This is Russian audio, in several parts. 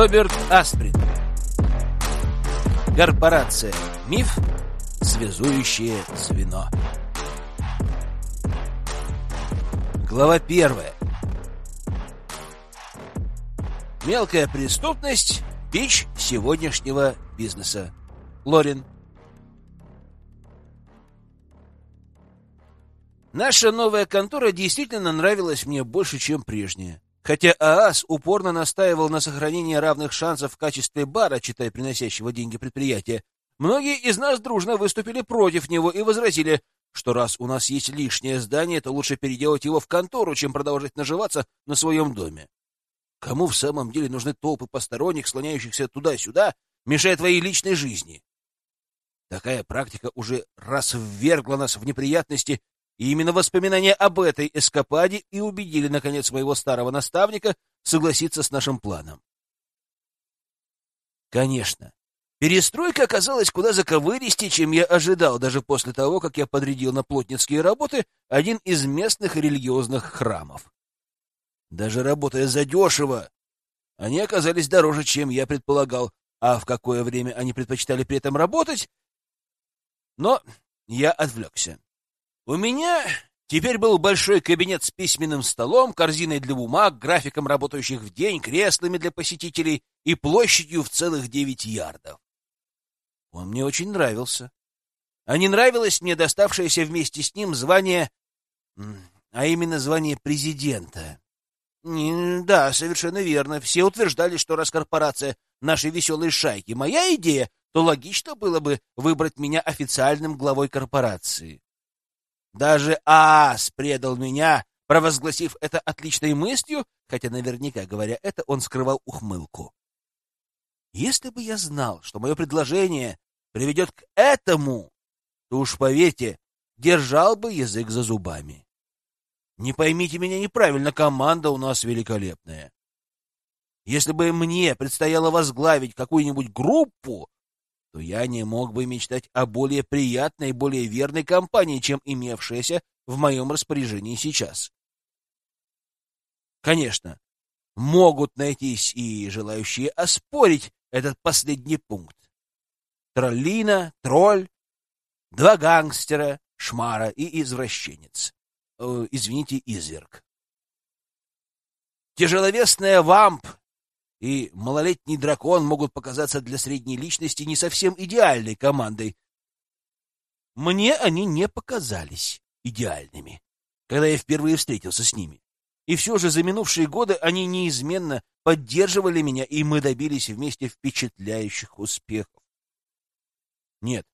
Роберт Асприн. Корпорация «Миф. Связующее звено». Глава первая. Мелкая преступность – бич сегодняшнего бизнеса. Лорин. Наша новая контора действительно нравилась мне больше, чем прежняя. Хотя ААС упорно настаивал на сохранении равных шансов в качестве бара, читая приносящего деньги предприятия, многие из нас дружно выступили против него и возразили, что раз у нас есть лишнее здание, то лучше переделать его в контору, чем продолжать наживаться на своем доме. Кому в самом деле нужны толпы посторонних, слоняющихся туда-сюда, мешая твоей личной жизни? Такая практика уже раз ввергла нас в неприятности и именно воспоминания об этой эскападе и убедили, наконец, моего старого наставника согласиться с нашим планом. Конечно, перестройка оказалась куда заковыристее, чем я ожидал, даже после того, как я подрядил на плотницкие работы один из местных религиозных храмов. Даже работая задешево, они оказались дороже, чем я предполагал, а в какое время они предпочитали при этом работать? Но я отвлекся. У меня теперь был большой кабинет с письменным столом, корзиной для бумаг, графиком работающих в день, креслами для посетителей и площадью в целых девять ярдов. Он мне очень нравился. А не нравилось мне доставшееся вместе с ним звание, а именно звание президента. Да, совершенно верно. Все утверждали, что раз корпорация нашей веселой шайки моя идея, то логично было бы выбрать меня официальным главой корпорации. Даже ААС предал меня, провозгласив это отличной мыслью, хотя наверняка, говоря это, он скрывал ухмылку. Если бы я знал, что мое предложение приведет к этому, то уж, поверьте, держал бы язык за зубами. Не поймите меня неправильно, команда у нас великолепная. Если бы мне предстояло возглавить какую-нибудь группу, то я не мог бы мечтать о более приятной более верной компании, чем имевшаяся в моем распоряжении сейчас. Конечно, могут найтись и желающие оспорить этот последний пункт. Троллина, тролль, два гангстера, шмара и извращенец. Э, извините, изверг. Тяжеловесная вамп и малолетний дракон могут показаться для средней личности не совсем идеальной командой. Мне они не показались идеальными, когда я впервые встретился с ними. И все же за минувшие годы они неизменно поддерживали меня, и мы добились вместе впечатляющих успехов. Нет,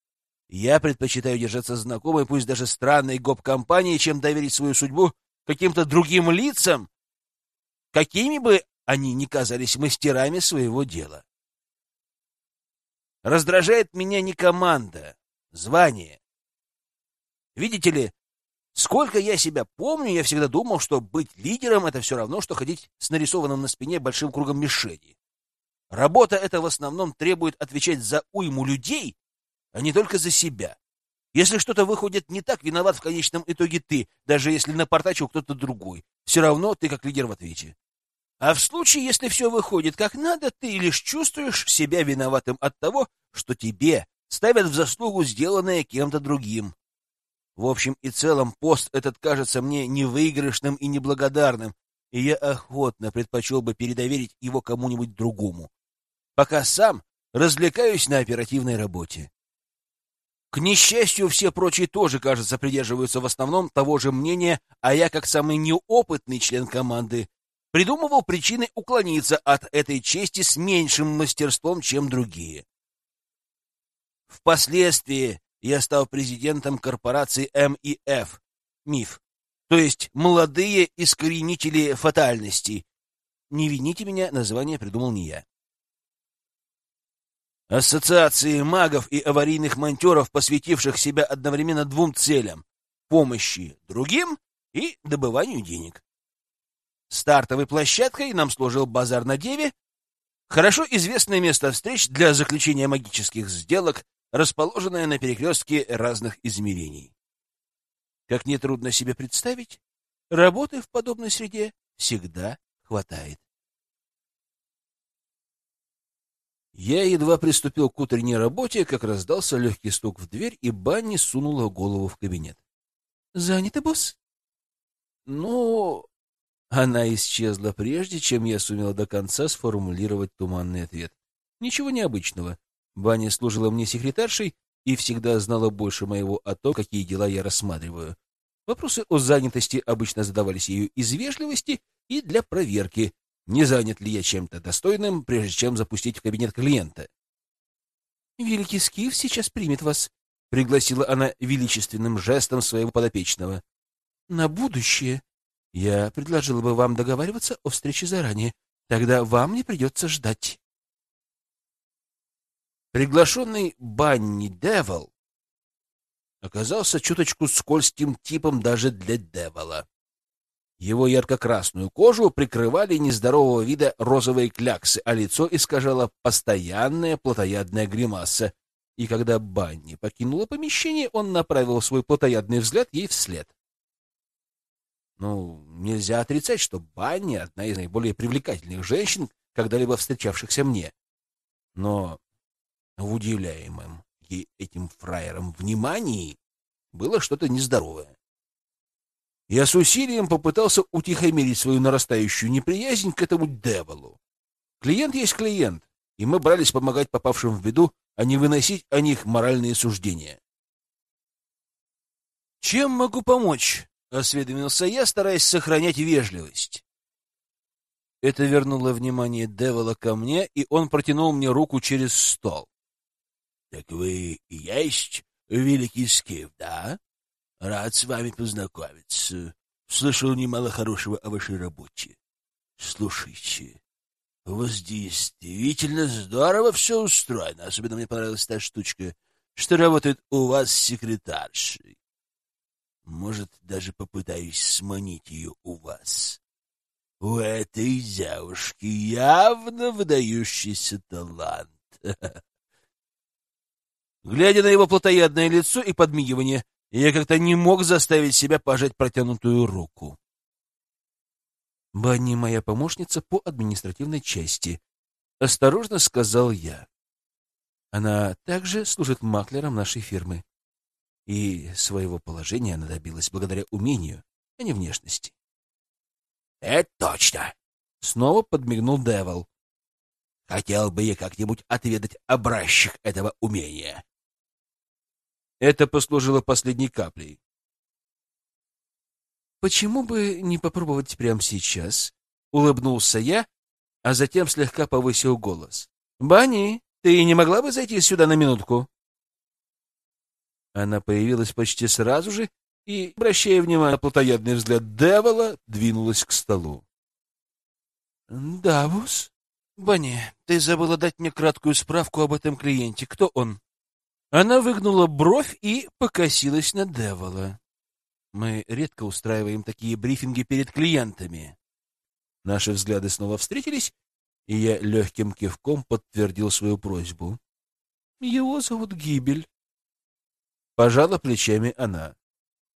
я предпочитаю держаться знакомой, пусть даже странной гоп-компании, чем доверить свою судьбу каким-то другим лицам, какими бы они не казались мастерами своего дела. Раздражает меня не команда, звание. Видите ли, сколько я себя помню, я всегда думал, что быть лидером — это все равно, что ходить с нарисованным на спине большим кругом мишени. Работа эта в основном требует отвечать за уйму людей, а не только за себя. Если что-то выходит не так, виноват в конечном итоге ты, даже если напортачил кто-то другой. Все равно ты как лидер в ответе. А в случае, если все выходит как надо, ты лишь чувствуешь себя виноватым от того, что тебе ставят в заслугу сделанное кем-то другим. В общем и целом, пост этот кажется мне невыигрышным и неблагодарным, и я охотно предпочел бы передоверить его кому-нибудь другому, пока сам развлекаюсь на оперативной работе. К несчастью, все прочие тоже, кажется, придерживаются в основном того же мнения, а я, как самый неопытный член команды, придумывал причины уклониться от этой чести с меньшим мастерством, чем другие. Впоследствии я стал президентом корпорации МИФ, МИФ, то есть молодые искоренители фатальности. Не вините меня, название придумал не я. Ассоциации магов и аварийных монтеров, посвятивших себя одновременно двум целям — помощи другим и добыванию денег. Стартовой площадкой нам служил базар на Деве, хорошо известное место встреч для заключения магических сделок, расположенное на перекрестке разных измерений. Как нетрудно себе представить, работы в подобной среде всегда хватает. Я едва приступил к утренней работе, как раздался легкий стук в дверь, и Банни сунула голову в кабинет. «Занято, босс?» «Ну...» Она исчезла прежде, чем я сумел до конца сформулировать туманный ответ. Ничего необычного. Банни служила мне секретаршей и всегда знала больше моего о том, какие дела я рассматриваю. Вопросы о занятости обычно задавались ею из вежливости и для проверки, не занят ли я чем-то достойным, прежде чем запустить в кабинет клиента. «Великий Скиф сейчас примет вас», — пригласила она величественным жестом своего подопечного. «На будущее я предложила бы вам договариваться о встрече заранее. Тогда вам не придется ждать». Приглашенный Банни Девил оказался чуточку скользким типом даже для Девила. Его ярко-красную кожу прикрывали нездорового вида розовые кляксы, а лицо искажала постоянная плотоядная гримаса. И когда Банни покинула помещение, он направил свой плотоядный взгляд ей вслед. Ну, нельзя отрицать, что Банни — одна из наиболее привлекательных женщин, когда-либо встречавшихся мне. Но в удивляемом ей этим фраером внимании было что-то нездоровое. Я с усилием попытался утихомирить свою нарастающую неприязнь к этому деволу. Клиент есть клиент, и мы брались помогать попавшим в беду, а не выносить о них моральные суждения. «Чем могу помочь?» — осведомился я, стараясь сохранять вежливость. Это вернуло внимание Девола ко мне, и он протянул мне руку через стол. — Так вы и есть великий скиф, да? Рад с вами познакомиться. Слышал немало хорошего о вашей работе. Слушайте, у вас действительно здорово все устроено. Особенно мне понравилась та штучка, что работает у вас секретаршей. Может, даже попытаюсь сманить ее у вас. У этой девушки явно выдающийся талант. Глядя на его плотоядное лицо и подмигивание, я как-то не мог заставить себя пожать протянутую руку. «Банни моя помощница по административной части», — осторожно сказал я. Она также служит маклером нашей фирмы. И своего положения она добилась благодаря умению, а не внешности. «Это точно!» — снова подмигнул Девил. «Хотел бы я как-нибудь отведать образчик этого умения». Это послужило последней каплей. «Почему бы не попробовать прямо сейчас?» — улыбнулся я, а затем слегка повысил голос. «Банни, ты не могла бы зайти сюда на минутку?» Она появилась почти сразу же и, обращая внимание на плотоядный взгляд Девола, двинулась к столу. «Давус? Банни, ты забыла дать мне краткую справку об этом клиенте. Кто он?» Она выгнула бровь и покосилась на Девола. Мы редко устраиваем такие брифинги перед клиентами. Наши взгляды снова встретились, и я легким кивком подтвердил свою просьбу. Его зовут Гибель. Пожала плечами она.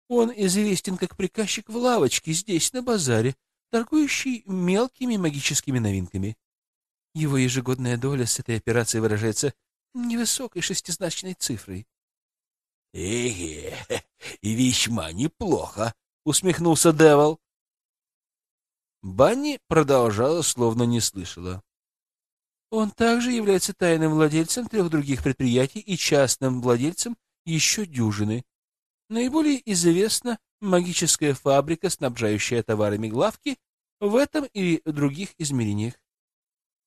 Он известен как приказчик в лавочке здесь, на базаре, торгующий мелкими магическими новинками. Его ежегодная доля с этой операцией выражается невысокой шестизначной цифрой. — Эге, и весьма неплохо, — усмехнулся Девол. Банни продолжала, словно не слышала. Он также является тайным владельцем трех других предприятий и частным владельцем еще дюжины. Наиболее известна магическая фабрика, снабжающая товарами главки в этом и других измерениях.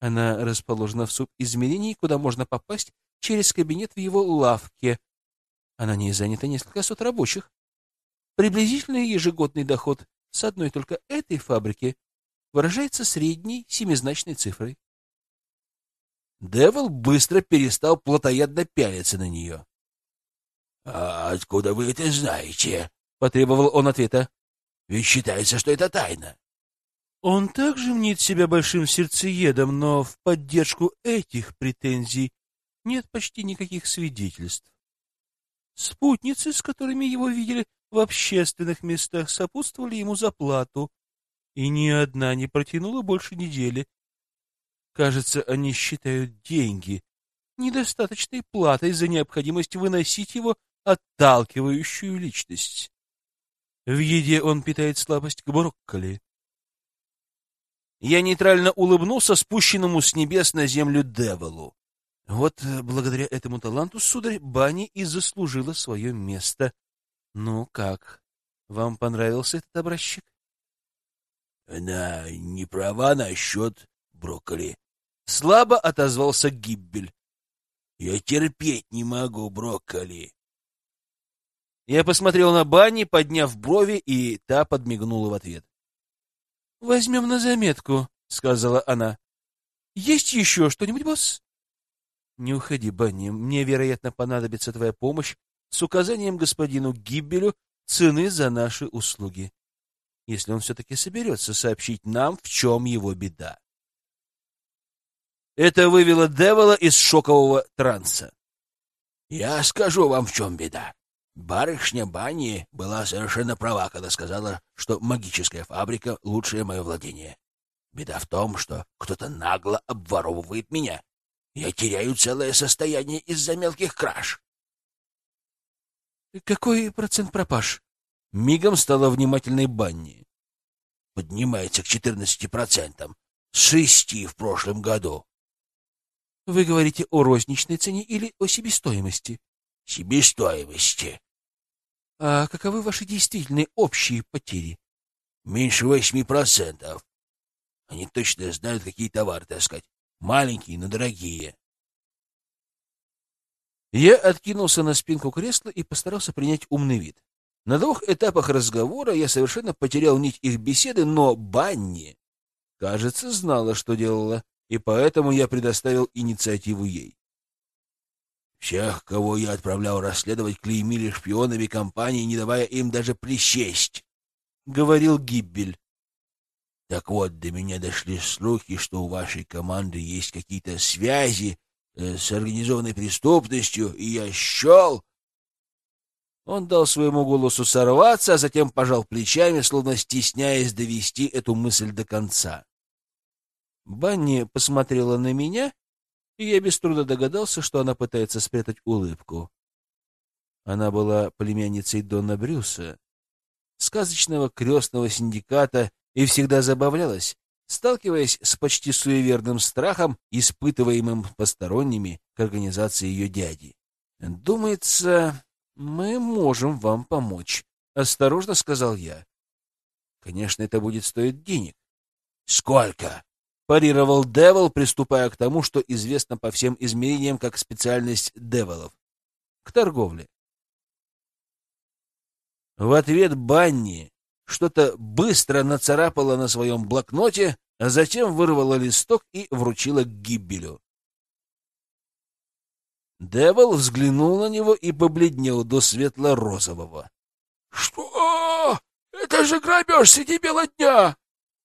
Она расположена в субизмерении, куда можно попасть через кабинет в его лавке, а на ней несколько сот рабочих. Приблизительный ежегодный доход с одной только этой фабрики выражается средней семизначной цифрой. Девил быстро перестал плотоядно пялиться на нее. — А откуда вы это знаете? — потребовал он ответа. — Ведь считается, что это тайна. Он также мнит себя большим сердцеедом, но в поддержку этих претензий нет почти никаких свидетельств. Спутницы, с которыми его видели в общественных местах, сопутствовали ему за плату, и ни одна не протянула больше недели. Кажется, они считают деньги недостаточной платой за необходимость выносить его отталкивающую личность. В еде он питает слабость к брокколи. Я нейтрально улыбнулся спущенному с небес на землю Девилу. Вот благодаря этому таланту, сударь, Бани и заслужила свое место. Ну как, вам понравился этот образчик? Она не права насчет брокколи. Слабо отозвался Гиббель. Я терпеть не могу брокколи. Я посмотрел на Банни, подняв брови, и та подмигнула в ответ. — Возьмем на заметку, — сказала она. — Есть еще что-нибудь, босс? — Не уходи, Банни. Мне, вероятно, понадобится твоя помощь с указанием господину Гиббелю цены за наши услуги, если он все-таки соберется сообщить нам, в чем его беда. Это вывело Девола из шокового транса. — Я скажу вам, в чем беда. Барышня Бани была совершенно права, когда сказала, что магическая фабрика — лучшее мое владение. Беда в том, что кто-то нагло обворовывает меня. Я теряю целое состояние из-за мелких краж. — Какой процент пропаж? Мигом стала внимательной Банни. — Поднимается к четырнадцати процентам. С шести в прошлом году. — Вы говорите о розничной цене или о себестоимости? — Себестоимости. — А каковы ваши действительные общие потери? — Меньше восьми процентов. Они точно знают, какие товары таскать. Маленькие, но дорогие. Я откинулся на спинку кресла и постарался принять умный вид. На двух этапах разговора я совершенно потерял нить их беседы, но Банни, кажется, знала, что делала, и поэтому я предоставил инициативу ей. Всех, кого я отправлял расследовать, клеймили шпионами компании, не давая им даже присесть, — говорил Гиббель. Так вот, до меня дошли слухи, что у вашей команды есть какие-то связи э, с организованной преступностью, и я счел... Он дал своему голосу сорваться, а затем пожал плечами, словно стесняясь довести эту мысль до конца. Банни посмотрела на меня, и я без труда догадался, что она пытается спрятать улыбку. Она была племянницей Дона Брюса, сказочного крестного синдиката и всегда забавлялась, сталкиваясь с почти суеверным страхом, испытываемым посторонними к организации ее дяди. «Думается, мы можем вам помочь», — осторожно сказал я. «Конечно, это будет стоить денег». «Сколько?» — парировал Девил, приступая к тому, что известно по всем измерениям как специальность Девилов — к торговле. В ответ Банни что-то быстро нацарапала на своем блокноте, а затем вырвала листок и вручила к Гиббелю. Девил взглянул на него и побледнел до светло-розового. — Что? Это же грабеж среди бела дня!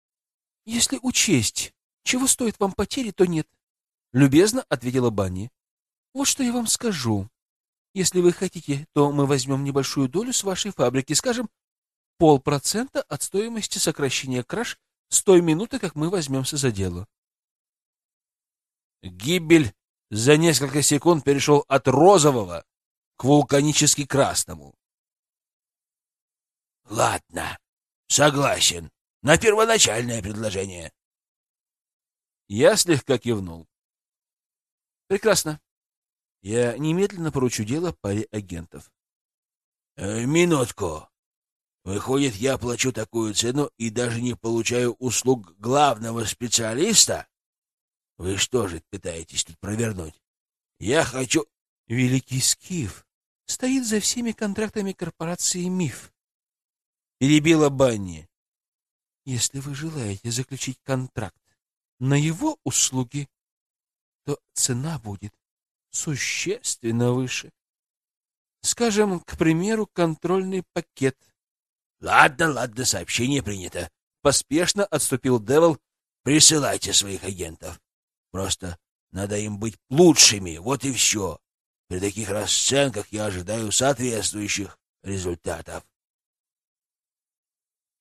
— Если учесть, чего стоит вам потери, то нет, — любезно ответила Банни. — Вот что я вам скажу. Если вы хотите, то мы возьмем небольшую долю с вашей фабрики, скажем, полпроцента от стоимости сокращения краж с той минуты, как мы возьмемся за дело. Гибель за несколько секунд перешел от розового к вулканически красному. — Ладно, согласен на первоначальное предложение. Я слегка кивнул. — Прекрасно. Я немедленно поручу дело паре агентов. Э, — Минутку. Выходит, я плачу такую цену и даже не получаю услуг главного специалиста? Вы что же пытаетесь тут провернуть? Я хочу... Великий Скиф стоит за всеми контрактами корпорации МИФ. Перебила Банни. Если вы желаете заключить контракт на его услуги, то цена будет существенно выше. Скажем, к примеру, контрольный пакет Ладно, ладно, сообщение принято. Поспешно отступил Девил. Присылайте своих агентов. Просто надо им быть лучшими, вот и все. При таких расценках я ожидаю соответствующих результатов.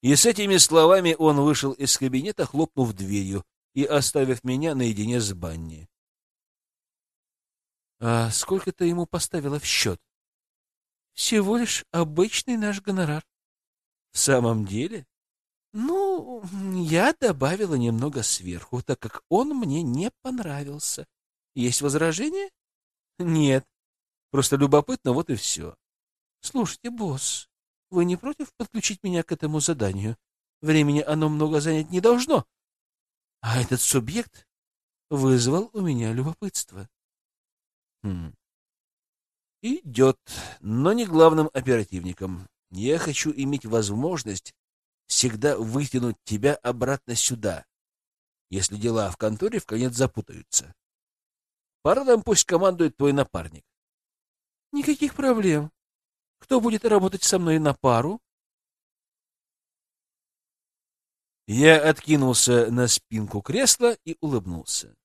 И с этими словами он вышел из кабинета, хлопнув дверью, и оставив меня наедине с Банни. «А сколько ты ему поставила в счет?» «Всего лишь обычный наш гонорар». «В самом деле?» «Ну, я добавила немного сверху, так как он мне не понравился. Есть возражения?» «Нет. Просто любопытно, вот и все». «Слушайте, босс, вы не против подключить меня к этому заданию? Времени оно много занять не должно. А этот субъект вызвал у меня любопытство. Хм. Идет, но не главным оперативником. Я хочу иметь возможность всегда вытянуть тебя обратно сюда, если дела в конторе в конец запутаются. Парадом пусть командует твой напарник. Никаких проблем. Кто будет работать со мной на пару? Я откинулся на спинку кресла и улыбнулся.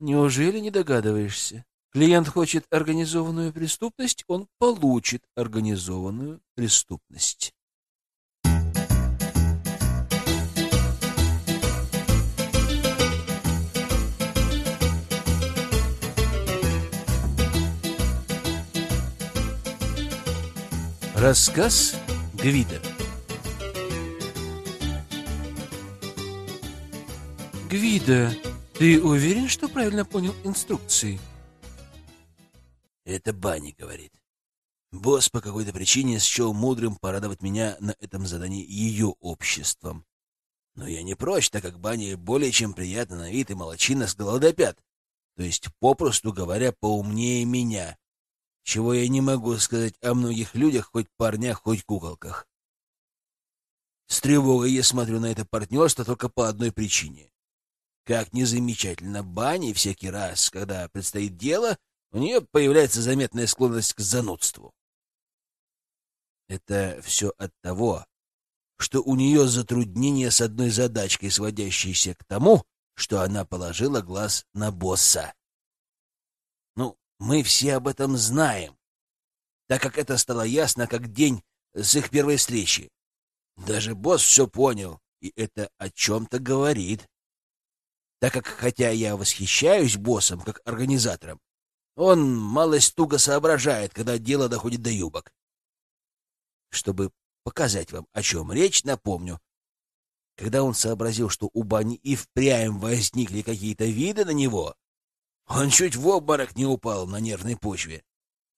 Неужели не догадываешься? Клиент хочет организованную преступность, он получит организованную преступность. Рассказ Гвида Гвида, ты уверен, что правильно понял инструкции? Это Банни говорит. Босс по какой-то причине счел мудрым порадовать меня на этом задании ее обществом. Но я не прочь, так как Банни более чем приятно на вид и молочина с голодопят, то есть, попросту говоря, поумнее меня, чего я не могу сказать о многих людях, хоть парнях, хоть куколках. С тревогой я смотрю на это партнерство только по одной причине. Как незамечательно Бани всякий раз, когда предстоит дело, у нее появляется заметная склонность к занудству. Это все от того, что у нее затруднение с одной задачкой, сводящейся к тому, что она положила глаз на босса. Мы все об этом знаем, так как это стало ясно как день с их первой встречи. Даже босс все понял, и это о чем-то говорит. Так как, хотя я восхищаюсь боссом как организатором, он малость туго соображает, когда дело доходит до юбок. Чтобы показать вам, о чем речь, напомню. Когда он сообразил, что у Бани и впрямь возникли какие-то виды на него, он чуть в обморок не упал на нервной почве.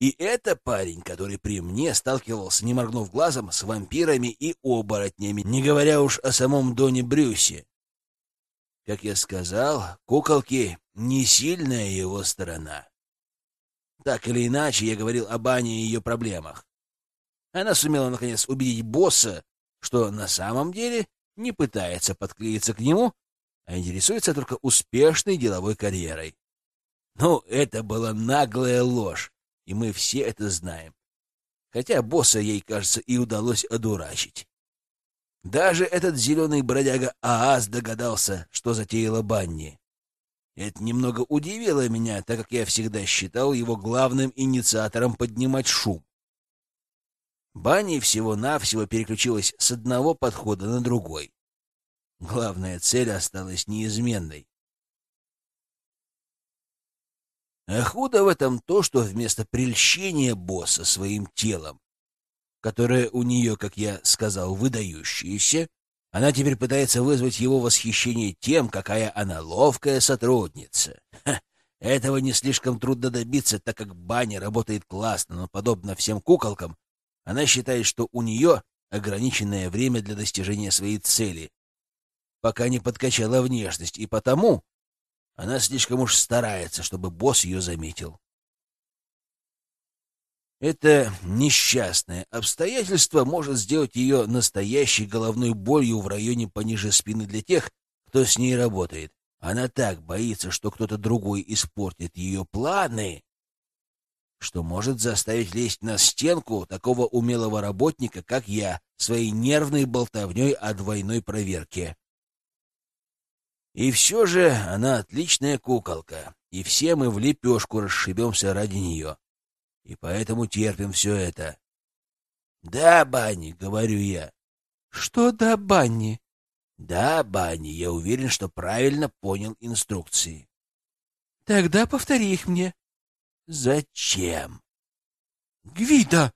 И это парень, который при мне сталкивался, не моргнув глазом, с вампирами и оборотнями, не говоря уж о самом Доне Брюсе. Как я сказал, куколки — не сильная его сторона. Так или иначе, я говорил об Ане и ее проблемах. Она сумела, наконец, убедить босса, что на самом деле не пытается подклеиться к нему, а интересуется только успешной деловой карьерой. Ну, это была наглая ложь, и мы все это знаем. Хотя босса ей, кажется, и удалось одурачить. Даже этот зеленый бродяга Ааз догадался, что затеяла Банни. Это немного удивило меня, так как я всегда считал его главным инициатором поднимать шум. Банни всего-навсего переключилась с одного подхода на другой. Главная цель осталась неизменной А худо в этом то, что вместо прельщения босса своим телом, которое у нее, как я сказал, выдающееся, она теперь пытается вызвать его восхищение тем, какая она ловкая сотрудница. Ха, этого не слишком трудно добиться, так как баня работает классно, но, подобно всем куколкам, она считает, что у нее ограниченное время для достижения своей цели, пока не подкачала внешность, и потому она слишком уж старается, чтобы босс ее заметил. Это несчастное обстоятельство может сделать ее настоящей головной болью в районе пониже спины для тех, кто с ней работает. Она так боится, что кто-то другой испортит ее планы, что может заставить лезть на стенку такого умелого работника, как я, своей нервной болтовней о двойной проверке. И все же она отличная куколка, и все мы в лепешку расшибемся ради нее. И поэтому терпим все это. — Да, Банни, — говорю я. — Что да, Банни? Да, Банни, я уверен, что правильно понял инструкции. Тогда повтори их мне. Зачем? Гвида!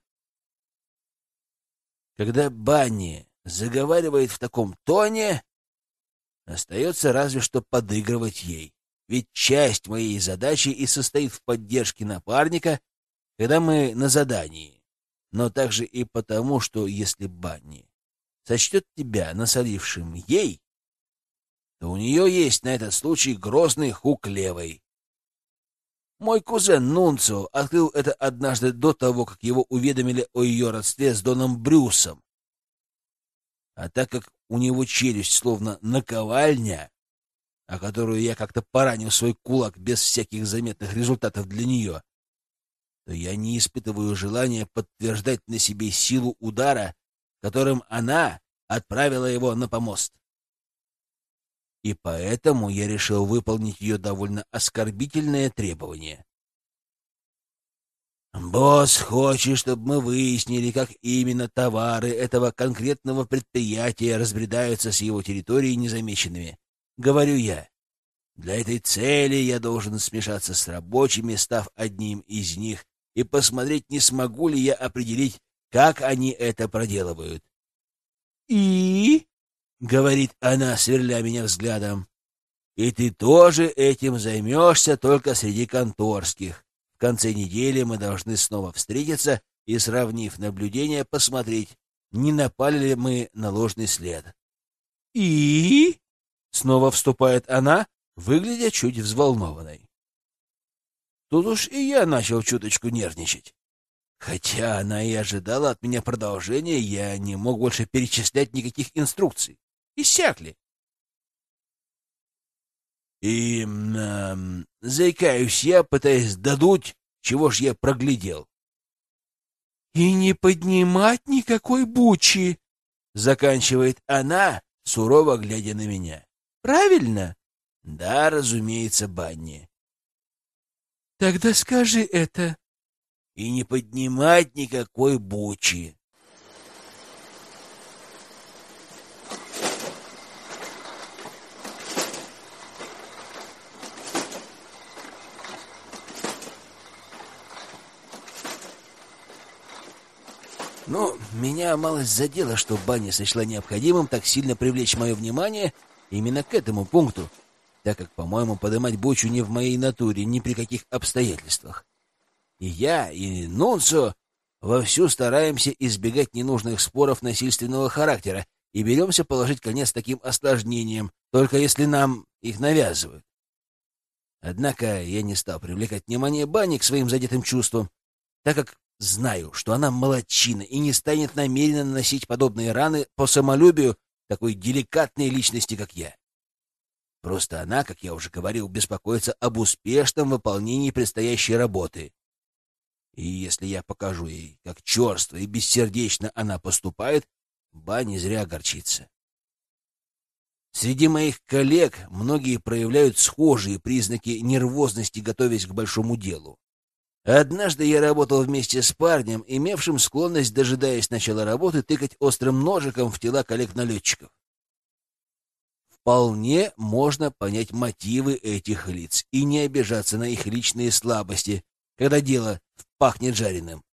Когда Банни заговаривает в таком тоне, остается разве что подыгрывать ей. Ведь часть моей задачи и состоит в поддержке напарника, когда мы на задании, но также и потому, что если Банни сочтет тебя насолившим ей, то у нее есть на этот случай грозный хук левой. Мой кузен Нунцо открыл это однажды до того, как его уведомили о ее родстве с Доном Брюсом. А так как у него челюсть словно наковальня, о которую я как-то поранил свой кулак без всяких заметных результатов для нее, то я не испытываю желания подтверждать на себе силу удара, которым она отправила его на помост. И поэтому я решил выполнить ее довольно оскорбительное требование. Босс хочет, чтобы мы выяснили, как именно товары этого конкретного предприятия разбредаются с его территории незамеченными. Говорю я. Для этой цели я должен смешаться с рабочими, став одним из них, и посмотреть, не смогу ли я определить, как они это проделывают. «И?» — говорит она, сверля меня взглядом. «И ты тоже этим займешься только среди конторских. В конце недели мы должны снова встретиться и, сравнив наблюдения, посмотреть, не напали ли мы на ложный след». «И?» — снова вступает она, выглядя чуть взволнованной. Тут уж и я начал чуточку нервничать. Хотя она и ожидала от меня продолжения, я не мог больше перечислять никаких инструкций. Иссякли. И э, заикаюсь я, пытаясь додуть, чего ж я проглядел. «И не поднимать никакой бучи!» — заканчивает она, сурово глядя на меня. «Правильно?» «Да, разумеется, Банни». «Тогда скажи это и не поднимать никакой бучи. Но меня малость задело, что Баня сочла необходимым так сильно привлечь мое внимание именно к этому пункту, так как, по-моему, подымать бучу не в моей натуре ни при каких обстоятельствах. И я, и Нунцо вовсю стараемся избегать ненужных споров насильственного характера и беремся положить конец таким осложнениям, только если нам их навязывают. Однако я не стал привлекать внимание Бани к своим задетым чувствам, так как знаю, что она молодчина и не станет намеренно наносить подобные раны по самолюбию такой деликатной личности, как я. Просто она, как я уже говорил, беспокоится об успешном выполнении предстоящей работы. И если я покажу ей, как черство и бессердечно она поступает, Ба не зря огорчится. Среди моих коллег многие проявляют схожие признаки нервозности, готовясь к большому делу. Однажды я работал вместе с парнем, имевшим склонность, дожидаясь начала работы, тыкать острым ножиком в тела коллег-налетчиков. Вполне можно понять мотивы этих лиц и не обижаться на их личные слабости, когда дело пахнет жареным.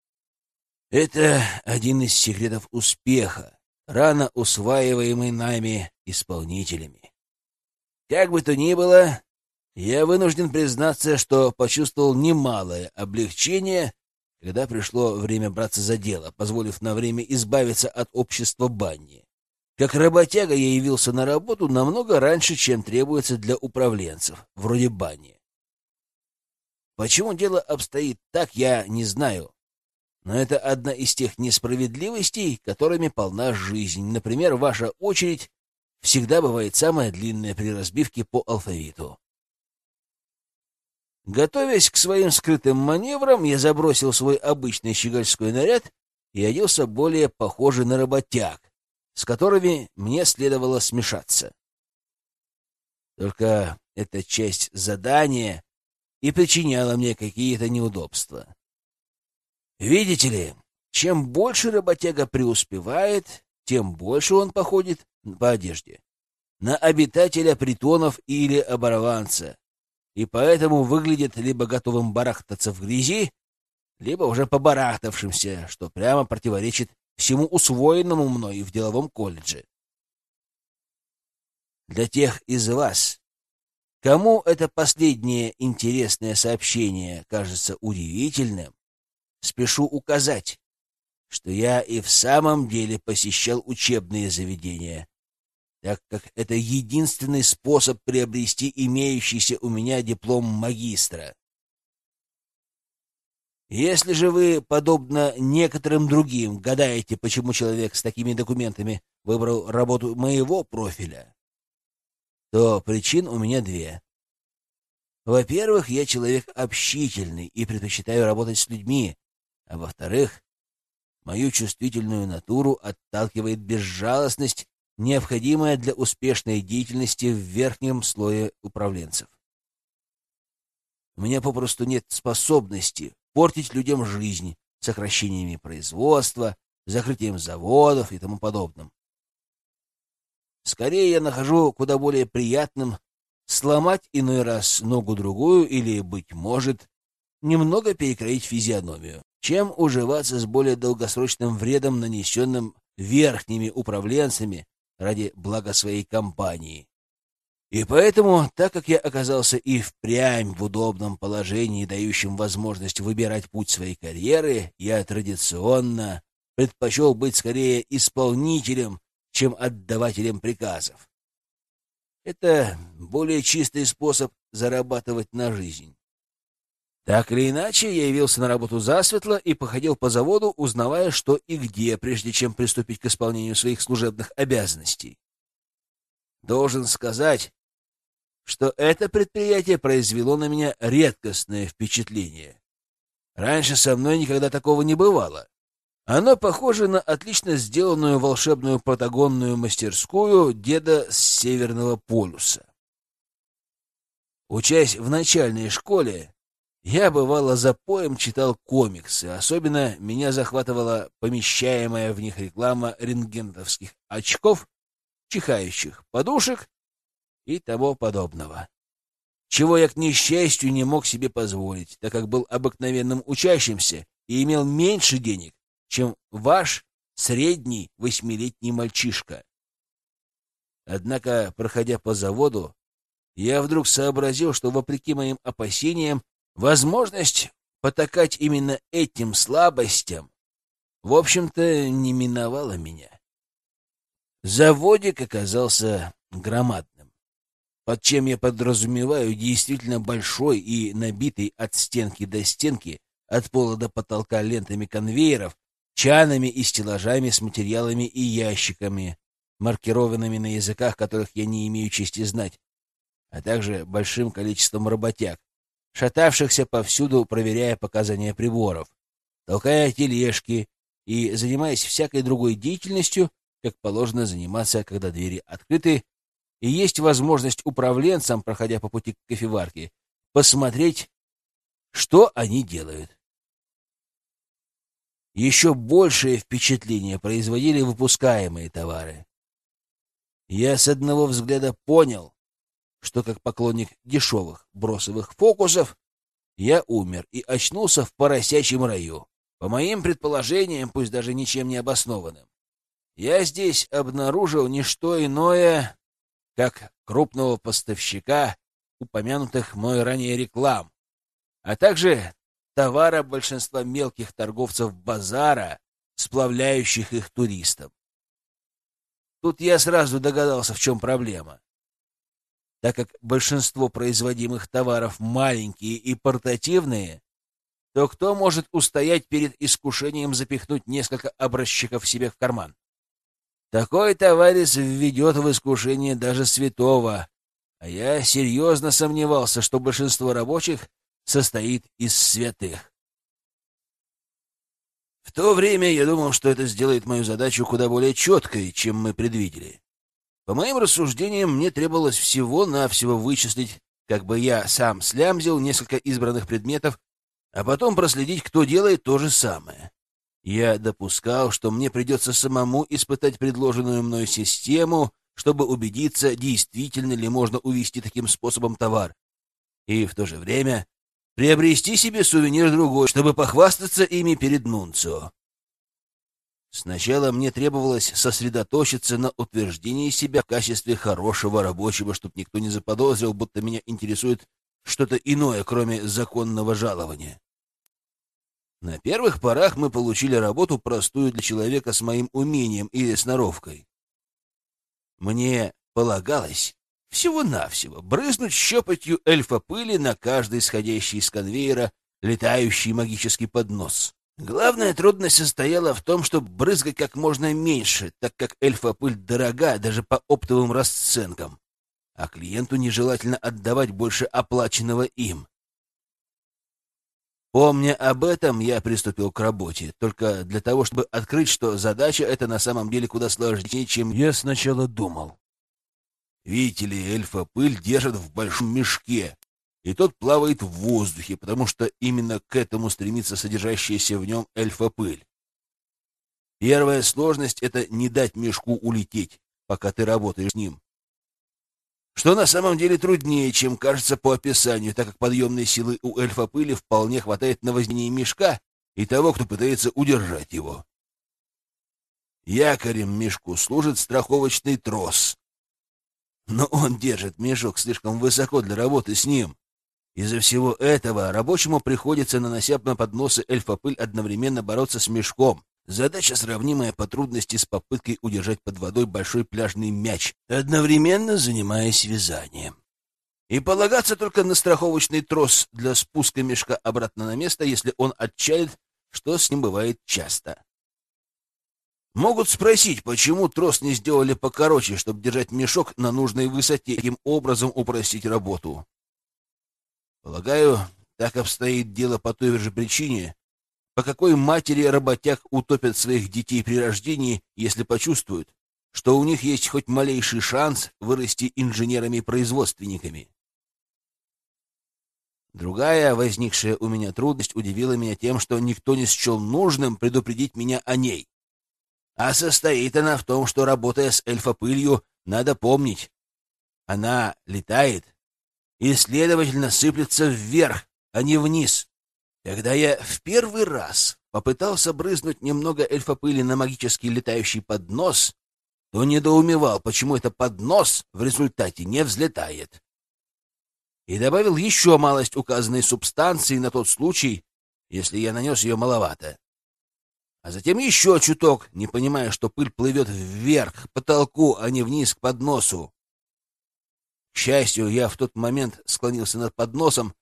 Это один из секретов успеха, рано усваиваемый нами исполнителями. Как бы то ни было, я вынужден признаться, что почувствовал немалое облегчение, когда пришло время браться за дело, позволив на время избавиться от общества банни. Как работяга я явился на работу намного раньше, чем требуется для управленцев, вроде бани. Почему дело обстоит так, я не знаю. Но это одна из тех несправедливостей, которыми полна жизнь. Например, ваша очередь всегда бывает самая длинная при разбивке по алфавиту. Готовясь к своим скрытым маневрам, я забросил свой обычный щегольской наряд и оделся более похожий на работяг, с которыми мне следовало смешаться. Только эта часть задания и причиняла мне какие-то неудобства. Видите ли, чем больше работяга преуспевает, тем больше он походит по одежде. на обитателя притонов или оборванца, и поэтому выглядит либо готовым барахтаться в грязи, либо уже побарахтавшимся, что прямо противоречит всему усвоенному мной в деловом колледже. Для тех из вас, кому это последнее интересное сообщение кажется удивительным, спешу указать, что я и в самом деле посещал учебные заведения, так как это единственный способ приобрести имеющийся у меня диплом магистра. Если же вы, подобно некоторым другим, гадаете, почему человек с такими документами выбрал работу моего профиля, то причин у меня две. Во-первых, я человек общительный и предпочитаю работать с людьми, а во-вторых, мою чувствительную натуру отталкивает безжалостность, необходимая для успешной деятельности в верхнем слое управленцев. У меня попросту нет способности портить людям жизнь сокращениями производства, закрытием заводов и тому подобным. Скорее я нахожу куда более приятным сломать иной раз ногу-другую или, быть может, немного перекроить физиономию, чем уживаться с более долгосрочным вредом, нанесенным верхними управленцами ради блага своей компании. И поэтому, так как я оказался и впрямь в удобном положении, дающем возможность выбирать путь своей карьеры, я традиционно предпочел быть скорее исполнителем, чем отдавателем приказов. Это более чистый способ зарабатывать на жизнь. Так или иначе, я явился на работу засветло и походил по заводу, узнавая, что и где, прежде чем приступить к исполнению своих служебных обязанностей. Должен сказать, что это предприятие произвело на меня редкостное впечатление. Раньше со мной никогда такого не бывало. Оно похоже на отлично сделанную волшебную патагонную мастерскую деда с Северного полюса. Учась в начальной школе, я, бывало, за поем читал комиксы. Особенно меня захватывала помещаемая в них реклама рентгентовских очков, чихающих подушек и того подобного. Чего я, к несчастью, не мог себе позволить, так как был обыкновенным учащимся и имел меньше денег, чем ваш средний восьмилетний мальчишка. Однако, проходя по заводу, я вдруг сообразил, что, вопреки моим опасениям, возможность потакать именно этим слабостям, в общем-то, не миновала меня. Заводик оказался громадным под чем я подразумеваю действительно большой и набитый от стенки до стенки, от пола до потолка лентами конвейеров, чанами и стеллажами с материалами и ящиками, маркированными на языках, которых я не имею чести знать, а также большим количеством работяг, шатавшихся повсюду, проверяя показания приборов, толкая тележки и занимаясь всякой другой деятельностью, как положено заниматься, когда двери открыты и есть возможность управленцам, проходя по пути к кофеварке, посмотреть, что они делают. Еще большее впечатление производили выпускаемые товары. Я с одного взгляда понял, что как поклонник дешевых бросовых фокусов я умер и очнулся в поросячьем раю. По моим предположениям, пусть даже ничем не обоснованным, я здесь обнаружил не что иное, как крупного поставщика упомянутых мной ранее реклам, а также товара большинства мелких торговцев базара, сплавляющих их туристам. Тут я сразу догадался, в чем проблема. Так как большинство производимых товаров маленькие и портативные, то кто может устоять перед искушением запихнуть несколько образчиков себе в карман? Такой товарищ введет в искушение даже святого, а я серьезно сомневался, что большинство рабочих состоит из святых. В то время я думал, что это сделает мою задачу куда более четкой, чем мы предвидели. По моим рассуждениям, мне требовалось всего-навсего вычислить, как бы я сам слямзил несколько избранных предметов, а потом проследить, кто делает то же самое. Я допускал, что мне придется самому испытать предложенную мной систему чтобы убедиться, действительно ли можно увезти таким способом товар. И в то же время приобрести себе сувенир другой, чтобы похвастаться ими перед Нунцио. Сначала мне требовалось сосредоточиться на утверждении себя в качестве хорошего рабочего, чтобы никто не заподозрил, будто меня интересует что-то иное, кроме законного жалования. На первых порах мы получили работу простую для человека с моим умением и сноровкой. Мне полагалось всего-навсего брызнуть щепотью эльфа пыли на каждый сходящий из конвейера летающий магический поднос. Главная трудность состояла в том, чтобы брызгать как можно меньше, так как эльфа-пыль дорога даже по оптовым расценкам, а клиенту нежелательно отдавать больше оплаченного им. Помня об этом, я приступил к работе, только для того, чтобы открыть, что задача эта на самом деле куда сложнее, чем я сначала думал. Видите ли, эльфа-пыль держат в большом мешке, и тот плавает в воздухе, потому что именно к этому стремится содержащаяся в нем эльфа-пыль. Первая сложность — это не дать мешку улететь, пока ты работаешь с ним. Что на самом деле труднее, чем кажется по описанию, так как подъемной силы у эльфа-пыли вполне хватает на вознение мешка и того, кто пытается удержать его. Якорем мешку служит страховочный трос. Но он держит мешок слишком высоко для работы с ним. Из-за всего этого рабочему приходится, нанося на подносы эльфа-пыль, одновременно бороться с мешком. Задача, сравнимая по трудности с попыткой удержать под водой большой пляжный мяч, одновременно занимаясь вязанием. И полагаться только на страховочный трос для спуска мешка обратно на место, если он отчалит, что с ним бывает часто. Могут спросить, почему трос не сделали покороче, чтобы держать мешок на нужной высоте, таким образом упростить работу. Полагаю, так обстоит дело по той же причине, по какой матери работяг утопят своих детей при рождении, если почувствуют, что у них есть хоть малейший шанс вырасти инженерами-производственниками. Другая возникшая у меня трудность удивила меня тем, что никто не счел нужным предупредить меня о ней. А состоит она в том, что, работая с эльфопылью, надо помнить. Она летает и, следовательно, сыплется вверх, а не вниз. Когда я в первый раз попытался брызнуть немного эльфопыли на магический летающий поднос, то недоумевал, почему это поднос в результате не взлетает. И добавил еще малость указанной субстанции на тот случай, если я нанес ее маловато. А затем еще чуток, не понимая, что пыль плывет вверх, к потолку, а не вниз, к подносу. К счастью, я в тот момент склонился над подносом,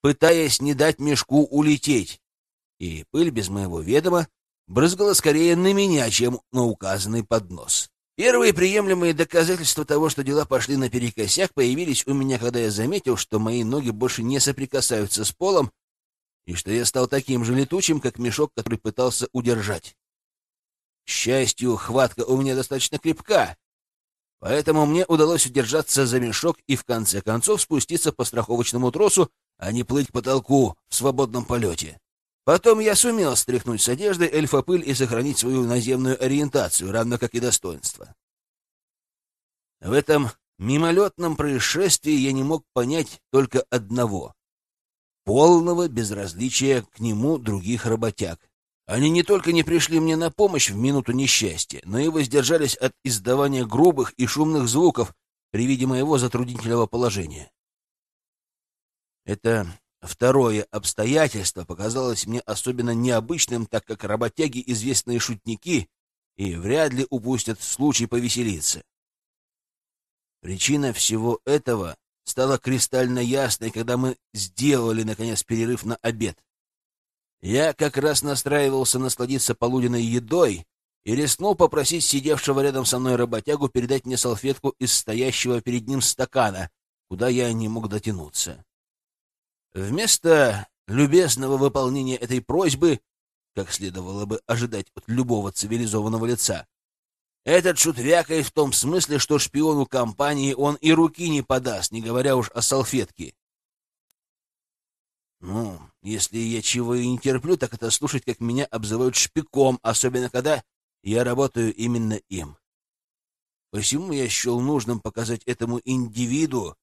пытаясь не дать мешку улететь, и пыль без моего ведома брызгала скорее на меня, чем на указанный поднос. Первые приемлемые доказательства того, что дела пошли наперекосяк, появились у меня, когда я заметил, что мои ноги больше не соприкасаются с полом, и что я стал таким же летучим, как мешок, который пытался удержать. К счастью, хватка у меня достаточно крепка, Поэтому мне удалось удержаться за мешок и в конце концов спуститься по страховочному тросу, а не плыть к потолку в свободном полете. Потом я сумел стряхнуть с одежды эльфопыль и сохранить свою наземную ориентацию, равно как и достоинство. В этом мимолетном происшествии я не мог понять только одного — полного безразличия к нему других работяг. Они не только не пришли мне на помощь в минуту несчастья, но и воздержались от издавания грубых и шумных звуков при виде моего затруднительного положения. Это второе обстоятельство показалось мне особенно необычным, так как работяги — известные шутники и вряд ли упустят случай повеселиться. Причина всего этого стала кристально ясной, когда мы сделали, наконец, перерыв на обед. Я как раз настраивался насладиться полуденной едой и рискнул попросить сидевшего рядом со мной работягу передать мне салфетку из стоящего перед ним стакана, куда я не мог дотянуться. Вместо любезного выполнения этой просьбы, как следовало бы ожидать от любого цивилизованного лица, этот шут вякает в том смысле, что шпиону компании он и руки не подаст, не говоря уж о салфетке. Ну, если я чего и не терплю, так это слушать, как меня обзывают шпиком, особенно когда я работаю именно им. Посему я счел нужным показать этому индивиду,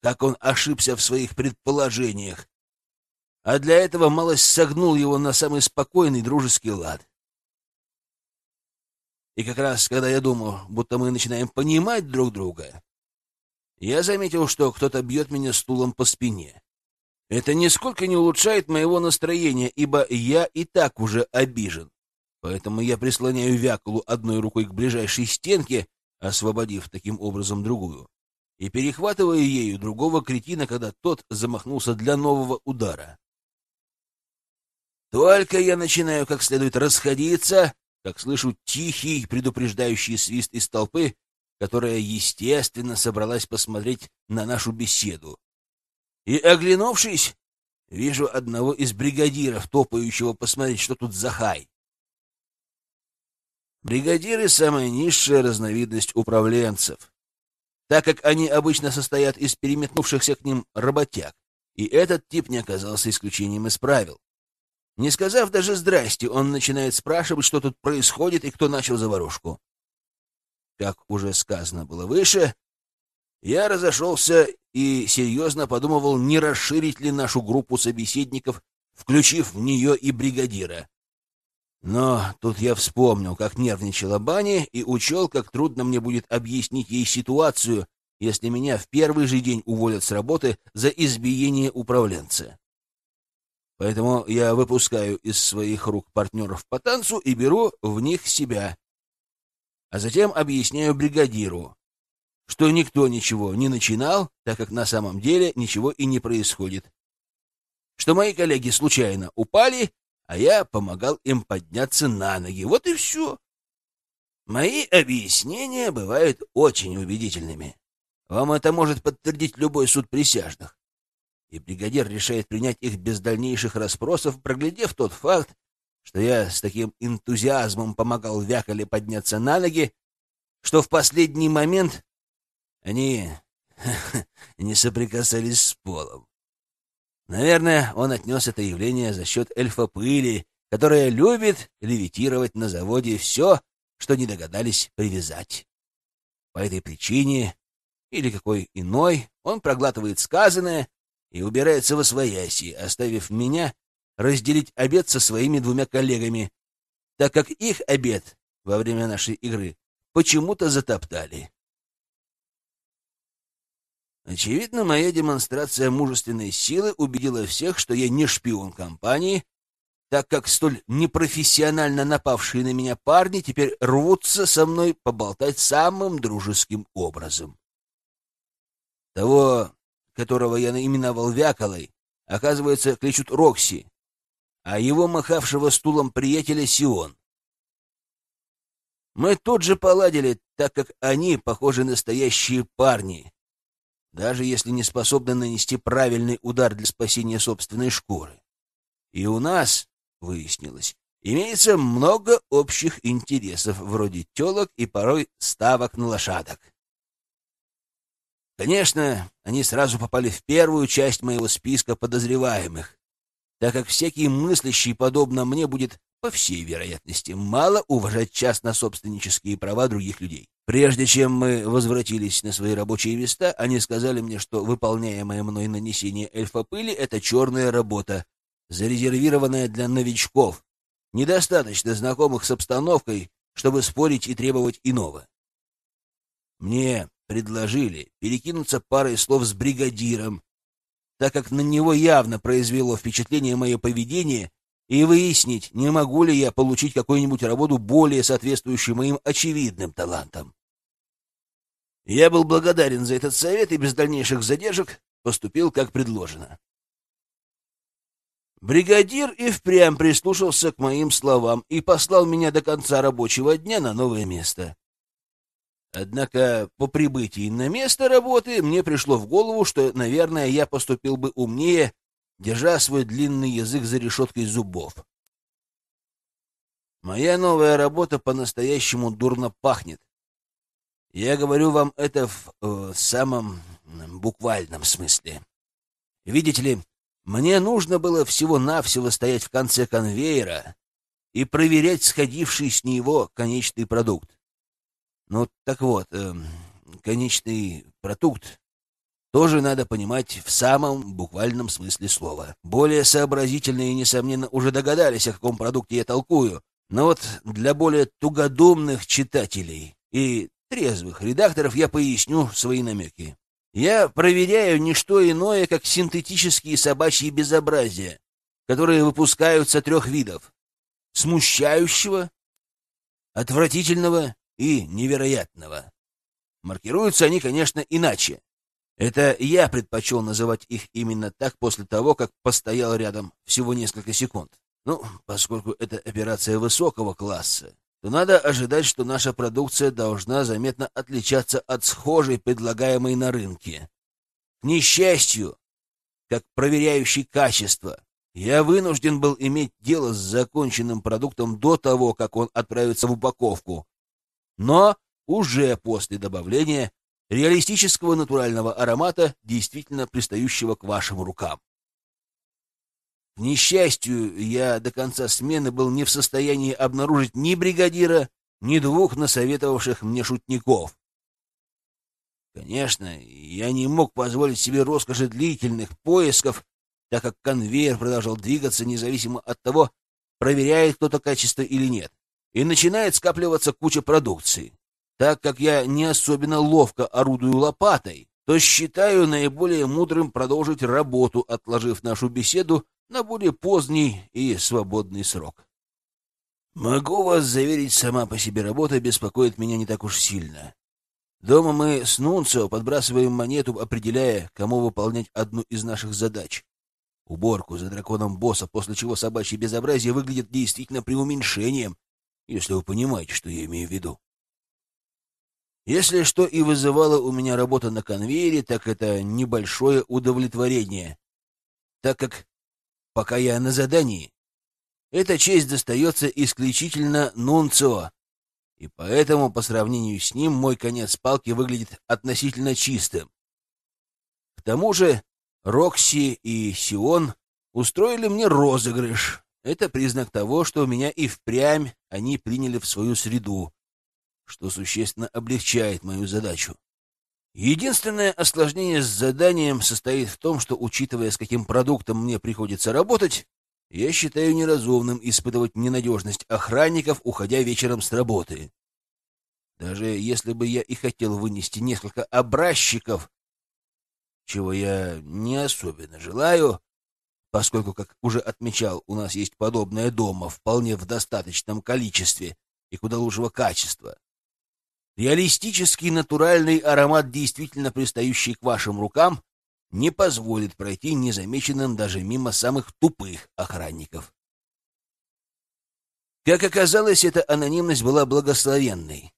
как он ошибся в своих предположениях, а для этого малость согнул его на самый спокойный дружеский лад. И как раз, когда я думал, будто мы начинаем понимать друг друга, я заметил, что кто-то бьет меня стулом по спине. Это нисколько не улучшает моего настроения, ибо я и так уже обижен. Поэтому я прислоняю вякулу одной рукой к ближайшей стенке, освободив таким образом другую, и перехватываю ею другого кретина, когда тот замахнулся для нового удара. Только я начинаю как следует расходиться, как слышу тихий предупреждающий свист из толпы, которая, естественно, собралась посмотреть на нашу беседу. И, оглянувшись, вижу одного из бригадиров, топающего посмотреть, что тут за хай. Бригадиры — самая низшая разновидность управленцев, так как они обычно состоят из переметнувшихся к ним работяг, и этот тип не оказался исключением из правил. Не сказав даже «здрасте», он начинает спрашивать, что тут происходит и кто начал заварушку. Как уже сказано было выше, я разошелся и серьезно подумывал, не расширить ли нашу группу собеседников, включив в нее и бригадира. Но тут я вспомнил, как нервничала Баня, и учел, как трудно мне будет объяснить ей ситуацию, если меня в первый же день уволят с работы за избиение управленца. Поэтому я выпускаю из своих рук партнеров по танцу и беру в них себя. А затем объясняю бригадиру, что никто ничего не начинал, так как на самом деле ничего и не происходит. Что мои коллеги случайно упали, а я помогал им подняться на ноги. Вот и все. Мои объяснения бывают очень убедительными. Вам это может подтвердить любой суд присяжных. И бригадир решает принять их без дальнейших расспросов, проглядев тот факт, что я с таким энтузиазмом помогал Вяколе подняться на ноги, что в последний момент они не соприкасались с полом. Наверное, он отнес это явление за счет эльфа-пыли, которая любит левитировать на заводе все, что не догадались привязать. По этой причине или какой иной он проглатывает сказанное и убирается во свояси, оставив меня разделить обед со своими двумя коллегами, так как их обед во время нашей игры почему-то затоптали. Очевидно, моя демонстрация мужественной силы убедила всех, что я не шпион компании, так как столь непрофессионально напавшие на меня парни теперь рвутся со мной поболтать самым дружеским образом. Того, которого я наименовал Вяколой, оказывается, кличут Рокси, а его махавшего стулом приятеля Сион. Мы тут же поладили, так как они, похожи настоящие парни, даже если не способны нанести правильный удар для спасения собственной шкуры. И у нас, выяснилось, имеется много общих интересов, вроде телок и порой ставок на лошадок. Конечно, они сразу попали в первую часть моего списка подозреваемых, так как всякий мыслящий, подобно мне, будет, по всей вероятности, мало уважать частно-собственнические права других людей. Прежде чем мы возвратились на свои рабочие места, они сказали мне, что выполняемое мной нанесение эльфопыли — это черная работа, зарезервированная для новичков, недостаточно знакомых с обстановкой, чтобы спорить и требовать иного. Мне предложили перекинуться парой слов с бригадиром, так как на него явно произвело впечатление мое поведение, и выяснить, не могу ли я получить какую-нибудь работу более соответствующую моим очевидным талантам. Я был благодарен за этот совет и без дальнейших задержек поступил, как предложено. Бригадир и впрямь прислушался к моим словам и послал меня до конца рабочего дня на новое место. Однако по прибытии на место работы мне пришло в голову, что, наверное, я поступил бы умнее, держа свой длинный язык за решеткой зубов. Моя новая работа по-настоящему дурно пахнет. Я говорю вам это в э, самом буквальном смысле. Видите ли, мне нужно было всего-навсего стоять в конце конвейера и проверять сходивший с него конечный продукт. Ну, так вот, э, конечный продукт тоже надо понимать в самом буквальном смысле слова. Более сообразительные, несомненно, уже догадались, о каком продукте я толкую. Но вот для более тугодумных читателей и трезвых редакторов я поясню свои намеки. Я проверяю не что иное, как синтетические собачьи безобразия, которые выпускаются трех видов — смущающего, отвратительного и невероятного. Маркируются они, конечно, иначе. Это я предпочел называть их именно так после того, как постоял рядом всего несколько секунд. Ну, поскольку это операция высокого класса, то надо ожидать, что наша продукция должна заметно отличаться от схожей, предлагаемой на рынке. К несчастью, как проверяющий качество, я вынужден был иметь дело с законченным продуктом до того, как он отправится в упаковку, но уже после добавления реалистического натурального аромата, действительно пристающего к вашим рукам. К несчастью, я до конца смены был не в состоянии обнаружить ни бригадира, ни двух насоветовавших мне шутников. Конечно, я не мог позволить себе роскоши длительных поисков, так как конвейер продолжал двигаться независимо от того, проверяет кто-то качество или нет, и начинает скапливаться куча продукции. Так как я не особенно ловко орудую лопатой, то считаю наиболее мудрым продолжить работу, отложив нашу беседу на более поздний и свободный срок. Могу вас заверить, сама по себе работа беспокоит меня не так уж сильно. Дома мы с Нунцио подбрасываем монету, определяя, кому выполнять одну из наших задач. Уборку за драконом босса, после чего собачье безобразие выглядит действительно преуменьшением, если вы понимаете, что я имею в виду. Если что и вызывало у меня работа на конвейере, так это небольшое удовлетворение, так как пока я на задании, эта честь достается исключительно Нунцио, и поэтому по сравнению с ним мой конец палки выглядит относительно чистым. К тому же Рокси и Сион устроили мне розыгрыш. Это признак того, что меня и впрямь они приняли в свою среду, что существенно облегчает мою задачу. Единственное осложнение с заданием состоит в том, что, учитывая, с каким продуктом мне приходится работать, я считаю неразумным испытывать ненадежность охранников, уходя вечером с работы. Даже если бы я и хотел вынести несколько образчиков, чего я не особенно желаю, поскольку, как уже отмечал, у нас есть подобное дома вполне в достаточном количестве и куда лучшего качества, Реалистический натуральный аромат, действительно пристающий к вашим рукам, не позволит пройти незамеченным даже мимо самых тупых охранников. Как оказалось, эта анонимность была благословенной.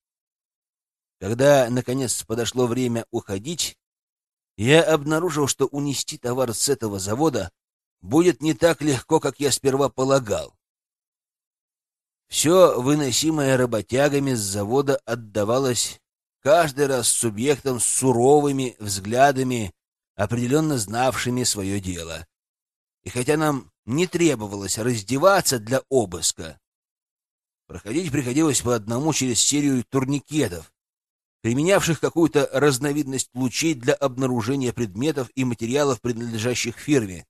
Когда, наконец, подошло время уходить, я обнаружил, что унести товар с этого завода будет не так легко, как я сперва полагал. Все выносимое работягами с завода отдавалось каждый раз субъектам с суровыми взглядами, определенно знавшими свое дело. И хотя нам не требовалось раздеваться для обыска, проходить приходилось по одному через серию турникетов, применявших какую-то разновидность лучей для обнаружения предметов и материалов, принадлежащих фирме.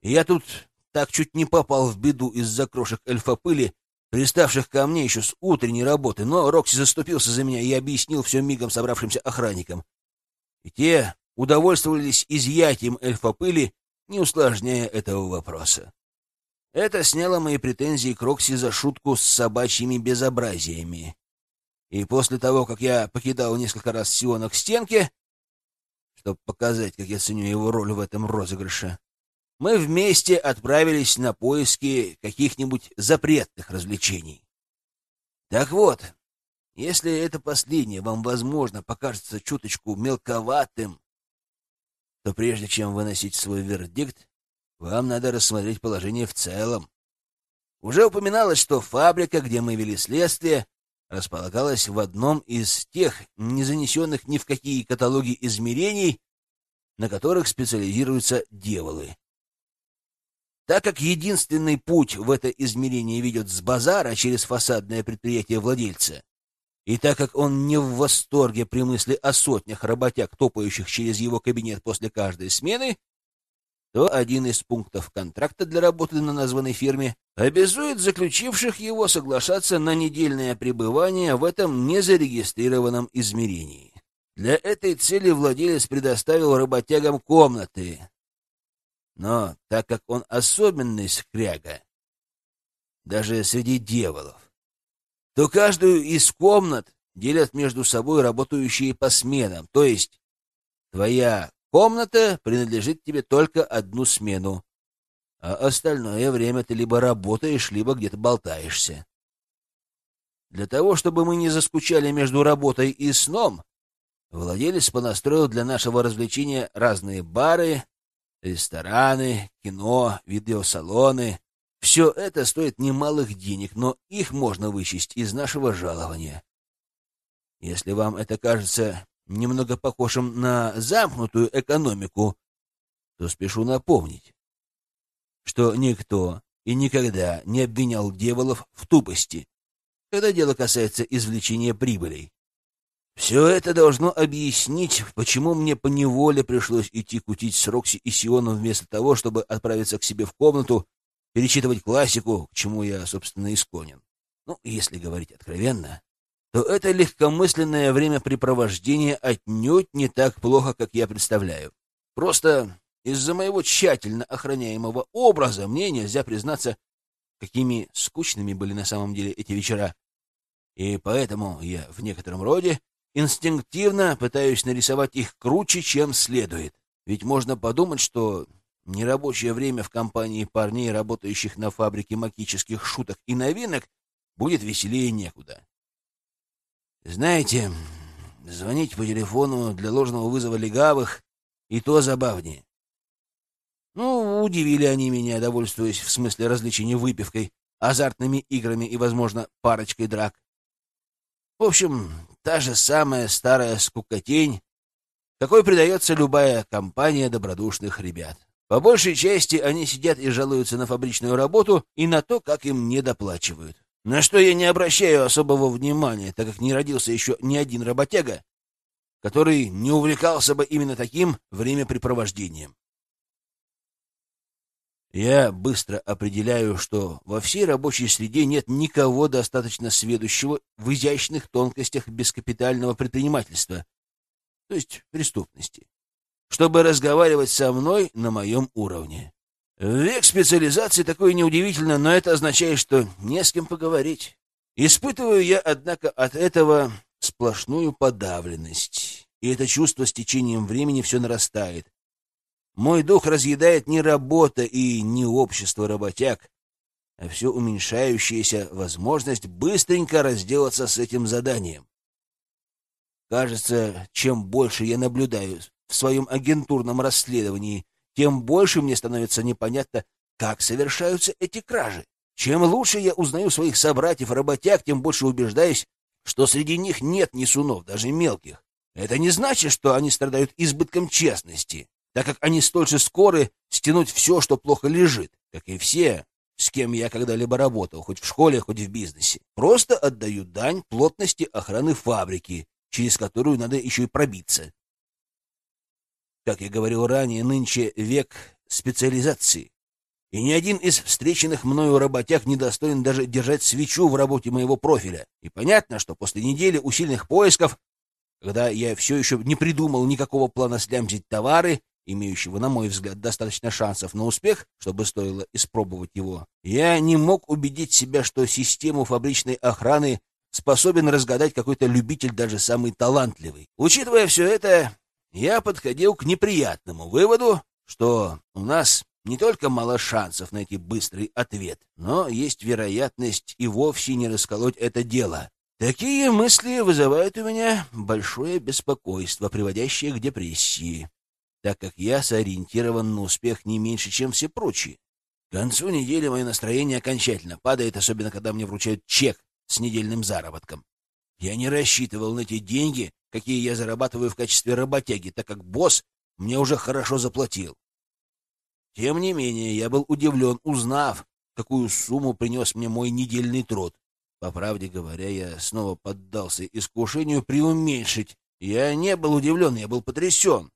И я тут так чуть не попал в беду из-за крошек эльфопыли, приставших ко мне еще с утренней работы, но Рокси заступился за меня и объяснил все мигом собравшимся охранникам. И те удовольствовались изъятием эльфопыли, не усложняя этого вопроса. Это сняло мои претензии к Рокси за шутку с собачьими безобразиями. И после того, как я покидал несколько раз Сиона к стенке, чтобы показать, как я ценю его роль в этом розыгрыше, мы вместе отправились на поиски каких-нибудь запретных развлечений. Так вот, если это последнее вам, возможно, покажется чуточку мелковатым, то прежде чем выносить свой вердикт, вам надо рассмотреть положение в целом. Уже упоминалось, что фабрика, где мы вели следствие, располагалась в одном из тех, не занесенных ни в какие каталоги измерений, на которых специализируются дьяволы. Так как единственный путь в это измерение ведет с базара через фасадное предприятие владельца, И так как он не в восторге при мысли о сотнях работяг, топающих через его кабинет после каждой смены, то один из пунктов контракта для работы на названной фирме обязует заключивших его соглашаться на недельное пребывание в этом незарегистрированном измерении. Для этой цели владелец предоставил работягам комнаты. Но так как он особенный скряга, даже среди дьяволов, то каждую из комнат делят между собой работающие по сменам, то есть твоя комната принадлежит тебе только одну смену, а остальное время ты либо работаешь, либо где-то болтаешься. Для того, чтобы мы не заскучали между работой и сном, владелец понастроил для нашего развлечения разные бары, рестораны, кино, видеосалоны, все это стоит немалых денег, но их можно вычесть из нашего жалования. Если вам это кажется немного похожим на замкнутую экономику, то спешу напомнить, что никто и никогда не обвинял дьяволов в тупости, когда дело касается извлечения прибылей. Все это должно объяснить, почему мне поневоле пришлось идти кутить с Рокси и Сионом вместо того, чтобы отправиться к себе в комнату перечитывать классику, к чему я, собственно, и склонен. Ну, если говорить откровенно, то это легкомысленное времяпрепровождение отнюдь не так плохо, как я представляю. Просто из-за моего тщательно охраняемого образа мне нельзя признаться, какими скучными были на самом деле эти вечера. И поэтому я в некотором роде инстинктивно пытаюсь нарисовать их круче, чем следует. Ведь можно подумать, что Нерабочее время в компании парней, работающих на фабрике магических шуток и новинок, будет веселее некуда. Знаете, звонить по телефону для ложного вызова легавых и то забавнее. Ну, удивили они меня, довольствуясь в смысле развлечения выпивкой, азартными играми и, возможно, парочкой драк. В общем, та же самая старая скукотень, какой придается любая компания добродушных ребят. По большей части они сидят и жалуются на фабричную работу и на то, как им не доплачивают. На что я не обращаю особого внимания, так как не родился еще ни один работяга, который не увлекался бы именно таким времяпрепровождением. Я быстро определяю, что во всей рабочей среде нет никого достаточно сведущего в изящных тонкостях бескапитального предпринимательства, то есть преступности чтобы разговаривать со мной на моем уровне. век специализации такое неудивительно, но это означает, что не с кем поговорить. Испытываю я, однако, от этого сплошную подавленность, и это чувство с течением времени все нарастает. Мой дух разъедает не работа и не общество работяг, а все уменьшающаяся возможность быстренько разделаться с этим заданием. Кажется, чем больше я наблюдаю в своем агентурном расследовании, тем больше мне становится непонятно, как совершаются эти кражи. Чем лучше я узнаю своих собратьев-работяг, тем больше убеждаюсь, что среди них нет несунов, даже мелких. Это не значит, что они страдают избытком честности, так как они столь же скоры стянуть все, что плохо лежит, как и все, с кем я когда-либо работал, хоть в школе, хоть в бизнесе. Просто отдаю дань плотности охраны фабрики, через которую надо еще и пробиться. Как я говорил ранее, нынче век специализации. И ни один из встреченных мною работяг не достоин даже держать свечу в работе моего профиля. И понятно, что после недели усиленных поисков, когда я все еще не придумал никакого плана слямзить товары, имеющего, на мой взгляд, достаточно шансов на успех, чтобы стоило испробовать его, я не мог убедить себя, что систему фабричной охраны способен разгадать какой-то любитель, даже самый талантливый. Учитывая все это, я подходил к неприятному выводу, что у нас не только мало шансов найти быстрый ответ, но есть вероятность и вовсе не расколоть это дело. Такие мысли вызывают у меня большое беспокойство, приводящее к депрессии, так как я сориентирован на успех не меньше, чем все прочие. К концу недели мое настроение окончательно падает, особенно когда мне вручают чек с недельным заработком. Я не рассчитывал на те деньги, какие я зарабатываю в качестве работяги, так как босс мне уже хорошо заплатил. Тем не менее, я был удивлен, узнав, какую сумму принес мне мой недельный труд. По правде говоря, я снова поддался искушению преуменьшить. Я не был удивлен, я был потрясен.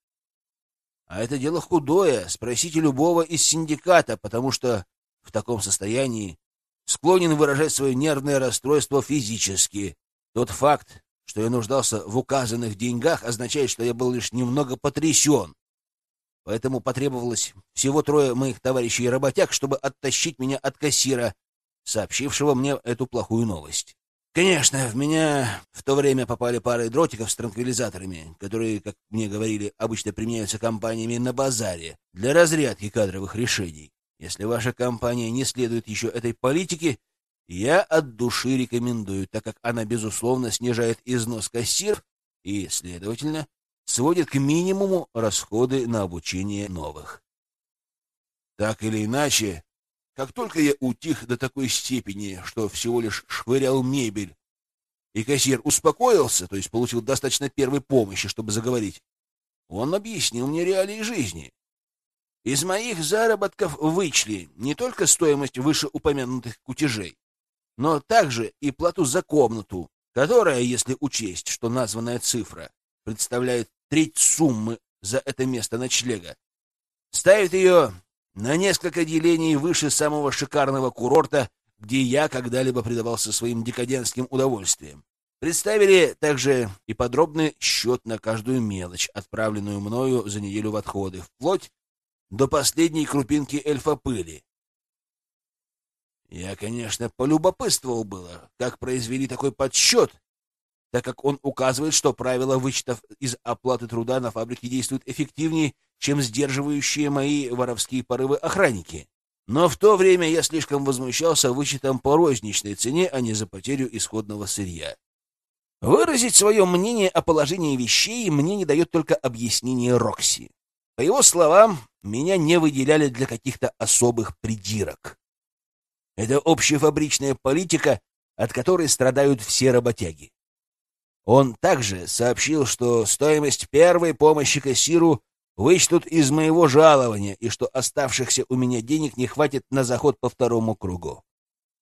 А это дело худое, спросите любого из синдиката, потому что в таком состоянии склонен выражать свое нервное расстройство физически. Тот факт, что я нуждался в указанных деньгах, означает, что я был лишь немного потрясен. Поэтому потребовалось всего трое моих товарищей работяг, чтобы оттащить меня от кассира, сообщившего мне эту плохую новость. Конечно, в меня в то время попали пары дротиков с транквилизаторами, которые, как мне говорили, обычно применяются компаниями на базаре для разрядки кадровых решений. Если ваша компания не следует еще этой политике, я от души рекомендую, так как она, безусловно, снижает износ кассиров и, следовательно, сводит к минимуму расходы на обучение новых. Так или иначе, как только я утих до такой степени, что всего лишь швырял мебель, и кассир успокоился, то есть получил достаточно первой помощи, чтобы заговорить, он объяснил мне реалии жизни. Из моих заработков вычли не только стоимость вышеупомянутых кутежей, но также и плату за комнату, которая, если учесть, что названная цифра представляет треть суммы за это место ночлега, ставит ее на несколько делений выше самого шикарного курорта, где я когда-либо предавался своим декадентским удовольствиям. Представили также и подробный счет на каждую мелочь, отправленную мною за неделю в отходы, вплоть до последней крупинки эльфа-пыли. Я, конечно, полюбопытствовал было, как произвели такой подсчет, так как он указывает, что правила вычетов из оплаты труда на фабрике действуют эффективнее, чем сдерживающие мои воровские порывы охранники. Но в то время я слишком возмущался вычетом по розничной цене, а не за потерю исходного сырья. Выразить свое мнение о положении вещей мне не дает только объяснение Рокси. По его словам, меня не выделяли для каких-то особых придирок. Это общефабричная политика, от которой страдают все работяги. Он также сообщил, что стоимость первой помощи кассиру вычтут из моего жалования и что оставшихся у меня денег не хватит на заход по второму кругу.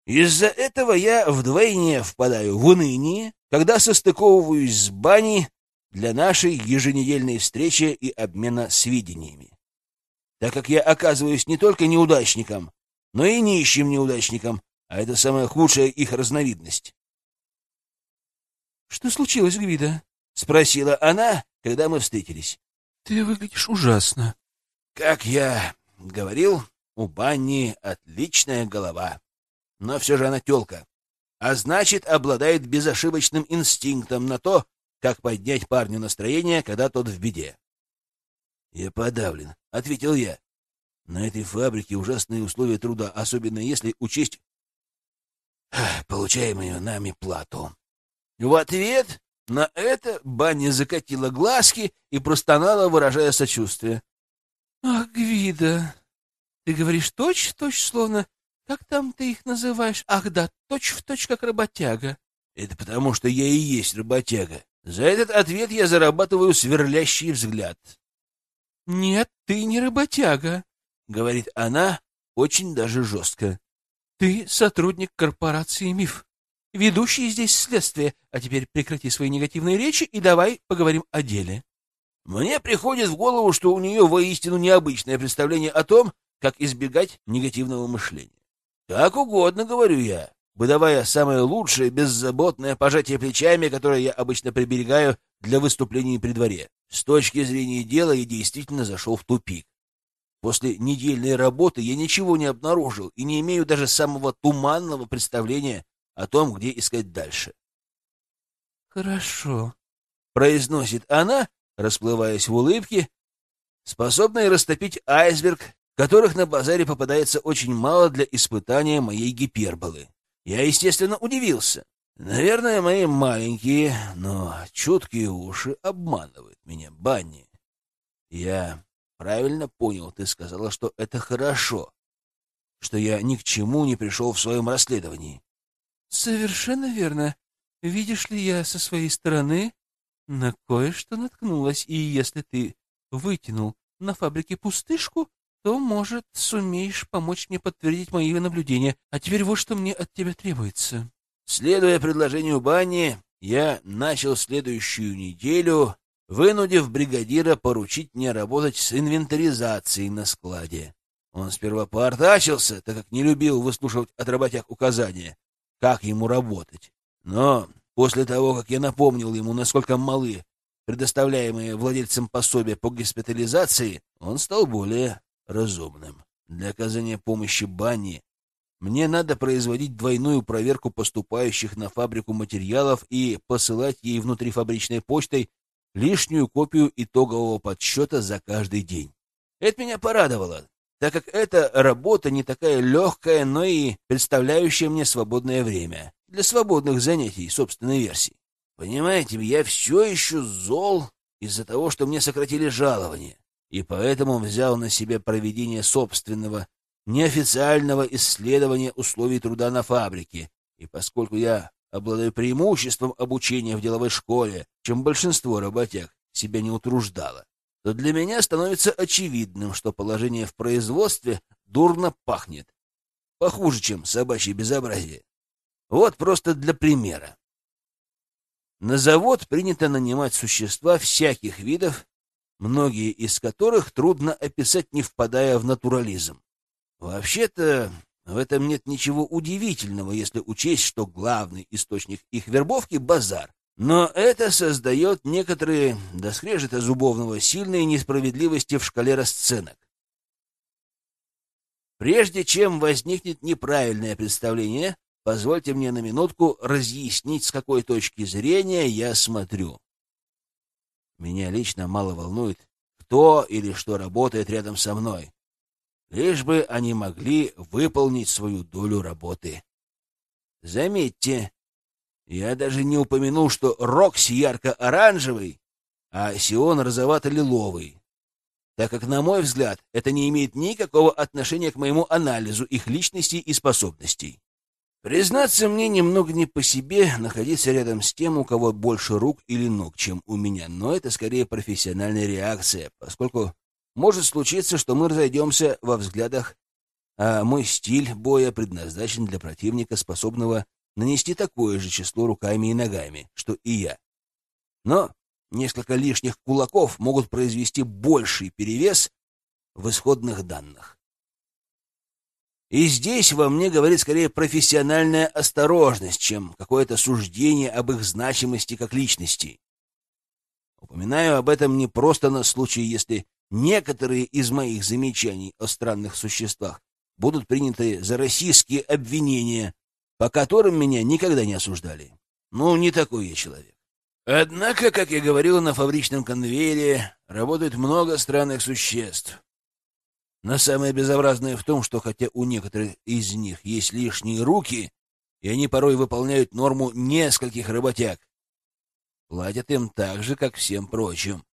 Из-за этого я вдвойне впадаю в уныние, когда состыковываюсь с баней для нашей еженедельной встречи и обмена сведениями. Так как я оказываюсь не только неудачником, но и нищим неудачником, а это самая худшая их разновидность. «Что случилось, Гвида?» — спросила она, когда мы встретились. «Ты выглядишь ужасно». «Как я говорил, у Банни отличная голова. Но все же она тёлка, а значит, обладает безошибочным инстинктом на то, как поднять парню настроение, когда тот в беде. «Я подавлен», — ответил я. «На этой фабрике ужасные условия труда, особенно если учесть получаемую нами плату». В ответ на это Банни закатила глазки и простонала, выражая сочувствие. — Ах, Гвида, ты говоришь точь-в-точь, словно... Как там ты их называешь? Ах да, точь-в-точь, как работяга. — Это потому, что я и есть работяга. За этот ответ я зарабатываю сверлящий взгляд. — Нет, ты не работяга, — говорит она очень даже жестко. — Ты сотрудник корпорации «Миф» ведущий здесь следствие. А теперь прекрати свои негативные речи и давай поговорим о деле. Мне приходит в голову, что у нее воистину необычное представление о том, как избегать негативного мышления. Как угодно, говорю я, выдавая самое лучшее, беззаботное пожатие плечами, которое я обычно приберегаю для выступлений при дворе. С точки зрения дела я действительно зашел в тупик. После недельной работы я ничего не обнаружил и не имею даже самого туманного представления о том, где искать дальше. «Хорошо», — произносит она, расплываясь в улыбке, способной растопить айсберг, которых на базаре попадается очень мало для испытания моей гиперболы. Я, естественно, удивился. Наверное, мои маленькие, но чуткие уши обманывают меня, Банни. Я правильно понял, ты сказала, что это хорошо, что я ни к чему не пришел в своем расследовании. Совершенно верно. Видишь ли, я со своей стороны на кое-что наткнулась, и если ты вытянул на фабрике пустышку, то, может, сумеешь помочь мне подтвердить мои наблюдения. А теперь вот что мне от тебя требуется. Следуя предложению Бани, я начал следующую неделю, вынудив бригадира поручить мне работать с инвентаризацией на складе. Он сперва поортачился, так как не любил выслушивать от работяг указания, как ему работать. Но после того, как я напомнил ему, насколько малы предоставляемые владельцам пособия по госпитализации, он стал более разумным. Для оказания помощи Бани мне надо производить двойную проверку поступающих на фабрику материалов и посылать ей внутрифабричной почтой лишнюю копию итогового подсчета за каждый день. Это меня порадовало, так как эта работа не такая легкая, но и представляющая мне свободное время для свободных занятий собственной версии. Понимаете, я все еще зол из-за того, что мне сократили жалование, и поэтому взял на себя проведение собственного неофициального исследования условий труда на фабрике, и поскольку я обладаю преимуществом обучения в деловой школе, чем большинство работяг себя не утруждало, то для меня становится очевидным, что положение в производстве дурно пахнет. Похуже, чем собачье безобразие. Вот просто для примера. На завод принято нанимать существа всяких видов, многие из которых трудно описать, не впадая в натурализм. Вообще-то в этом нет ничего удивительного, если учесть, что главный источник их вербовки — базар. Но это создает некоторые, до скрежета зубовного, сильные несправедливости в шкале расценок. Прежде чем возникнет неправильное представление, позвольте мне на минутку разъяснить, с какой точки зрения я смотрю. Меня лично мало волнует, кто или что работает рядом со мной, лишь бы они могли выполнить свою долю работы. Заметьте, я даже не упомянул, что Рокси ярко-оранжевый, а Сион розовато-лиловый, так как, на мой взгляд, это не имеет никакого отношения к моему анализу их личностей и способностей. Признаться, мне немного не по себе находиться рядом с тем, у кого больше рук или ног, чем у меня, но это скорее профессиональная реакция, поскольку может случиться, что мы разойдемся во взглядах, а мой стиль боя предназначен для противника, способного нанести такое же число руками и ногами, что и я. Но несколько лишних кулаков могут произвести больший перевес в исходных данных. И здесь во мне говорит скорее профессиональная осторожность, чем какое-то суждение об их значимости как личности. Упоминаю об этом не просто на случай, если некоторые из моих замечаний о странных существах будут приняты за российские обвинения, по которым меня никогда не осуждали. Ну, не такой я человек. Однако, как я говорил, на фабричном конвейере работает много странных существ. Но самое безобразное в том, что хотя у некоторых из них есть лишние руки, и они порой выполняют норму нескольких работяг, платят им так же, как всем прочим.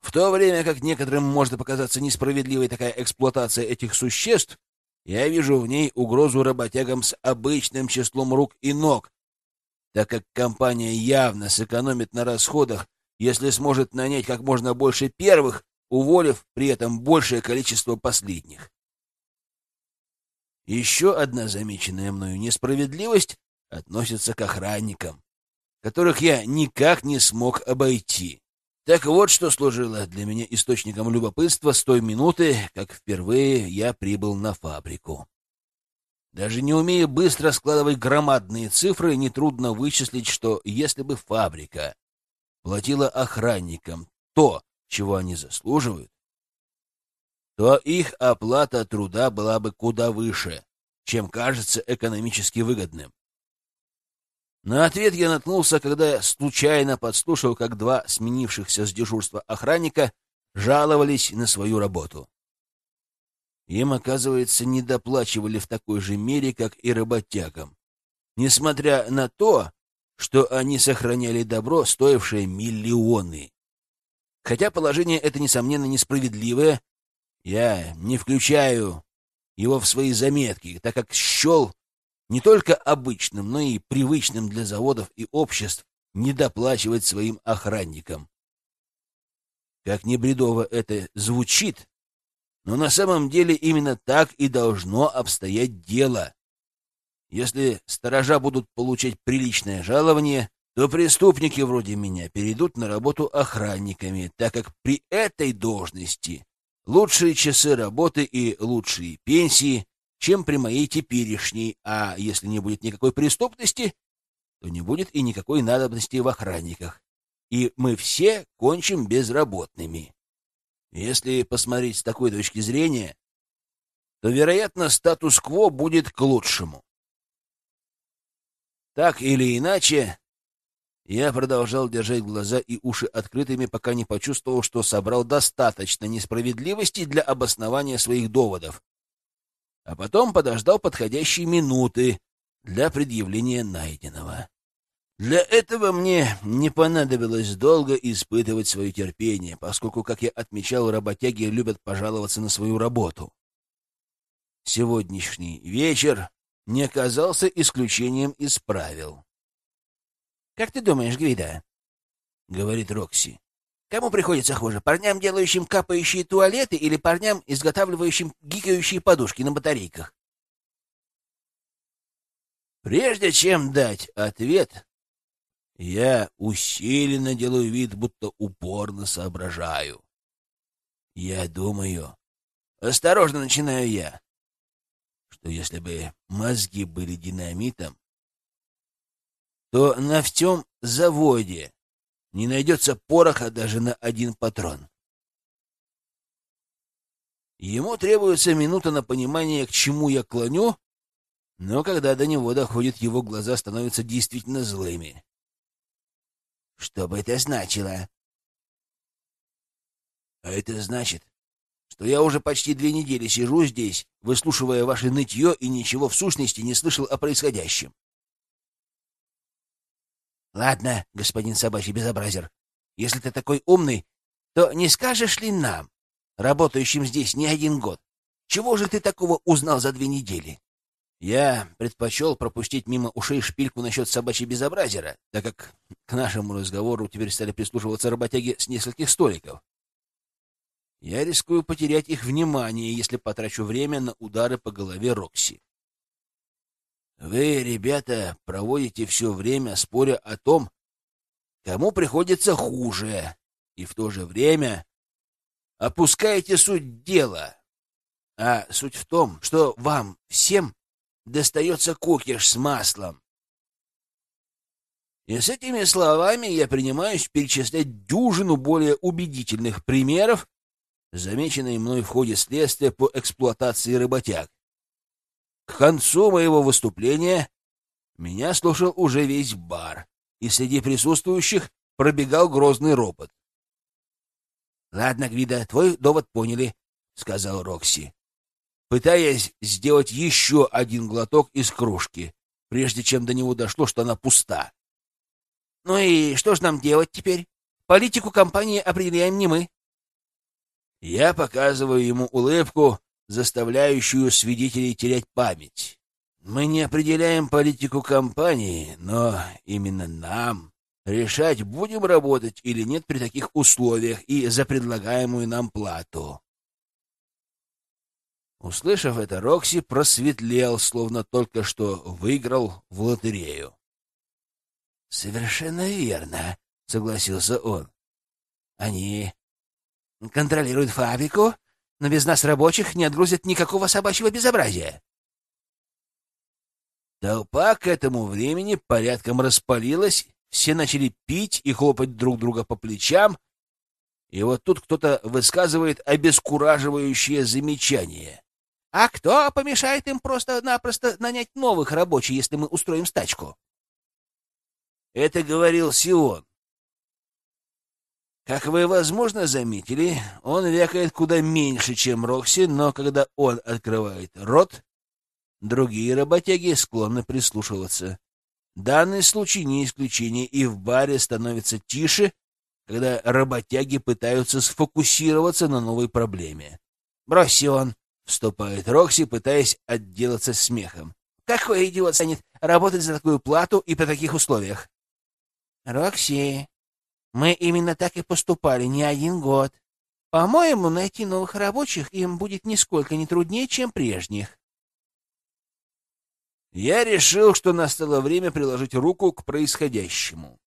В то время как некоторым может показаться несправедливой такая эксплуатация этих существ, я вижу в ней угрозу работягам с обычным числом рук и ног, так как компания явно сэкономит на расходах, если сможет нанять как можно больше первых, уволив при этом большее количество последних. Еще одна замеченная мною несправедливость относится к охранникам, которых я никак не смог обойти. Так вот, что служило для меня источником любопытства с той минуты, как впервые я прибыл на фабрику. Даже не умея быстро складывать громадные цифры, нетрудно вычислить, что если бы фабрика платила охранникам то, чего они заслуживают, то их оплата труда была бы куда выше, чем кажется экономически выгодным. На ответ я наткнулся, когда случайно подслушал, как два сменившихся с дежурства охранника жаловались на свою работу. Им, оказывается, не доплачивали в такой же мере, как и работягам, несмотря на то, что они сохраняли добро, стоившее миллионы. Хотя положение это, несомненно, несправедливое, я не включаю его в свои заметки, так как счел не только обычным, но и привычным для заводов и обществ недоплачивать своим охранникам. Как не бредово это звучит, но на самом деле именно так и должно обстоять дело. Если сторожа будут получать приличное жалование, то преступники вроде меня перейдут на работу охранниками, так как при этой должности лучшие часы работы и лучшие пенсии, чем при моей теперешней, а если не будет никакой преступности, то не будет и никакой надобности в охранниках, и мы все кончим безработными. Если посмотреть с такой точки зрения, то, вероятно, статус-кво будет к лучшему. Так или иначе, я продолжал держать глаза и уши открытыми, пока не почувствовал, что собрал достаточно несправедливости для обоснования своих доводов. А потом подождал подходящие минуты для предъявления найденного. Для этого мне не понадобилось долго испытывать свое терпение, поскольку, как я отмечал, работяги любят пожаловаться на свою работу. Сегодняшний вечер не оказался исключением из правил. «Как ты думаешь, Гвида?» — говорит Рокси. «Кому приходится хуже, парням, делающим капающие туалеты, или парням, изготавливающим гикающие подушки на батарейках?» Прежде чем дать ответ, я усиленно делаю вид, будто упорно соображаю. Я думаю, осторожно начинаю я, что если бы мозги были динамитом, то на всем заводе не найдется пороха даже на один патрон. Ему требуется минута на понимание, к чему я клоню, но когда до него доходит, его глаза становятся действительно злыми. Что бы это значило? А это значит, что я уже почти две недели сижу здесь, выслушивая ваше нытье, и ничего в сущности не слышал о происходящем. Ладно, господин собачий безобразер, если ты такой умный, то не скажешь ли нам, работающим здесь не один год, чего же ты такого узнал за две недели? Я предпочел пропустить мимо ушей шпильку насчет собачьей безобразера, так как к нашему разговору теперь стали прислушиваться работяги с нескольких столиков. Я рискую потерять их внимание, если потрачу время на удары по голове Рокси. Вы, ребята, проводите все время, споря о том, кому приходится хуже, и в то же время опускаете суть дела. А суть в том, что вам всем достается кукиш с маслом. И с этими словами я принимаюсь перечислять дюжину более убедительных примеров, замеченные мной в ходе следствия по эксплуатации работяг. К концу моего выступления меня слушал уже весь бар, и среди присутствующих пробегал грозный ропот. — Ладно, Гвида, твой довод поняли, — сказал Рокси, пытаясь сделать еще один глоток из кружки, прежде чем до него дошло, что она пуста. — Ну и что же нам делать теперь? Политику компании определяем не мы. Я показываю ему улыбку, заставляющую свидетелей терять память. Мы не определяем политику компании, но именно нам решать, будем работать или нет при таких условиях и за предлагаемую нам плату. Услышав это, Рокси просветлел, словно только что выиграл в лотерею. «Совершенно верно», — согласился он. «Они контролируют фабрику, но без нас, рабочих, не отгрузят никакого собачьего безобразия. Толпа к этому времени порядком распалилась, все начали пить и хлопать друг друга по плечам, и вот тут кто-то высказывает обескураживающее замечание. «А кто помешает им просто-напросто нанять новых рабочих, если мы устроим стачку?» Это говорил Сион. Как вы, возможно, заметили, он вякает куда меньше, чем Рокси, но когда он открывает рот, другие работяги склонны прислушиваться. Данный случай не исключение, и в баре становится тише, когда работяги пытаются сфокусироваться на новой проблеме. «Брось, он!» — вступает Рокси, пытаясь отделаться смехом. «Какой идиот станет работать за такую плату и при таких условиях?» «Рокси, мы именно так и поступали не один год. По-моему, найти новых рабочих им будет нисколько не труднее, чем прежних. Я решил, что настало время приложить руку к происходящему.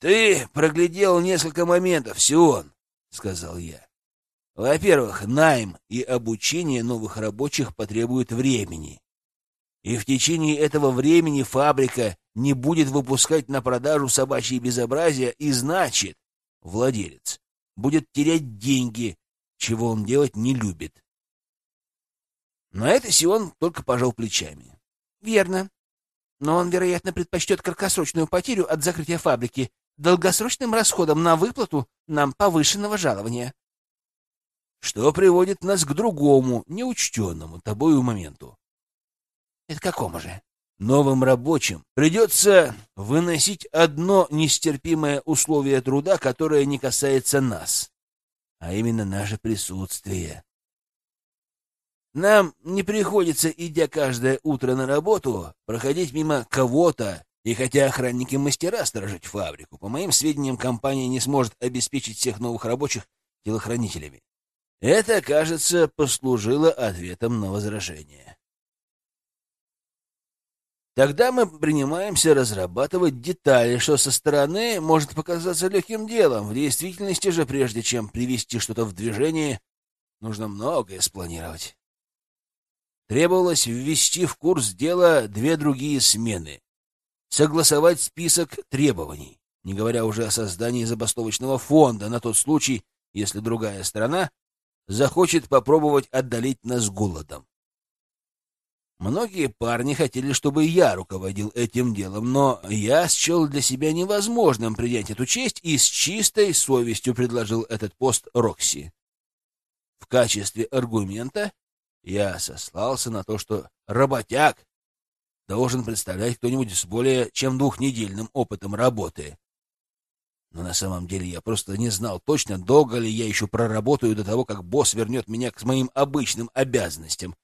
«Ты проглядел несколько моментов, Сион», — сказал я. «Во-первых, найм и обучение новых рабочих потребуют времени. И в течение этого времени фабрика не будет выпускать на продажу собачьи безобразия, и значит, владелец будет терять деньги, чего он делать не любит. На это Сион только пожал плечами. Верно. Но он, вероятно, предпочтет краткосрочную потерю от закрытия фабрики долгосрочным расходом на выплату нам повышенного жалования. Что приводит нас к другому, неучтенному тобою моменту. Это какому же? Новым рабочим придется выносить одно нестерпимое условие труда, которое не касается нас, а именно наше присутствие. Нам не приходится, идя каждое утро на работу, проходить мимо кого-то, и хотя охранники-мастера сторожить фабрику, по моим сведениям, компания не сможет обеспечить всех новых рабочих телохранителями. Это, кажется, послужило ответом на возражение. Тогда мы принимаемся разрабатывать детали, что со стороны может показаться легким делом. В действительности же, прежде чем привести что-то в движение, нужно многое спланировать требовалось ввести в курс дела две другие смены, согласовать список требований, не говоря уже о создании забастовочного фонда на тот случай, если другая сторона захочет попробовать отдалить нас голодом. Многие парни хотели, чтобы я руководил этим делом, но я счел для себя невозможным принять эту честь и с чистой совестью предложил этот пост Рокси. В качестве аргумента я сослался на то, что работяг должен представлять кто-нибудь с более чем двухнедельным опытом работы. Но на самом деле я просто не знал точно, долго ли я еще проработаю до того, как босс вернет меня к моим обычным обязанностям,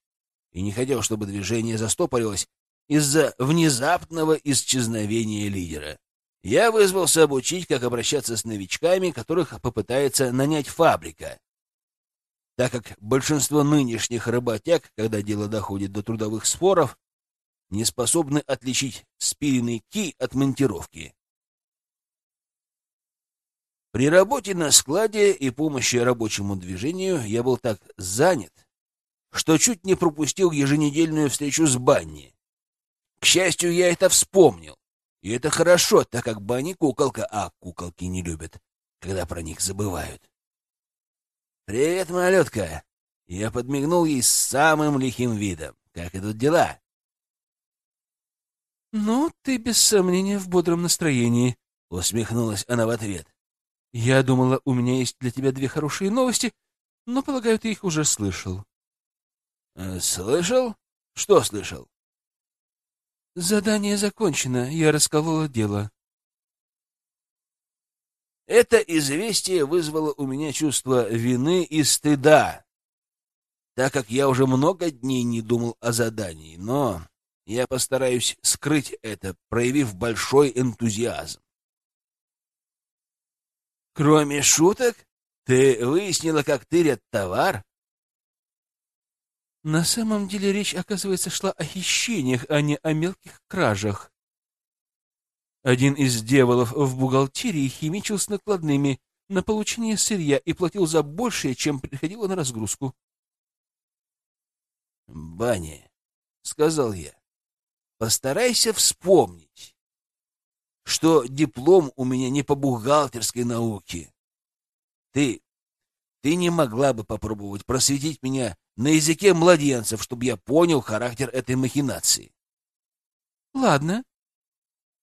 и не хотел, чтобы движение застопорилось из-за внезапного исчезновения лидера. Я вызвался обучить, как обращаться с новичками, которых попытается нанять фабрика так как большинство нынешних работяг, когда дело доходит до трудовых споров, не способны отличить спиленный ки от монтировки. При работе на складе и помощи рабочему движению я был так занят, что чуть не пропустил еженедельную встречу с Банни. К счастью, я это вспомнил. И это хорошо, так как Банни куколка, а куколки не любят, когда про них забывают. «Привет, малютка!» Я подмигнул ей с самым лихим видом. «Как идут дела?» «Ну, ты без сомнения в бодром настроении», — усмехнулась она в ответ. «Я думала, у меня есть для тебя две хорошие новости, но, полагаю, ты их уже слышал». «Э, «Слышал? Что слышал?» «Задание закончено, я расколола дело». Это известие вызвало у меня чувство вины и стыда, так как я уже много дней не думал о задании, но я постараюсь скрыть это, проявив большой энтузиазм. Кроме шуток, ты выяснила, как тырят товар? На самом деле речь, оказывается, шла о хищениях, а не о мелких кражах. Один из дьяволов в бухгалтерии химичил с накладными на получение сырья и платил за большее, чем приходило на разгрузку. «Баня», — сказал я, — «постарайся вспомнить, что диплом у меня не по бухгалтерской науке. Ты, ты не могла бы попробовать просветить меня на языке младенцев, чтобы я понял характер этой махинации?» «Ладно»,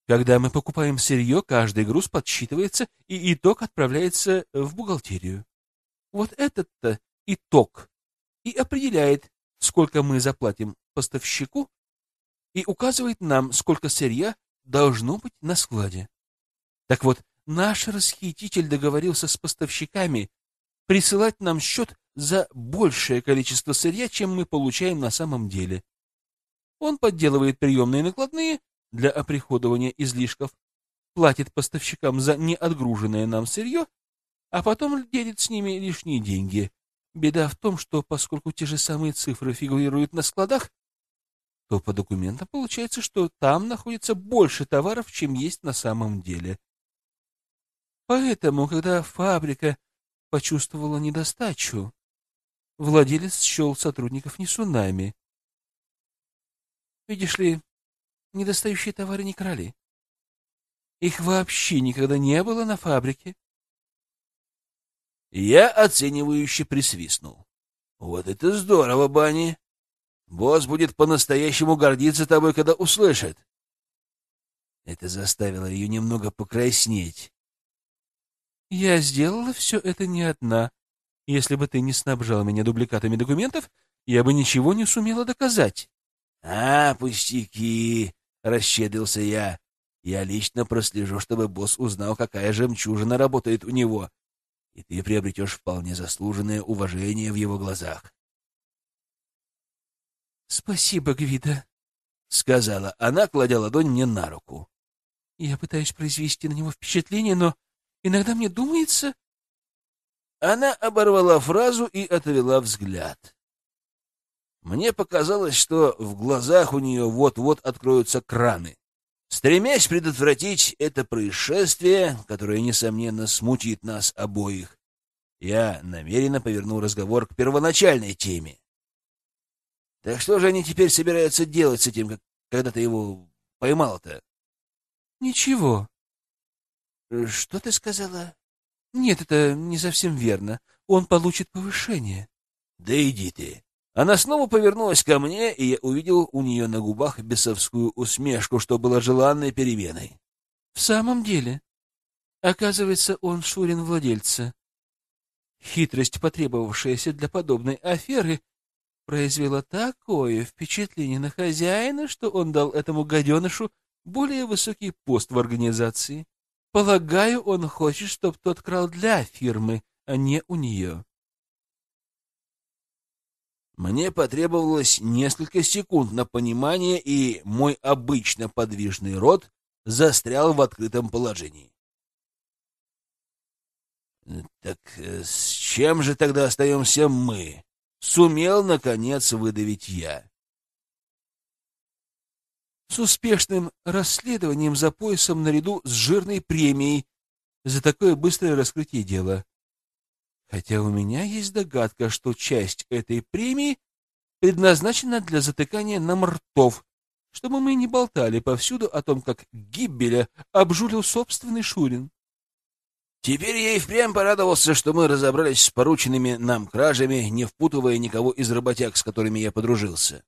когда мы покупаем сырье, каждый груз подсчитывается, и итог отправляется в бухгалтерию. Вот этот-то итог и определяет, сколько мы заплатим поставщику, и указывает нам, сколько сырья должно быть на складе. Так вот, наш расхититель договорился с поставщиками присылать нам счет за большее количество сырья, чем мы получаем на самом деле. Он подделывает приемные накладные для оприходования излишков, платит поставщикам за неотгруженное нам сырье, а потом делит с ними лишние деньги. Беда в том, что поскольку те же самые цифры фигурируют на складах, то по документам получается, что там находится больше товаров, чем есть на самом деле. Поэтому, когда фабрика почувствовала недостачу, владелец счел сотрудников несунами. Видишь ли, недостающие товары не крали. Их вообще никогда не было на фабрике. Я оценивающе присвистнул. Вот это здорово, Бани. Босс будет по-настоящему гордиться тобой, когда услышит. Это заставило ее немного покраснеть. Я сделала все это не одна. Если бы ты не снабжал меня дубликатами документов, я бы ничего не сумела доказать. — А, пустяки! — расщедрился я. Я лично прослежу, чтобы босс узнал, какая жемчужина работает у него, и ты приобретешь вполне заслуженное уважение в его глазах. — Спасибо, Гвида, — сказала она, кладя ладонь мне на руку. — Я пытаюсь произвести на него впечатление, но иногда мне думается... Она оборвала фразу и отвела взгляд. Мне показалось, что в глазах у нее вот-вот откроются краны. Стремясь предотвратить это происшествие, которое, несомненно, смутит нас обоих, я намеренно повернул разговор к первоначальной теме. Так что же они теперь собираются делать с этим, когда ты его поймал-то? Ничего. Что ты сказала? Нет, это не совсем верно. Он получит повышение. Да иди ты. Она снова повернулась ко мне, и я увидел у нее на губах бесовскую усмешку, что было желанной переменой. В самом деле, оказывается, он Шурин владельца. Хитрость, потребовавшаяся для подобной аферы, произвела такое впечатление на хозяина, что он дал этому гаденышу более высокий пост в организации. Полагаю, он хочет, чтобы тот крал для фирмы, а не у нее. Мне потребовалось несколько секунд на понимание, и мой обычно подвижный рот застрял в открытом положении. Так э, с чем же тогда остаемся мы? Сумел, наконец, выдавить я. С успешным расследованием за поясом наряду с жирной премией за такое быстрое раскрытие дела. Хотя у меня есть догадка, что часть этой премии предназначена для затыкания нам ртов, чтобы мы не болтали повсюду о том, как Гиббеля обжулил собственный Шурин. Теперь я и впрямь порадовался, что мы разобрались с порученными нам кражами, не впутывая никого из работяг, с которыми я подружился.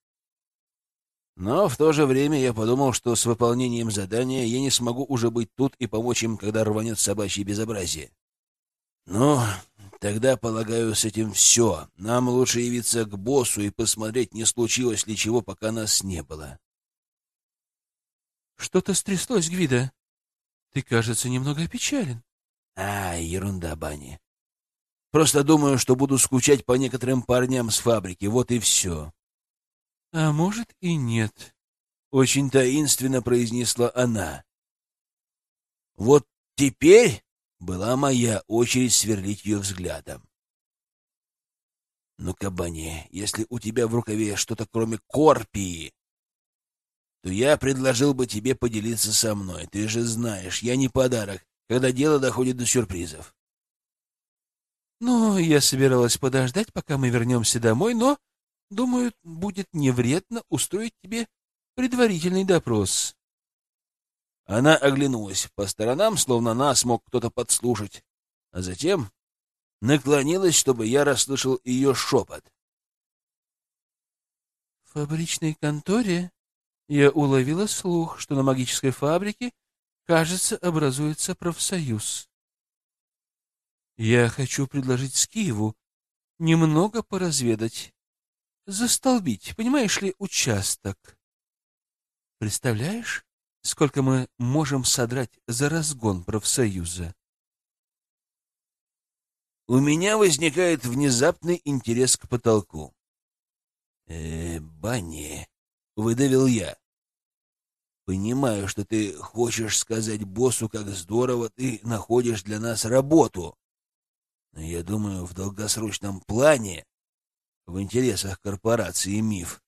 Но в то же время я подумал, что с выполнением задания я не смогу уже быть тут и помочь им, когда рванет собачье безобразие. Ну, тогда, полагаю, с этим все. Нам лучше явиться к боссу и посмотреть, не случилось ли чего, пока нас не было. Что-то стряслось, Гвида. Ты, кажется, немного опечален. А, ерунда, Бани. Просто думаю, что буду скучать по некоторым парням с фабрики, вот и все. А может и нет. Очень таинственно произнесла она. Вот теперь была моя очередь сверлить ее взглядом. Ну, Кабани, если у тебя в рукаве что-то кроме корпии, то я предложил бы тебе поделиться со мной. Ты же знаешь, я не подарок, когда дело доходит до сюрпризов. Ну, я собиралась подождать, пока мы вернемся домой, но, думаю, будет не вредно устроить тебе предварительный допрос. Она оглянулась по сторонам, словно нас мог кто-то подслушать, а затем наклонилась, чтобы я расслышал ее шепот. В фабричной конторе я уловила слух, что на магической фабрике, кажется, образуется профсоюз. Я хочу предложить Скиеву немного поразведать, застолбить, понимаешь ли, участок. Представляешь? сколько мы можем содрать за разгон профсоюза. У меня возникает внезапный интерес к потолку. «Э, Банни», — выдавил я. «Понимаю, что ты хочешь сказать боссу, как здорово ты находишь для нас работу. Но я думаю, в долгосрочном плане, в интересах корпорации МИФ,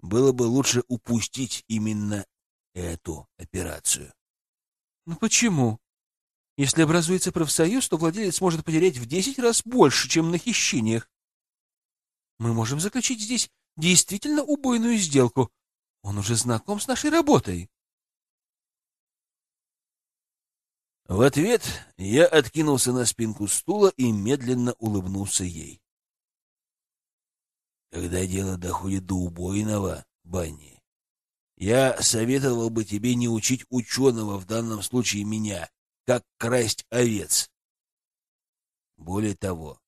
было бы лучше упустить именно эту операцию. Ну почему? Если образуется профсоюз, то владелец может потерять в десять раз больше, чем на хищениях. Мы можем заключить здесь действительно убойную сделку. Он уже знаком с нашей работой. В ответ я откинулся на спинку стула и медленно улыбнулся ей. Когда дело доходит до убойного, Банни, я советовал бы тебе не учить ученого, в данном случае меня, как красть овец. Более того,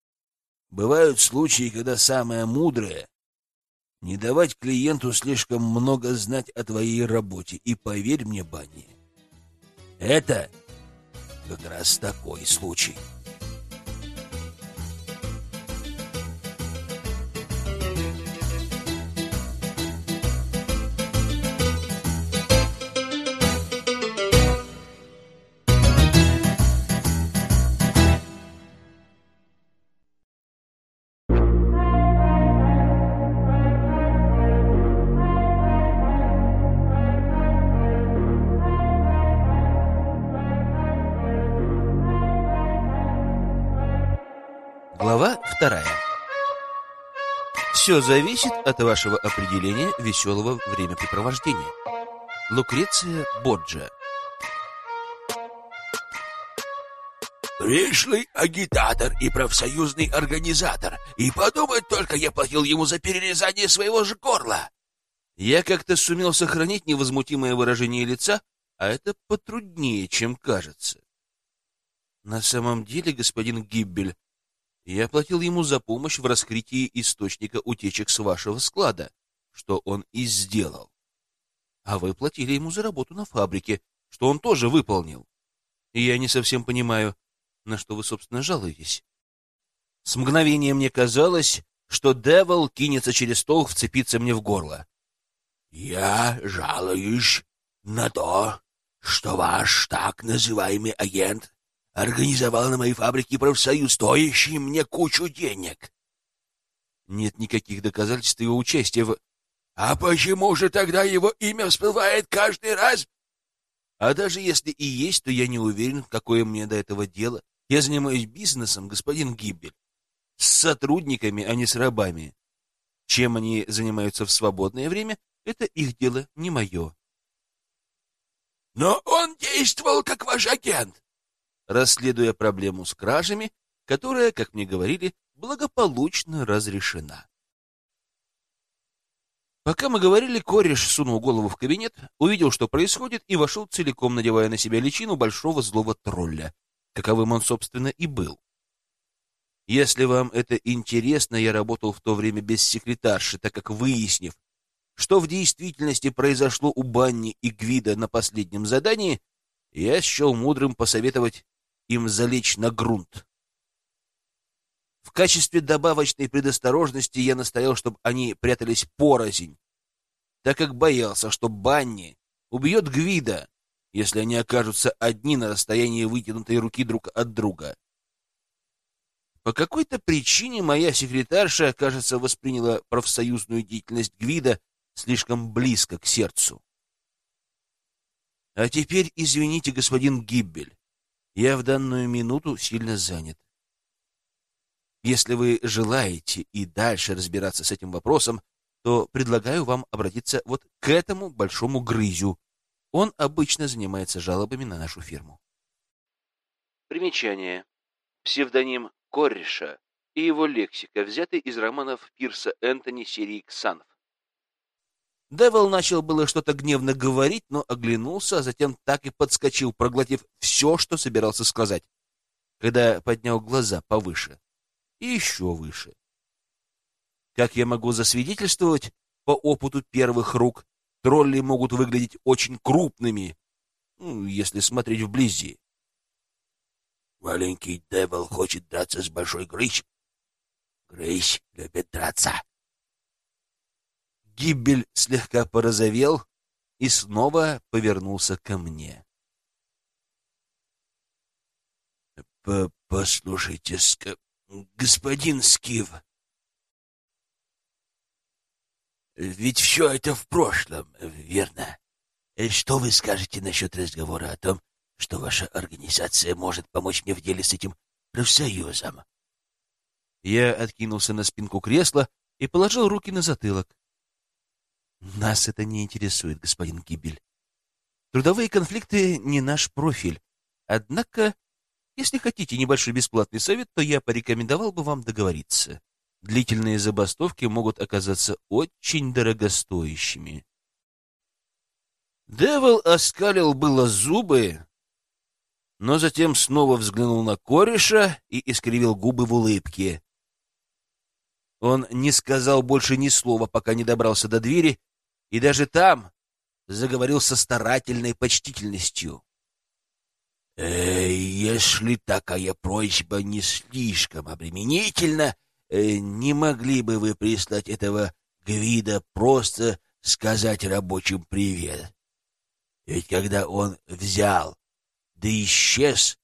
бывают случаи, когда самое мудрое — не давать клиенту слишком много знать о твоей работе. И поверь мне, Банни, это как раз такой случай. Все зависит от вашего определения веселого времяпрепровождения. Лукреция Боджа. Пришлый агитатор и профсоюзный организатор. И подумать только, я платил ему за перерезание своего же горла. Я как-то сумел сохранить невозмутимое выражение лица, а это потруднее, чем кажется. На самом деле, господин Гиббель, я платил ему за помощь в раскрытии источника утечек с вашего склада, что он и сделал. А вы платили ему за работу на фабрике, что он тоже выполнил. И я не совсем понимаю, на что вы, собственно, жалуетесь. С мгновения мне казалось, что Девил кинется через стол вцепиться мне в горло. Я жалуюсь на то, что ваш так называемый агент организовал на моей фабрике профсоюз, стоящий мне кучу денег. Нет никаких доказательств его участия в... А почему же тогда его имя всплывает каждый раз? А даже если и есть, то я не уверен, какое мне до этого дело. Я занимаюсь бизнесом, господин Гиббель. С сотрудниками, а не с рабами. Чем они занимаются в свободное время, это их дело, не мое. Но он действовал как ваш агент расследуя проблему с кражами, которая, как мне говорили, благополучно разрешена. Пока мы говорили, кореш сунул голову в кабинет, увидел, что происходит, и вошел целиком, надевая на себя личину большого злого тролля, каковым он, собственно, и был. Если вам это интересно, я работал в то время без секретарши, так как, выяснив, что в действительности произошло у Банни и Гвида на последнем задании, я счел мудрым посоветовать им залечь на грунт. В качестве добавочной предосторожности я настоял, чтобы они прятались порознь, так как боялся, что Банни убьет Гвида, если они окажутся одни на расстоянии вытянутой руки друг от друга. По какой-то причине моя секретарша, кажется, восприняла профсоюзную деятельность Гвида слишком близко к сердцу. А теперь извините, господин Гиббель. Я в данную минуту сильно занят. Если вы желаете и дальше разбираться с этим вопросом, то предлагаю вам обратиться вот к этому большому грызю. Он обычно занимается жалобами на нашу фирму. Примечание. Псевдоним Корреша и его лексика взяты из романов Пирса Энтони серии «Ксанов». Девил начал было что-то гневно говорить, но оглянулся, а затем так и подскочил, проглотив все, что собирался сказать, когда поднял глаза повыше и еще выше. Как я могу засвидетельствовать, по опыту первых рук, тролли могут выглядеть очень крупными, ну, если смотреть вблизи. Маленький Девил хочет драться с большой Грысь. Грысь любит драться. Гибель слегка порозовел и снова повернулся ко мне. — Послушайте, ск... господин Скив, Ведь все это в прошлом, верно? Что вы скажете насчет разговора о том, что ваша организация может помочь мне в деле с этим профсоюзом?» Я откинулся на спинку кресла и положил руки на затылок. «Нас это не интересует, господин Гибель. Трудовые конфликты не наш профиль. Однако, если хотите небольшой бесплатный совет, то я порекомендовал бы вам договориться. Длительные забастовки могут оказаться очень дорогостоящими». Девил оскалил было зубы, но затем снова взглянул на кореша и искривил губы в улыбке. Он не сказал больше ни слова, пока не добрался до двери, и даже там заговорил со старательной почтительностью. «Э, «Если такая просьба не слишком обременительна, э, не могли бы вы прислать этого Гвида просто сказать рабочим привет? Ведь когда он взял, да исчез,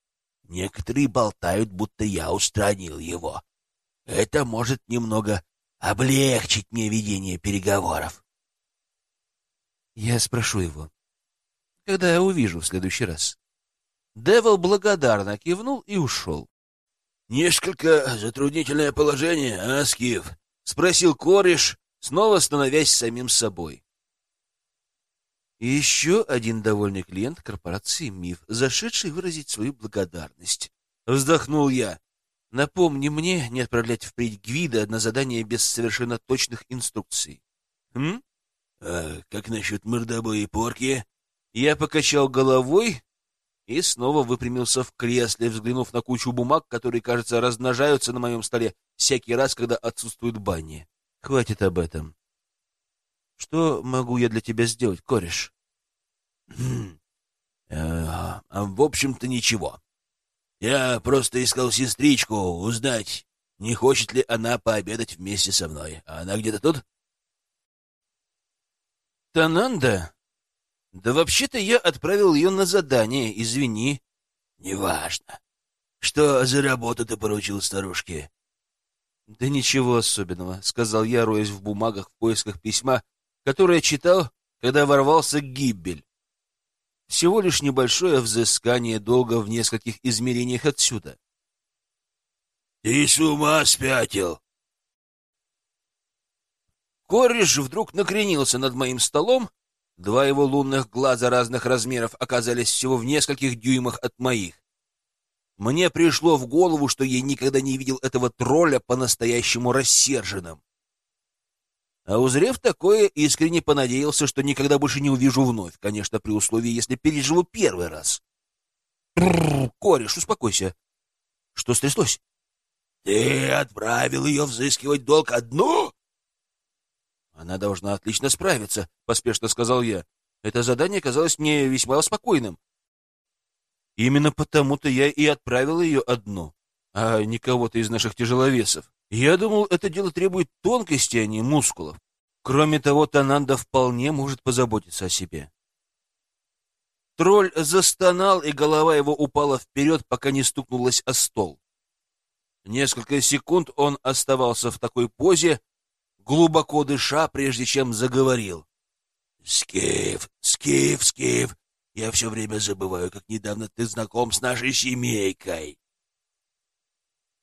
некоторые болтают, будто я устранил его. Это может немного облегчить мне ведение переговоров. Я спрошу его, когда я увижу в следующий раз. Девил благодарно кивнул и ушел. «Несколько затруднительное положение, а, Скиф?» — спросил кореш, снова становясь самим собой. И еще один довольный клиент корпорации «Миф», зашедший выразить свою благодарность. Вздохнул я. Напомни мне не отправлять впредь Гвида на задание без совершенно точных инструкций. Хм? А как насчет мордобоя и порки? Я покачал головой и снова выпрямился в кресле, взглянув на кучу бумаг, которые, кажется, размножаются на моем столе всякий раз, когда отсутствует банни. Хватит об этом. Что могу я для тебя сделать, кореш? Хм. А, а, в общем-то, ничего. Я просто искал сестричку, узнать, не хочет ли она пообедать вместе со мной. А она где-то тут? Тананда? Да вообще-то я отправил ее на задание, извини. Неважно. Что за работу ты поручил старушке? Да ничего особенного, сказал я, роясь в бумагах в поисках письма, которое читал, когда ворвался Гиббель. Всего лишь небольшое взыскание долга в нескольких измерениях отсюда. «Ты с ума спятил!» Кореш вдруг накренился над моим столом. Два его лунных глаза разных размеров оказались всего в нескольких дюймах от моих. Мне пришло в голову, что я никогда не видел этого тролля по-настоящему рассерженным. А узрев такое, искренне понадеялся, что никогда больше не увижу вновь, конечно, при условии, если переживу первый раз. кореш, успокойся. Что стряслось? Ты отправил ее взыскивать долг одну? Она должна отлично справиться, поспешно сказал я. Это задание казалось мне весьма спокойным. Именно потому-то я и отправил ее одну, а не кого-то из наших тяжеловесов. Я думал, это дело требует тонкости, а не мускулов. Кроме того, Тананда вполне может позаботиться о себе. Тролль застонал, и голова его упала вперед, пока не стукнулась о стол. Несколько секунд он оставался в такой позе, глубоко дыша, прежде чем заговорил. «Скиф, Скиф, Скиф, я все время забываю, как недавно ты знаком с нашей семейкой.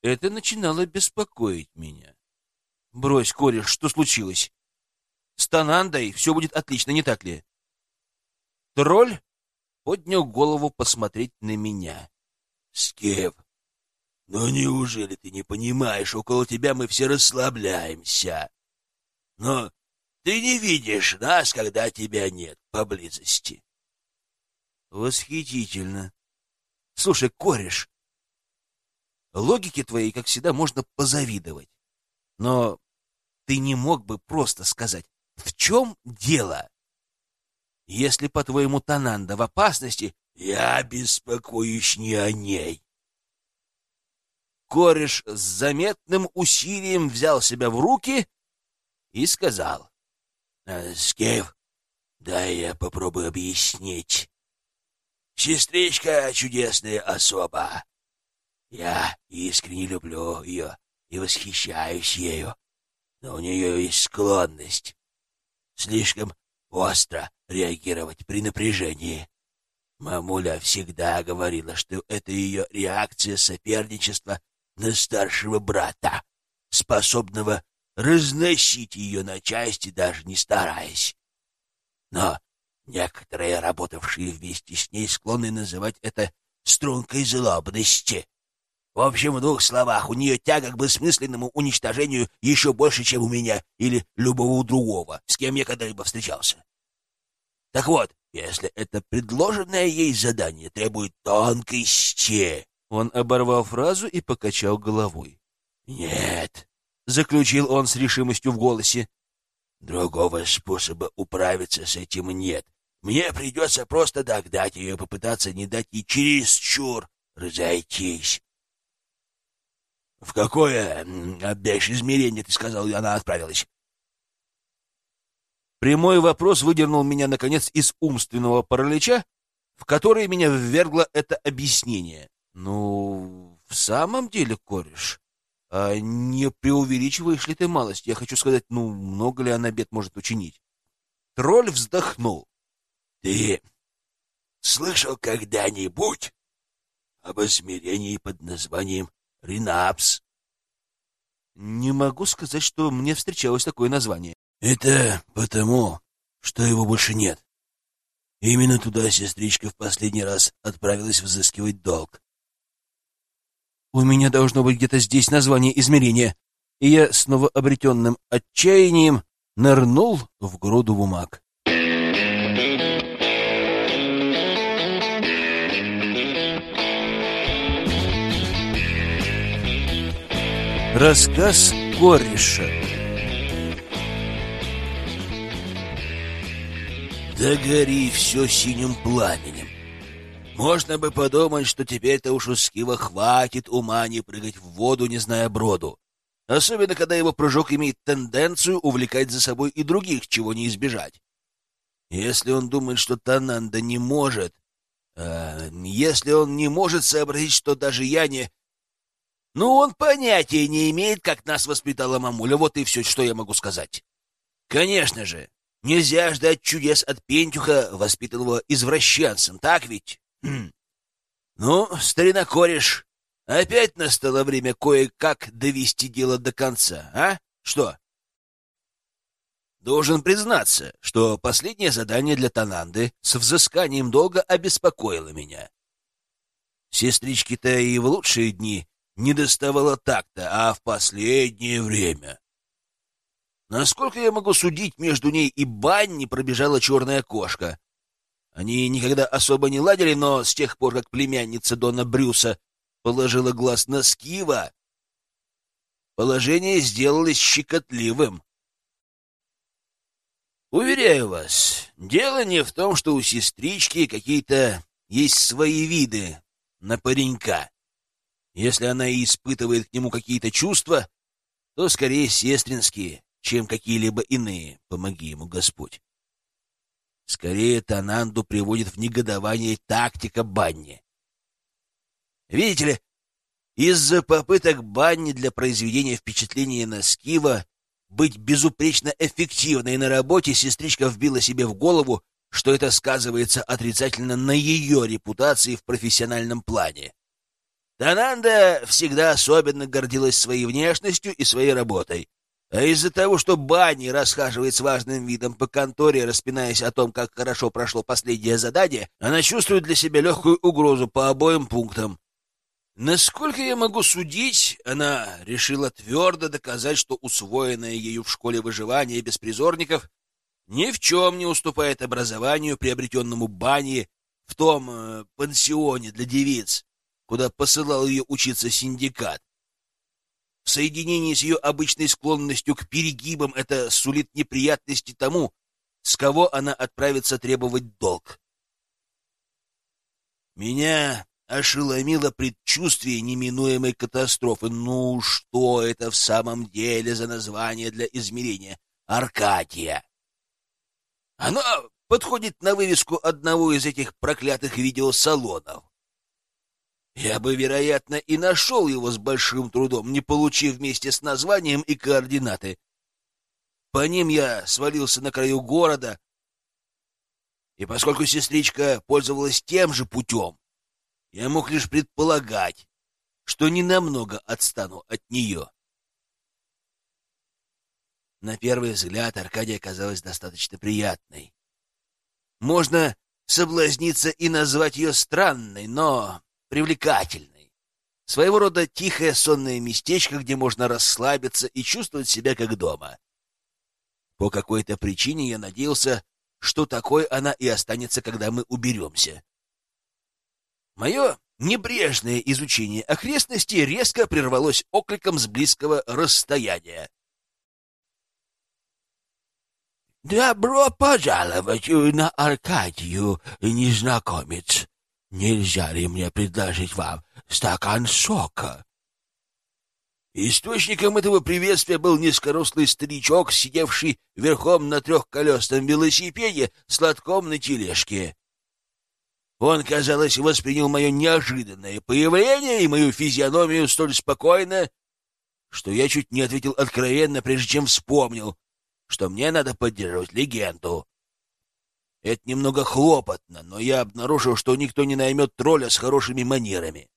Это начинало беспокоить меня. «Брось, кореш, что случилось? С Танандой все будет отлично, не так ли?» Тролль поднял голову посмотреть на меня. «Скев, ну неужели ты не понимаешь, около тебя мы все расслабляемся? Но ты не видишь нас, когда тебя нет поблизости». «Восхитительно. Слушай, кореш, Логике твоей, как всегда, можно позавидовать. Но ты не мог бы просто сказать, в чем дело? Если, по-твоему, Тананда в опасности, я беспокоюсь не о ней. Кореш с заметным усилием взял себя в руки и сказал. «Э, — Скев, дай я попробую объяснить. Сестричка — чудесная особа. Я искренне люблю ее и восхищаюсь ею, но у нее есть склонность слишком остро реагировать при напряжении. Мамуля всегда говорила, что это ее реакция соперничества на старшего брата, способного разносить ее на части, даже не стараясь. Но некоторые, работавшие вместе с ней, склонны называть это стрункой злобности. В общем, в двух словах, у нее тяга к бессмысленному уничтожению еще больше, чем у меня или любого другого, с кем я когда-либо встречался. Так вот, если это предложенное ей задание требует тонкости... Он оборвал фразу и покачал головой. Нет, — заключил он с решимостью в голосе. Другого способа управиться с этим нет. Мне придется просто догнать ее попытаться не дать ей чересчур разойтись. В какое, опять измерение, ты сказал, она отправилась? Прямой вопрос выдернул меня, наконец, из умственного паралича, в который меня ввергло это объяснение. Ну, в самом деле, кореш, а не преувеличиваешь ли ты малость? Я хочу сказать, ну, много ли она бед может учинить? Тролль вздохнул. Ты слышал когда-нибудь об измерении под названием Ринапс? Не могу сказать, что мне встречалось такое название. Это потому, что его больше нет. Именно туда сестричка в последний раз отправилась взыскивать долг. У меня должно быть где-то здесь название измерения. И я снова обретенным отчаянием нырнул в груду бумаг. Рассказ кореша Да гори все синим пламенем. Можно бы подумать, что теперь-то уж у Скива хватит ума не прыгать в воду, не зная броду. Особенно, когда его прыжок имеет тенденцию увлекать за собой и других, чего не избежать. Если он думает, что Тананда не может... Э, если он не может сообразить, что даже я не... Ну, он понятия не имеет, как нас воспитала мамуля. Вот и все, что я могу сказать. Конечно же, Нельзя ждать чудес от Пентюха, воспитанного извращенцем, так ведь? Хм. Ну, старина кореш, опять настало время кое-как довести дело до конца, а? Что? Должен признаться, что последнее задание для Тананды с взысканием долга обеспокоило меня. Сестрички-то и в лучшие дни не доставало так-то, а в последнее время Насколько я могу судить, между ней и Банни пробежала черная кошка. Они никогда особо не ладили, но с тех пор, как племянница Дона Брюса положила глаз на Скива, положение сделалось щекотливым. Уверяю вас, дело не в том, что у сестрички какие-то есть свои виды на паренька. Если она и испытывает к нему какие-то чувства, то скорее сестринские чем какие-либо иные, помоги ему Господь. Скорее, Тананду приводит в негодование тактика Банни. Видите ли, из-за попыток Банни для произведения впечатления на Скива быть безупречно эффективной на работе, сестричка вбила себе в голову, что это сказывается отрицательно на ее репутации в профессиональном плане. Тананда всегда особенно гордилась своей внешностью и своей работой. А из-за того, что Банни расхаживает с важным видом по конторе, распинаясь о том, как хорошо прошло последнее задание, она чувствует для себя легкую угрозу по обоим пунктам. Насколько я могу судить, она решила твердо доказать, что усвоенное ею в школе выживания беспризорников ни в чем не уступает образованию, приобретенному Банни в том э, пансионе для девиц, куда посылал ее учиться синдикат. В соединении с ее обычной склонностью к перегибам это сулит неприятности тому, с кого она отправится требовать долг. Меня ошеломило предчувствие неминуемой катастрофы. Ну, что это в самом деле за название для измерения? Аркадия. Оно подходит на вывеску одного из этих проклятых видеосалонов. Я бы, вероятно, и нашел его с большим трудом, не получив вместе с названием и координаты. По ним я свалился на краю города, и поскольку сестричка пользовалась тем же путем, я мог лишь предполагать, что ненамного отстану от нее. На первый взгляд Аркадия казалась достаточно приятной. Можно соблазниться и назвать ее странной, но привлекательной. Своего рода тихое сонное местечко, где можно расслабиться и чувствовать себя как дома. По какой-то причине я надеялся, что такой она и останется, когда мы уберемся. Мое небрежное изучение окрестностей резко прервалось окликом с близкого расстояния. «Добро пожаловать на Аркадию, незнакомец! Нельзя ли мне предложить вам стакан сока?» Источником этого приветствия был низкорослый старичок, сидевший верхом на трехколесном велосипеде с лотком на тележке. Он, казалось, воспринял мое неожиданное появление и мою физиономию столь спокойно, что я чуть не ответил откровенно, прежде чем вспомнил, что мне надо поддерживать легенду. Это немного хлопотно, но я обнаружил, что никто не наймет тролля с хорошими манерами.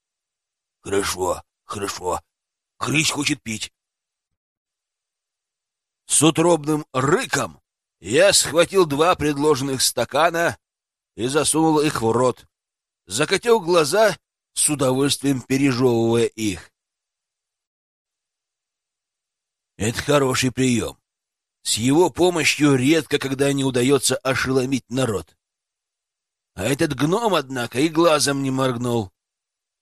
— Хорошо, Хорошо. Крысь хочет пить. С утробным рыком я схватил два предложенных стакана и засунул их в рот. Закатил глаза, с удовольствием пережевывая их. Это хороший прием. С его помощью редко когда не удается ошеломить народ. А этот гном, однако, и глазом не моргнул.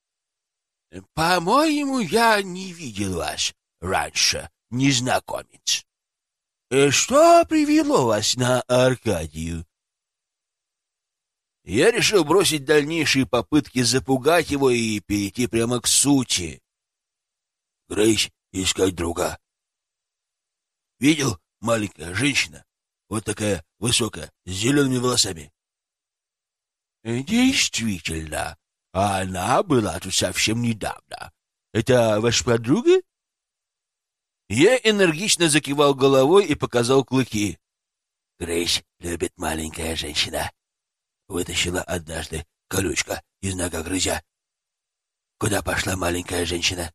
— По-моему, я не видел вас раньше, незнакомец. Э, — Что привело вас на Аркадию? Я решил бросить дальнейшие попытки запугать его и перейти прямо к сути. — Грейсь искать друга. — Видел, маленькая женщина, вот такая высокая, с зелеными волосами? — Действительно, она была тут совсем недавно. Это ваша подруга? Я энергично закивал головой и показал клыки. Грейс любит маленькая женщина. Вытащила однажды колючка из нога грызя. Куда пошла маленькая женщина?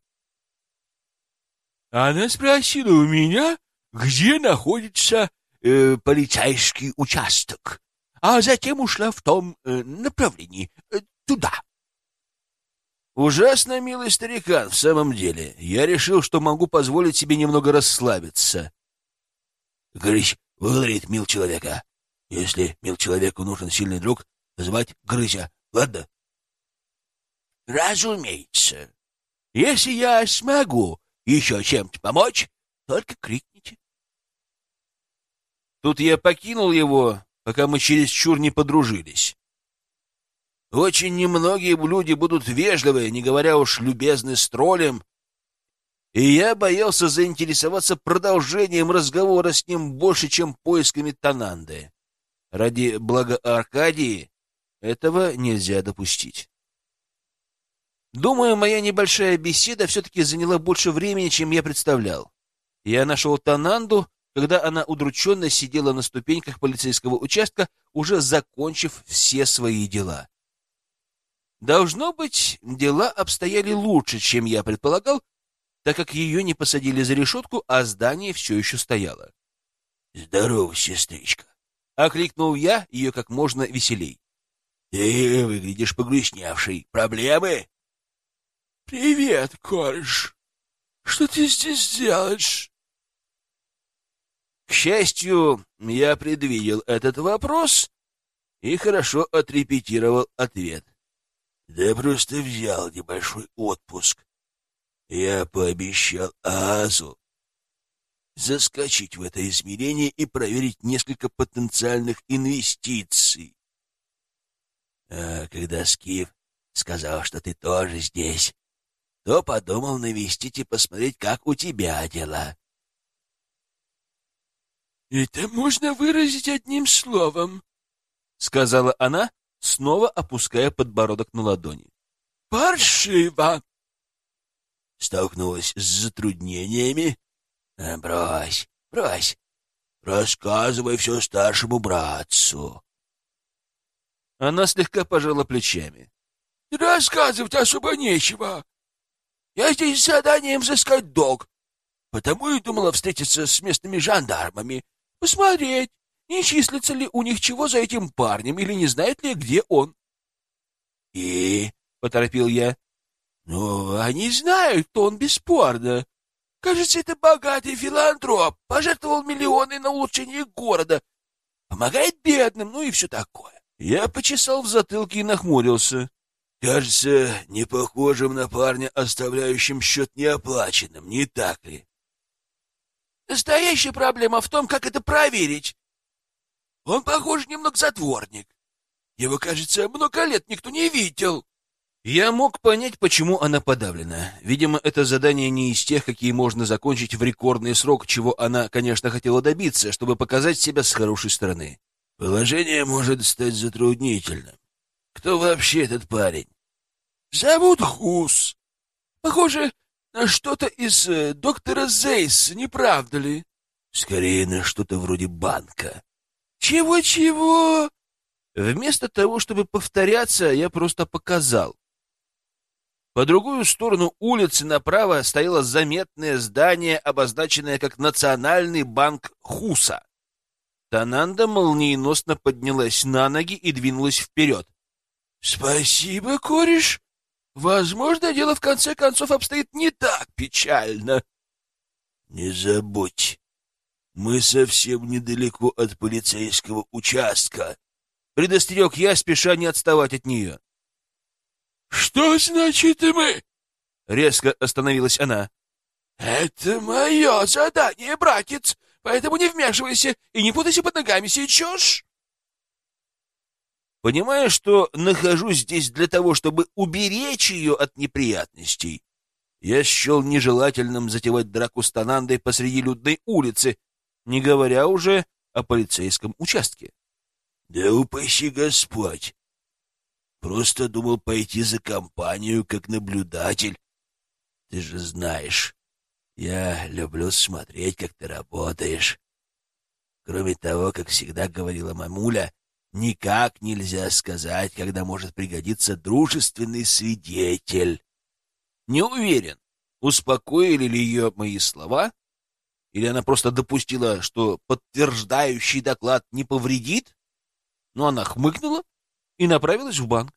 Она спросила у меня, где находится э, полицейский участок, а затем ушла в том э, направлении, э, туда. Ужасно милый старикан, в самом деле. Я решил, что могу позволить себе немного расслабиться. Грысь выговорит мил человека. Если мил человеку нужен сильный друг, звать Грызя, ладно? Разумеется. Если я смогу еще чем-то помочь, только крикните. Тут я покинул его, пока мы чересчур не подружились. Очень немногие люди будут вежливы, не говоря уж любезны с троллем, и я боялся заинтересоваться продолжением разговора с ним больше, чем поисками Тананды. Ради блага Аркадии этого нельзя допустить. Думаю, моя небольшая беседа все-таки заняла больше времени, чем я представлял. Я нашел Тананду, когда она удрученно сидела на ступеньках полицейского участка, уже закончив все свои дела. Должно быть, дела обстояли лучше, чем я предполагал, так как ее не посадили за решетку, а здание все еще стояло. — Здорово, сестричка! — окликнул я ее как можно веселей. — Ты выглядишь погрустневший. Проблемы? — Привет, корж. Что ты здесь делаешь? К счастью, я предвидел этот вопрос и хорошо отрепетировал ответ. Да просто взял небольшой отпуск. Я пообещал Азу заскочить в это измерение и проверить несколько потенциальных инвестиций. А когда Скиф сказал, что ты тоже здесь, то подумал навестить и посмотреть, как у тебя дела. — Это можно выразить одним словом, — сказала она, снова опуская подбородок на ладони. «Паршиво!» Столкнулась с затруднениями. Э, брось, брось. Рассказывай все старшему братцу. Она слегка пожала плечами. Рассказывать особо нечего. Я здесь с заданием взыскать долг, потому и думала встретиться с местными жандармами, посмотреть, не числится ли у них чего за этим парнем или не знает ли, где он. — И? — поторопил я. — Ну, они знают, то он бесспорно. Кажется, это богатый филантроп, пожертвовал миллионы на улучшение города, помогает бедным, ну и все такое. Я почесал в затылке и нахмурился. Кажется, не похожим на парня, оставляющим счет неоплаченным, не так ли? Настоящая проблема в том, как это проверить. Он, похож, немного затворник. Его, кажется, много лет никто не видел. Я мог понять, почему она подавлена. Видимо, это задание не из тех, какие можно закончить в рекордный срок, чего она, конечно, хотела добиться, чтобы показать себя с хорошей стороны. Положение может стать затруднительным. Кто вообще этот парень? Зовут Хус. Похоже что-то из э, доктора Зейс, не правда ли? Скорее на что-то вроде банка. Чего-чего? Вместо того, чтобы повторяться, я просто показал. По другую сторону улицы направо стояло заметное здание, обозначенное как Национальный банк Хуса. Тананда молниеносно поднялась на ноги и двинулась вперед. — Спасибо, кореш. Возможно, дело в конце концов обстоит не так печально. — Не забудь, мы совсем недалеко от полицейского участка. Предостерег я, спеша не отставать от нее. «Что значит мы?» Резко остановилась она. «Это мое задание, братец, поэтому не вмешивайся и не путайся под ногами, сечешь?» Понимая, что нахожусь здесь для того, чтобы уберечь ее от неприятностей, я счел нежелательным затевать драку с Танандой посреди людной улицы, не говоря уже о полицейском участке. — Да упаси Господь! Просто думал пойти за компанию как наблюдатель. Ты же знаешь, я люблю смотреть, как ты работаешь. Кроме того, как всегда говорила мамуля, никак нельзя сказать, когда может пригодиться дружественный свидетель. Не уверен, успокоили ли ее мои слова, или она просто допустила, что подтверждающий доклад не повредит, но она хмыкнула и направилась в банк.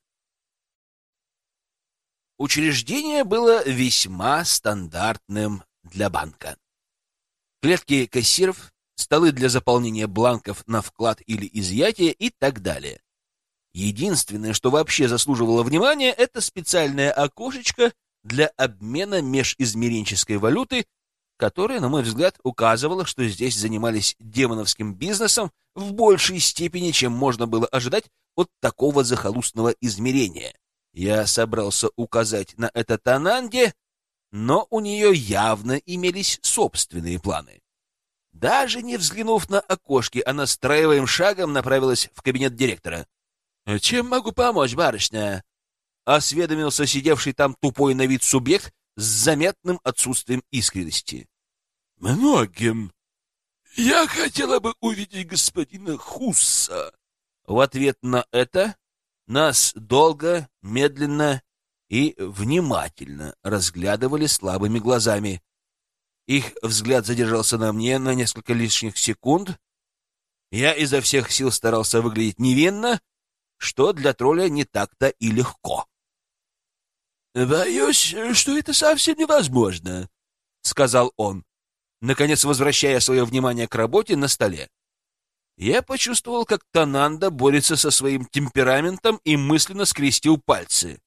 Учреждение было весьма стандартным для банка. Клетки кассиров, столы для заполнения бланков на вклад или изъятие и так далее. Единственное, что вообще заслуживало внимания, это специальное окошечко для обмена межизмеренческой валюты, которое, на мой взгляд, указывало, что здесь занимались демоновским бизнесом в большей степени, чем можно было ожидать от такого захолустного измерения. Я собрался указать на это Тананде, но у нее явно имелись собственные планы. Даже не взглянув на окошки, она строевым шагом направилась в кабинет директора. — Чем могу помочь, барышня? — осведомился сидевший там тупой на вид субъект с заметным отсутствием искренности. — Многим. Я хотела бы увидеть господина Хусса. В ответ на это нас долго, медленно и внимательно разглядывали слабыми глазами. Их взгляд задержался на мне на несколько лишних секунд. Я изо всех сил старался выглядеть невинно, что для тролля не так-то и легко. «Боюсь, что это совсем невозможно», — сказал он, наконец возвращая свое внимание к работе на столе. Я почувствовал, как Тананда борется со своим темпераментом и мысленно скрестил пальцы.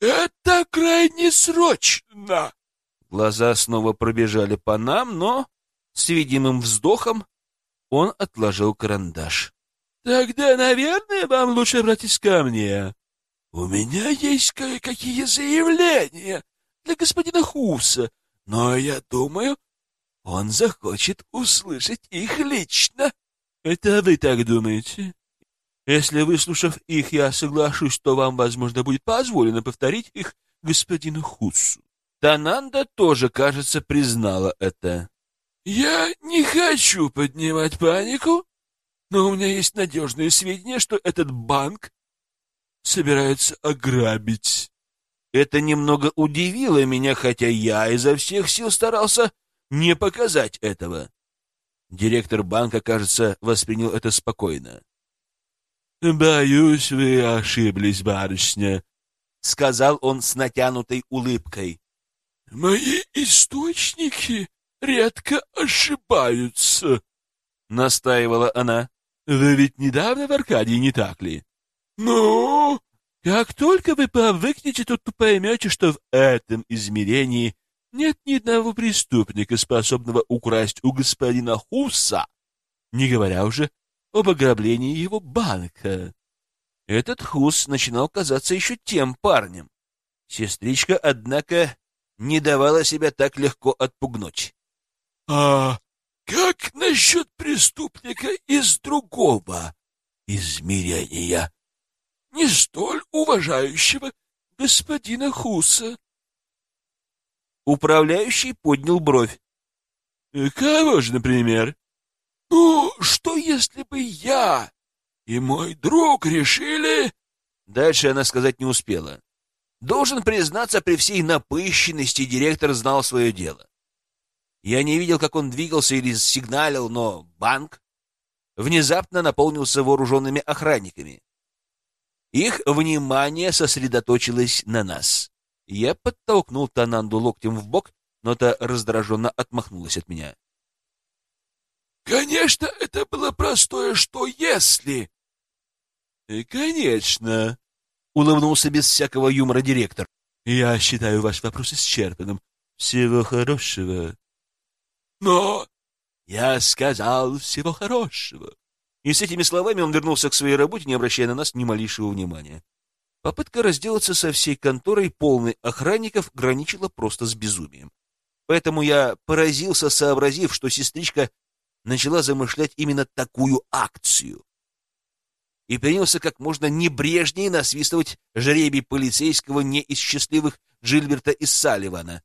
«Это крайне срочно!» Глаза снова пробежали по нам, но с видимым вздохом он отложил карандаш. «Тогда, наверное, вам лучше обратиться ко мне. У меня есть кое-какие заявления для господина Хуса, но я думаю, он захочет услышать их лично». Это вы так думаете? Если, выслушав их, я соглашусь, то вам, возможно, будет позволено повторить их господину Хуссу. Тананда тоже, кажется, признала это. Я не хочу поднимать панику, но у меня есть надежные сведения, что этот банк собирается ограбить. Это немного удивило меня, хотя я изо всех сил старался не показать этого. Директор банка, кажется, воспринял это спокойно. «Боюсь, вы ошиблись, барышня», — сказал он с натянутой улыбкой. «Мои источники редко ошибаются», — настаивала она. «Вы ведь недавно в Аркадии, не так ли?» «Ну?» «Как только вы повыкнете, то поймете, что в этом измерении нет ни одного преступника, способного украсть у господина Хуса, не говоря уже об ограблении его банка». Этот Хус начинал казаться еще тем парнем. Сестричка, однако, не давала себя так легко отпугнуть. — А как насчет преступника из другого измерения? Не столь уважающего господина Хуса. Управляющий поднял бровь. — Кого же, например? — Ну, что если бы я и мой друг решили... Дальше она сказать не успела. Должен признаться, при всей напыщенности директор знал свое дело. Я не видел, как он двигался или сигналил, но банк внезапно наполнился вооруженными охранниками. Их внимание сосредоточилось на нас. Я подтолкнул Тананду локтем в бок, но та раздраженно отмахнулась от меня. «Конечно, это было простое «что если». «Конечно», улыбнулся без всякого юмора директор. Я считаю ваш вопрос исчерпанным. Всего хорошего. Но я сказал всего хорошего. И с этими словами он вернулся к своей работе, не обращая на нас ни малейшего внимания. Попытка разделаться со всей конторой, полной охранников, граничила просто с безумием. Поэтому я поразился, сообразив, что сестричка начала замышлять именно такую акцию и принялся как можно небрежнее насвистывать жребий полицейского не из счастливых Джильберта и Салливана,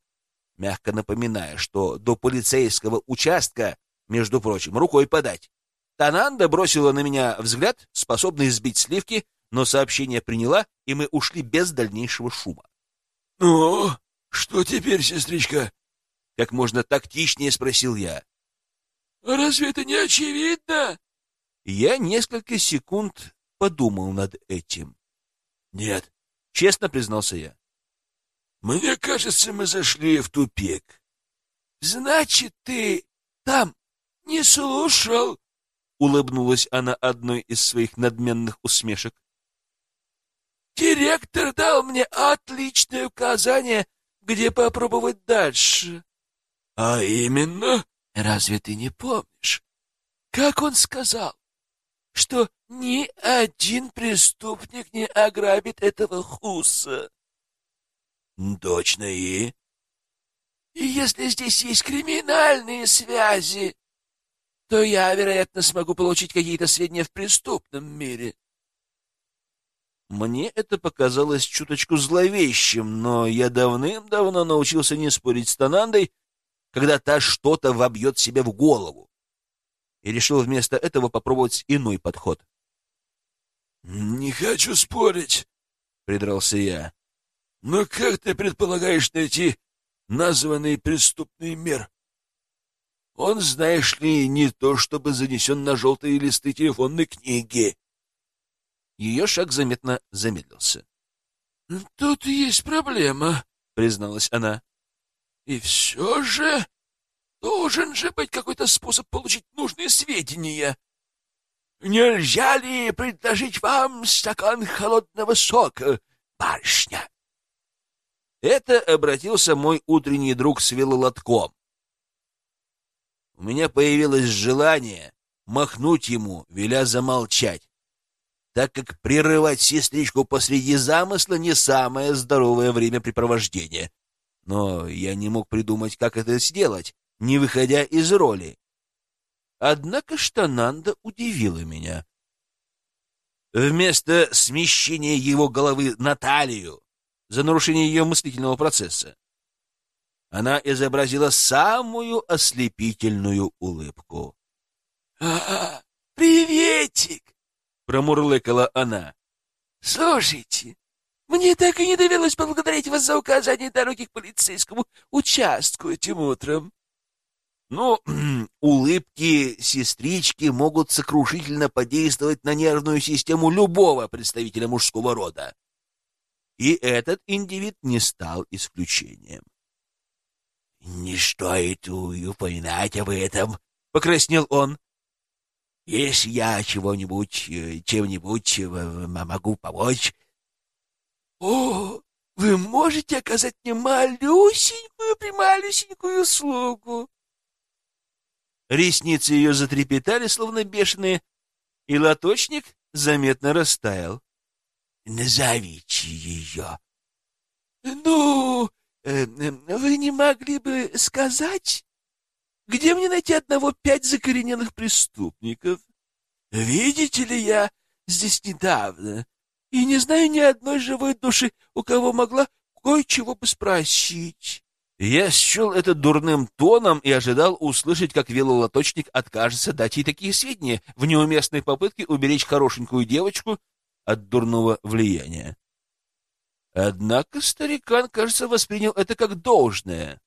мягко напоминая, что до полицейского участка, между прочим, рукой подать. Тананда бросила на меня взгляд, способный сбить сливки, но сообщение приняла, и мы ушли без дальнейшего шума. — Ну, что теперь, сестричка? — как можно тактичнее спросил я. — Разве это не очевидно? Я несколько секунд подумал над этим. — Нет, — честно признался я. — Мне кажется, мы зашли в тупик. — Значит, ты там не слушал? — улыбнулась она одной из своих надменных усмешек. — Директор дал мне отличное указание, где попробовать дальше. — А именно? Разве ты не помнишь? Как он сказал? Что ни один преступник не ограбит этого Хуса. Точно и? И если здесь есть криминальные связи, то я, вероятно, смогу получить какие-то сведения в преступном мире. Мне это показалось чуточку зловещим, но я давным-давно научился не спорить с Танандой, когда та что-то вобьет себе в голову и решил вместо этого попробовать иной подход. «Не хочу спорить», — придрался я. «Но как ты предполагаешь найти названный преступный мир? Он, знаешь ли, не то чтобы занесен на желтые листы телефонной книги». Ее шаг заметно замедлился. «Тут есть проблема», — призналась она. «И все же Должен же быть какой-то способ получить нужные сведения. Нельзя ли предложить вам стакан холодного сока, барышня? Это обратился мой утренний друг с велолотком. У меня появилось желание махнуть ему, веля замолчать, так как прерывать сестричку посреди замысла не самое здоровое времяпрепровождение. Но я не мог придумать, как это сделать не выходя из роли. Однако Штананда удивила меня. Вместо смещения его головы на талию за нарушение ее мыслительного процесса, Она изобразила самую ослепительную улыбку. «А, приветик!» — промурлыкала она. «Слушайте, мне так и не довелось поблагодарить вас за указание дороги к полицейскому участку этим утром. Ну, улыбки сестрички могут сокрушительно подействовать на нервную систему любого представителя мужского рода. И этот индивид не стал исключением. — Не стоит упоминать об этом, — покраснел он. — Если я чего-нибудь, э, чем-нибудь э, могу помочь... — О, вы можете оказать мне малюсенькую-прималюсенькую услугу? Ресницы ее затрепетали, словно бешеные, и лоточник заметно растаял. — Назовите ее. — Ну, э, вы не могли бы сказать, где мне найти одного пять закоренелых преступников? Видите ли, я здесь недавно и не знаю ни одной живой души, у кого могла кое-чего бы спросить. Я счел это дурным тоном и ожидал услышать, как велолоточник откажется дать ей такие сведения в неуместной попытке уберечь хорошенькую девочку от дурного влияния. Однако старикан, кажется, воспринял это как должное.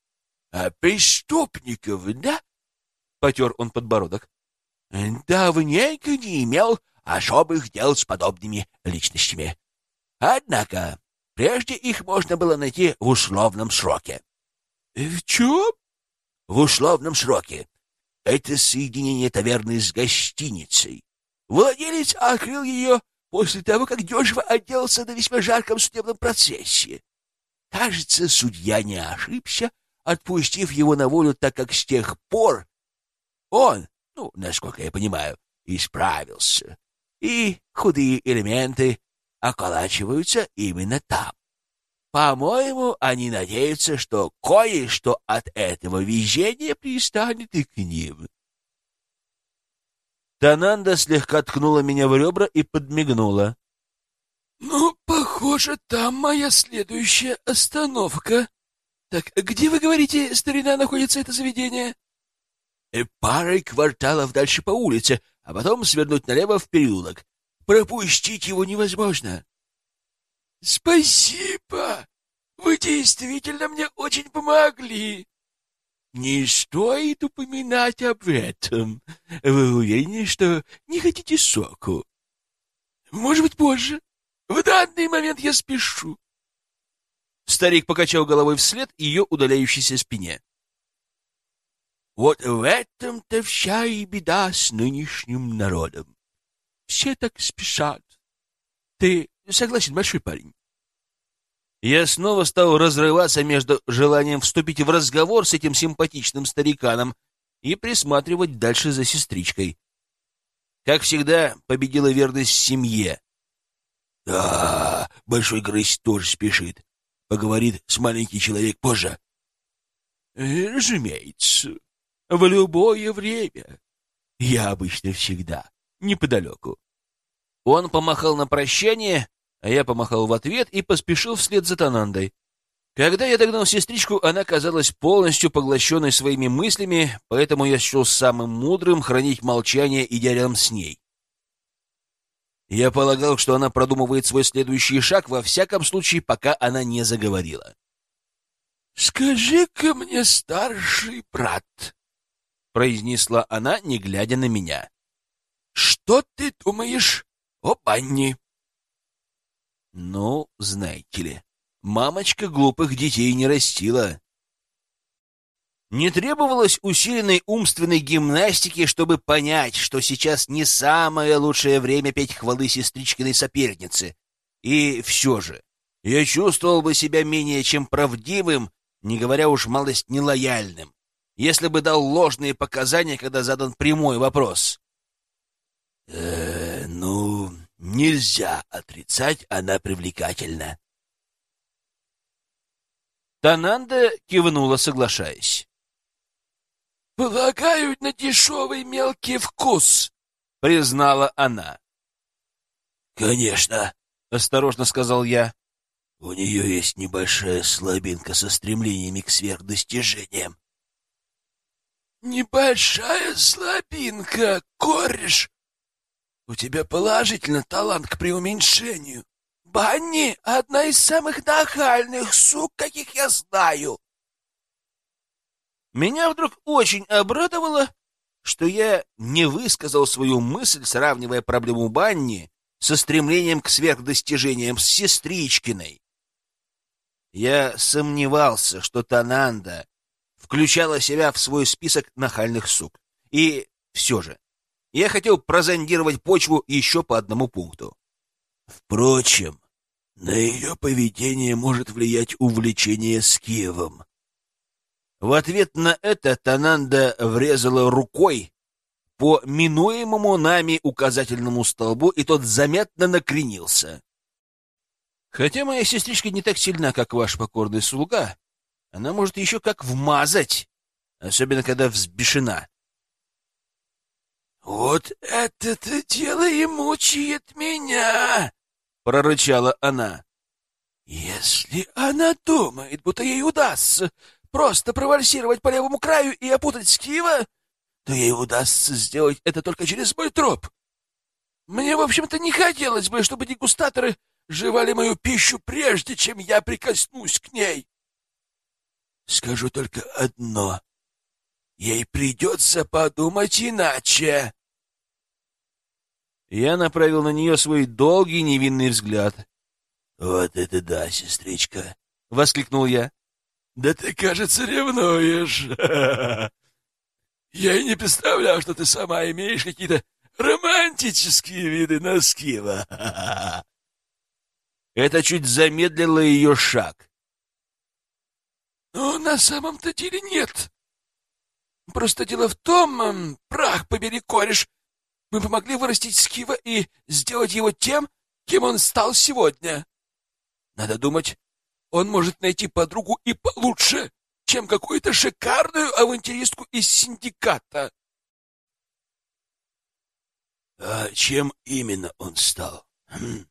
— А преступников, да? — потер он подбородок. — Давненько не имел особых дел с подобными личностями. Однако Прежде их можно было найти в условном сроке. В чем? — В условном сроке. Это соединение таверны с гостиницей. Владелец открыл ее после того, как дешево отделался на весьма жарком судебном процессе. Кажется, судья не ошибся, отпустив его на волю, так как с тех пор он, ну, насколько я понимаю, исправился. И худые элементы околачиваются именно там. По-моему, они надеются, что кое-что от этого везения пристанет и к ним. Тананда слегка ткнула меня в ребра и подмигнула. — Ну, похоже, там моя следующая остановка. Так где, вы говорите, старина, находится это заведение? Э, — Парой кварталов дальше по улице, а потом свернуть налево в переулок. Пропустить его невозможно. — Спасибо! Вы действительно мне очень помогли. — Не стоит упоминать об этом. Вы уверены, что не хотите соку? — Может быть, позже. В данный момент я спешу. Старик покачал головой вслед ее удаляющейся спине. Вот в этом-то вся и беда с нынешним народом. Все так спешат. Ты согласен, большой парень? Я снова стал разрываться между желанием вступить в разговор с этим симпатичным стариканом и присматривать дальше за сестричкой. Как всегда, победила верность семье. — Да, большой грызь тоже спешит. Поговорит с маленький человек позже. «Э, — Разумеется, в любое время. Я обычно всегда неподалеку. Он помахал на прощание, а я помахал в ответ и поспешил вслед за Танандой. Когда я догнал сестричку, она казалась полностью поглощенной своими мыслями, поэтому я счел самым мудрым хранить молчание, идя рядом с ней. Я полагал, что она продумывает свой следующий шаг, во всяком случае, пока она не заговорила. «Скажи-ка мне, старший брат», — произнесла она, не глядя на меня. Что ты думаешь о Анне? Ну, знаете ли, мамочка глупых детей не растила. Не требовалось усиленной умственной гимнастики, чтобы понять, что сейчас не самое лучшее время петь хвалы сестричкиной соперницы. И все же, я чувствовал бы себя менее чем правдивым, не говоря уж малость нелояльным, если бы дал ложные показания, когда задан прямой вопрос. Э, ну, нельзя отрицать, она привлекательна. Тананда кивнула, соглашаясь. «Полагаю, на дешевый мелкий вкус», — признала она. «Конечно», — осторожно сказал я. У нее есть небольшая слабинка со стремлениями к сверхдостижениям. Небольшая слабинка, кореш. У тебя положительно талант к преуменьшению. Банни — одна из самых нахальных сук, каких я знаю. Меня вдруг очень обрадовало, что я не высказал свою мысль, сравнивая проблему Банни со стремлением к сверхдостижениям с сестричкиной. Я сомневался, что Тананда включала себя в свой список нахальных сук. И все же, я хотел прозондировать почву еще по одному пункту. Впрочем, на ее поведение может влиять увлечение Скиевом. В ответ на это Тананда врезала рукой по минуемому нами указательному столбу, и тот заметно накренился. Хотя моя сестричка не так сильна, как ваш покорный слуга, она может еще как вмазать, особенно когда взбешена. — Вот это-то дело и мучает меня! — прорычала она. — Если она думает, будто ей удастся просто провальсировать по левому краю и опутать Скива, то ей удастся сделать это только через мой троп. Мне, в общем-то, не хотелось бы, чтобы дегустаторы жевали мою пищу прежде, чем я прикоснусь к ней. Скажу только одно. Ей придется подумать иначе. Я направил на нее свой долгий невинный взгляд. «Вот это да, сестричка!» — воскликнул я. «Да ты, кажется, ревнуешь. Я и не представлял, что ты сама имеешь какие-то романтические виды на Скива. Это чуть замедлило ее шаг. «Ну, на самом-то деле нет. Просто дело в том, прах побери, кореш, мы помогли вырастить Скива и сделать его тем, кем он стал сегодня. Надо думать, он может найти подругу и получше, чем какую-то шикарную авантюристку из синдиката. А чем именно он стал? Хм.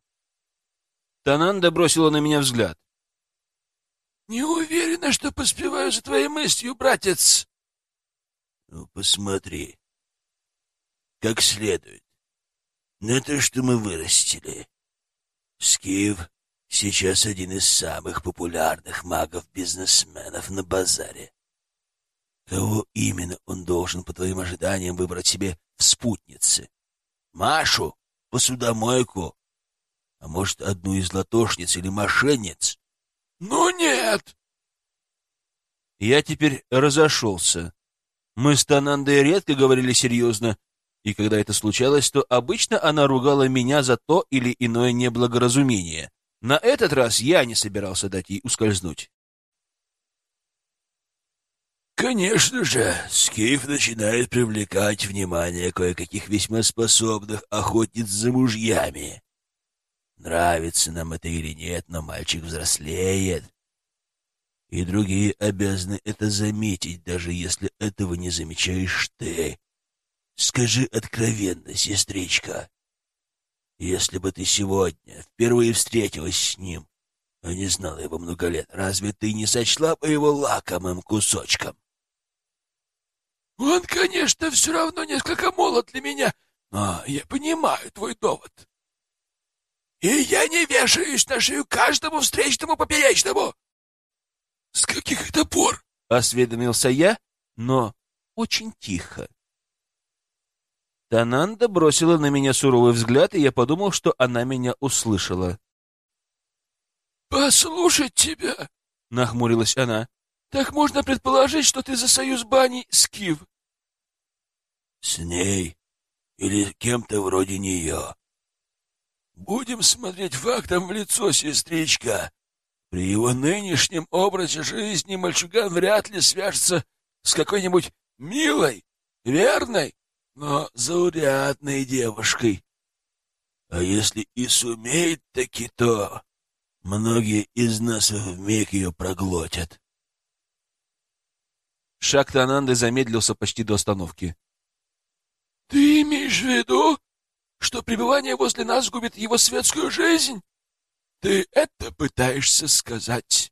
Тананда бросила на меня взгляд. Не уверена, что поспеваю за твоей мыслью, братец. Ну, посмотри. Как следует. На то, что мы вырастили. Скиф сейчас один из самых популярных магов-бизнесменов на базаре. Кого именно он должен, по твоим ожиданиям, выбрать себе в спутнице? Машу? Посудомойку? А может, одну из латошниц или мошенниц? Ну нет! Я теперь разошелся. Мы с Танандой редко говорили серьезно, и когда это случалось, то обычно она ругала меня за то или иное неблагоразумение. На этот раз я не собирался дать ей ускользнуть. Конечно же, Скиф начинает привлекать внимание кое-каких весьма способных охотниц за мужьями. Нравится нам это или нет, но мальчик взрослеет. И другие обязаны это заметить, даже если этого не замечаешь ты. Скажи откровенно, сестричка, если бы ты сегодня впервые встретилась с ним, а не знала его много лет, разве ты не сочла бы его лакомым кусочком? Он, конечно, все равно несколько молод для меня, но я понимаю твой довод. И я не вешаюсь на шею каждому встречному поперечному. С каких это пор? Осведомился я, но очень тихо. Тананда бросила на меня суровый взгляд, и я подумал, что она меня услышала. «Послушать тебя!» — нахмурилась она. «Так можно предположить, что ты за союз бани Скиф». «С ней или кем-то вроде нее?» Будем смотреть фактом в лицо, сестричка. При его нынешнем образе жизни мальчуган вряд ли свяжется с какой-нибудь милой, верной, но заурядной девушкой. А если и сумеет таки то, многие из нас вмиг ее проглотят. Шаг Тананды замедлился почти до остановки. — Ты имеешь в виду, что пребывание возле нас губит его светскую жизнь? Ты это пытаешься сказать?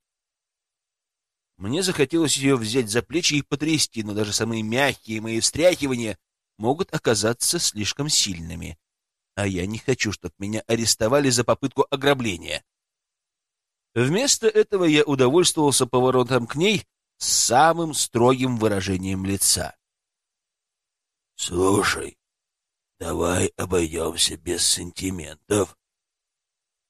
Мне захотелось ее взять за плечи и потрясти, но даже самые мягкие мои встряхивания могут оказаться слишком сильными. А я не хочу, чтобы меня арестовали за попытку ограбления. Вместо этого я удовольствовался поворотом к ней с самым строгим выражением лица. «Слушай, давай обойдемся без сантиментов.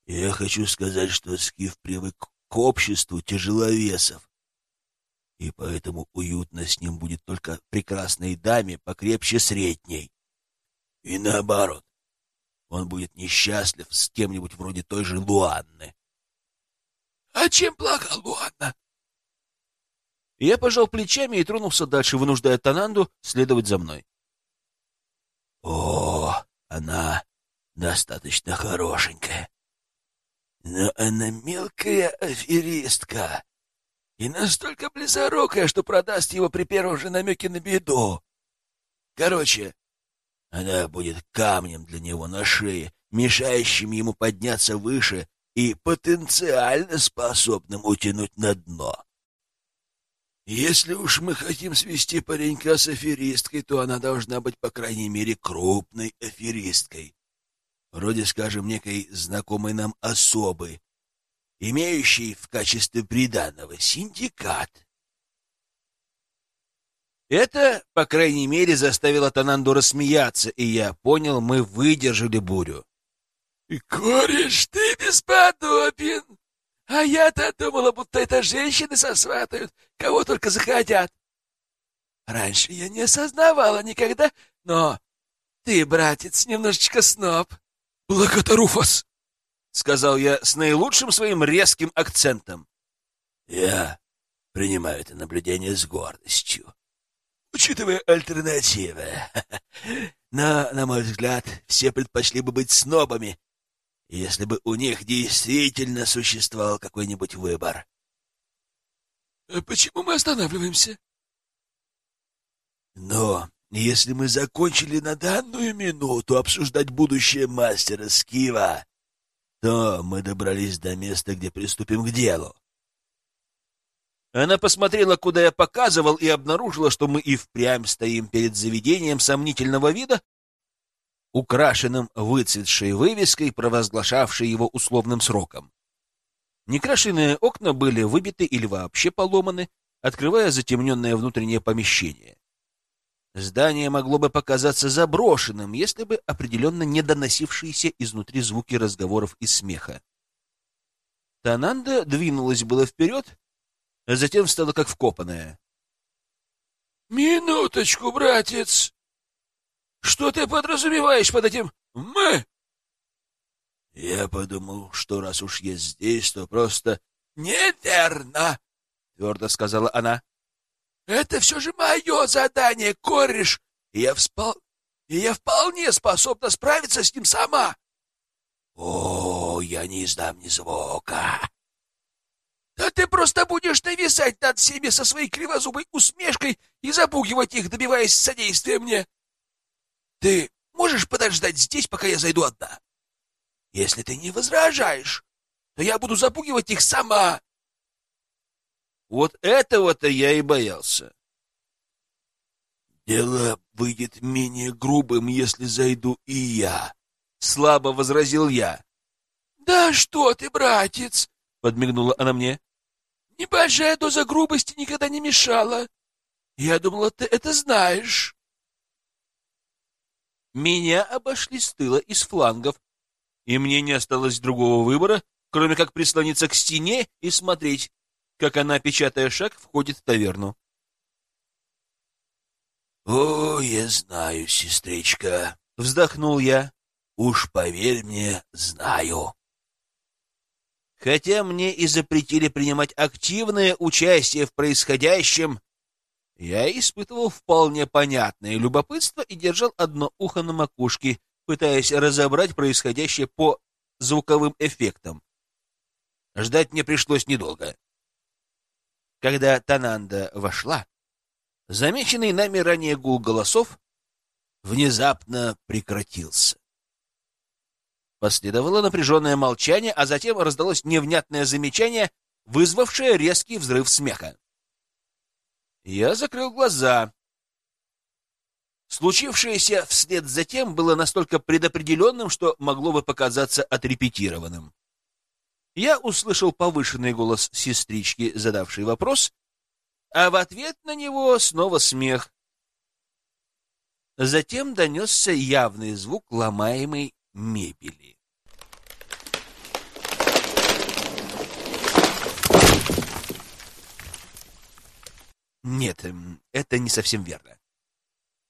Я хочу сказать, что Скиф привык к обществу тяжеловесов, и поэтому уютно с ним будет только прекрасной даме покрепче средней. И наоборот, он будет несчастлив с кем-нибудь вроде той же Луанны. — А чем плоха Луанна? Я пожал плечами и тронулся дальше, вынуждая Тананду следовать за мной. — О, она достаточно хорошенькая. Но она мелкая аферистка и настолько близорукая, что продаст его при первом же намеке на беду. Короче, она будет камнем для него на шее, мешающим ему подняться выше и потенциально способным утянуть на дно. Если уж мы хотим свести паренька с аферисткой, то она должна быть, по крайней мере, крупной аферисткой. Вроде, скажем, некой знакомой нам особы, имеющей в качестве приданного синдикат. Это, по крайней мере, заставило Тананду рассмеяться, и я понял, мы выдержали бурю. — Кореш, ты бесподобен! А я-то думала, будто это женщины сосватают, кого только захотят. Раньше я не осознавала никогда, но ты, братец, немножечко сноб. Благодаруфас, — сказал я с наилучшим своим резким акцентом. — Я принимаю это наблюдение с гордостью учитывая альтернативы. Но, на мой взгляд, все предпочли бы быть снобами, если бы у них действительно существовал какой-нибудь выбор. А почему мы останавливаемся? Но если мы закончили на данную минуту обсуждать будущее мастера Скива, то мы добрались до места, где приступим к делу. Она посмотрела, куда я показывал, и обнаружила, что мы и впрямь стоим перед заведением сомнительного вида, украшенным выцветшей вывеской, провозглашавшей его условным сроком. Некрашенные окна были выбиты или вообще поломаны, открывая затемненное внутреннее помещение. Здание могло бы показаться заброшенным, если бы определенно не доносившиеся изнутри звуки разговоров и смеха. Тананда двинулась было вперед, а затем встала как вкопанная. «Минуточку, братец! Что ты подразумеваешь под этим «мы»?» Я подумал, что раз уж я здесь, то просто... «Неверно!» — твердо сказала она. «Это все же мое задание, кореш, и я, вспол... и я вполне способна справиться с ним сама!» «О, я не издам ни звука!» Да ты просто будешь нависать над всеми со своей кривозубой усмешкой и запугивать их, добиваясь содействия мне. Ты можешь подождать здесь, пока я зайду одна? Если ты не возражаешь, то я буду запугивать их сама. Вот этого-то я и боялся. Дело выйдет менее грубым, если зайду и я, — слабо возразил я. — Да что ты, братец! — подмигнула она мне. Небольшая доза грубости никогда не мешала. Я думала, ты это знаешь. Меня обошли с тыла и с флангов, и мне не осталось другого выбора, кроме как прислониться к стене и смотреть, как она, печатая шаг, входит в таверну. «О, я знаю, сестричка», — вздохнул я. «Уж поверь мне, знаю». Хотя мне и запретили принимать активное участие в происходящем, я испытывал вполне понятное любопытство и держал одно ухо на макушке, пытаясь разобрать происходящее по звуковым эффектам. Ждать мне пришлось недолго. Когда Тананда вошла, замеченный нами ранее гул голосов внезапно прекратился. Последовало напряженное молчание, а затем раздалось невнятное замечание, вызвавшее резкий взрыв смеха. Я закрыл глаза. Случившееся вслед за тем было настолько предопределенным, что могло бы показаться отрепетированным. Я услышал повышенный голос сестрички, задавшей вопрос, а в ответ на него снова смех. Затем донесся явный звук ломаемой мебели. Нет, эм, это не совсем верно.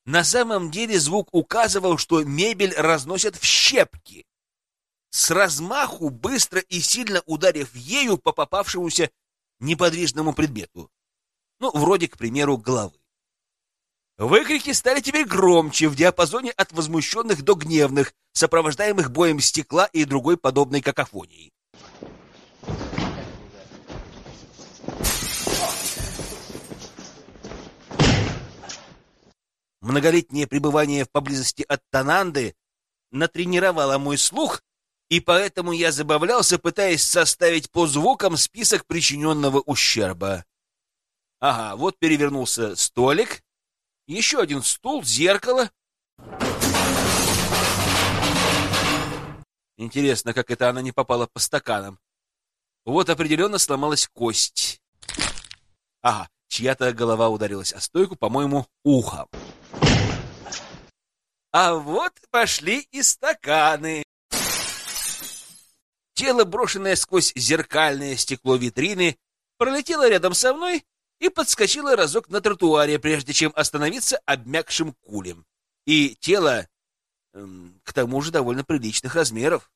На самом деле звук указывал, что мебель разносят в щепки. С размаху, быстро и сильно ударив ею по попавшемуся неподвижному предмету. Ну, вроде, к примеру, головы. Выкрики стали теперь громче, в диапазоне от возмущенных до гневных, сопровождаемых боем стекла и другой подобной какофонией. Многолетнее пребывание в поблизости от Тананды натренировало мой слух, и поэтому я забавлялся, пытаясь составить по звукам список причиненного ущерба. Ага, вот перевернулся столик, еще один стул, зеркало. Интересно, как это она не попала по стаканам. Вот определенно сломалась кость. Ага, чья-то голова ударилась о стойку, по-моему, ухом. А вот пошли и стаканы. Тело, брошенное сквозь зеркальное стекло витрины, пролетело рядом со мной и подскочила разок на тротуаре, прежде чем остановиться обмякшим кулем. И тело, эм, к тому же, довольно приличных размеров.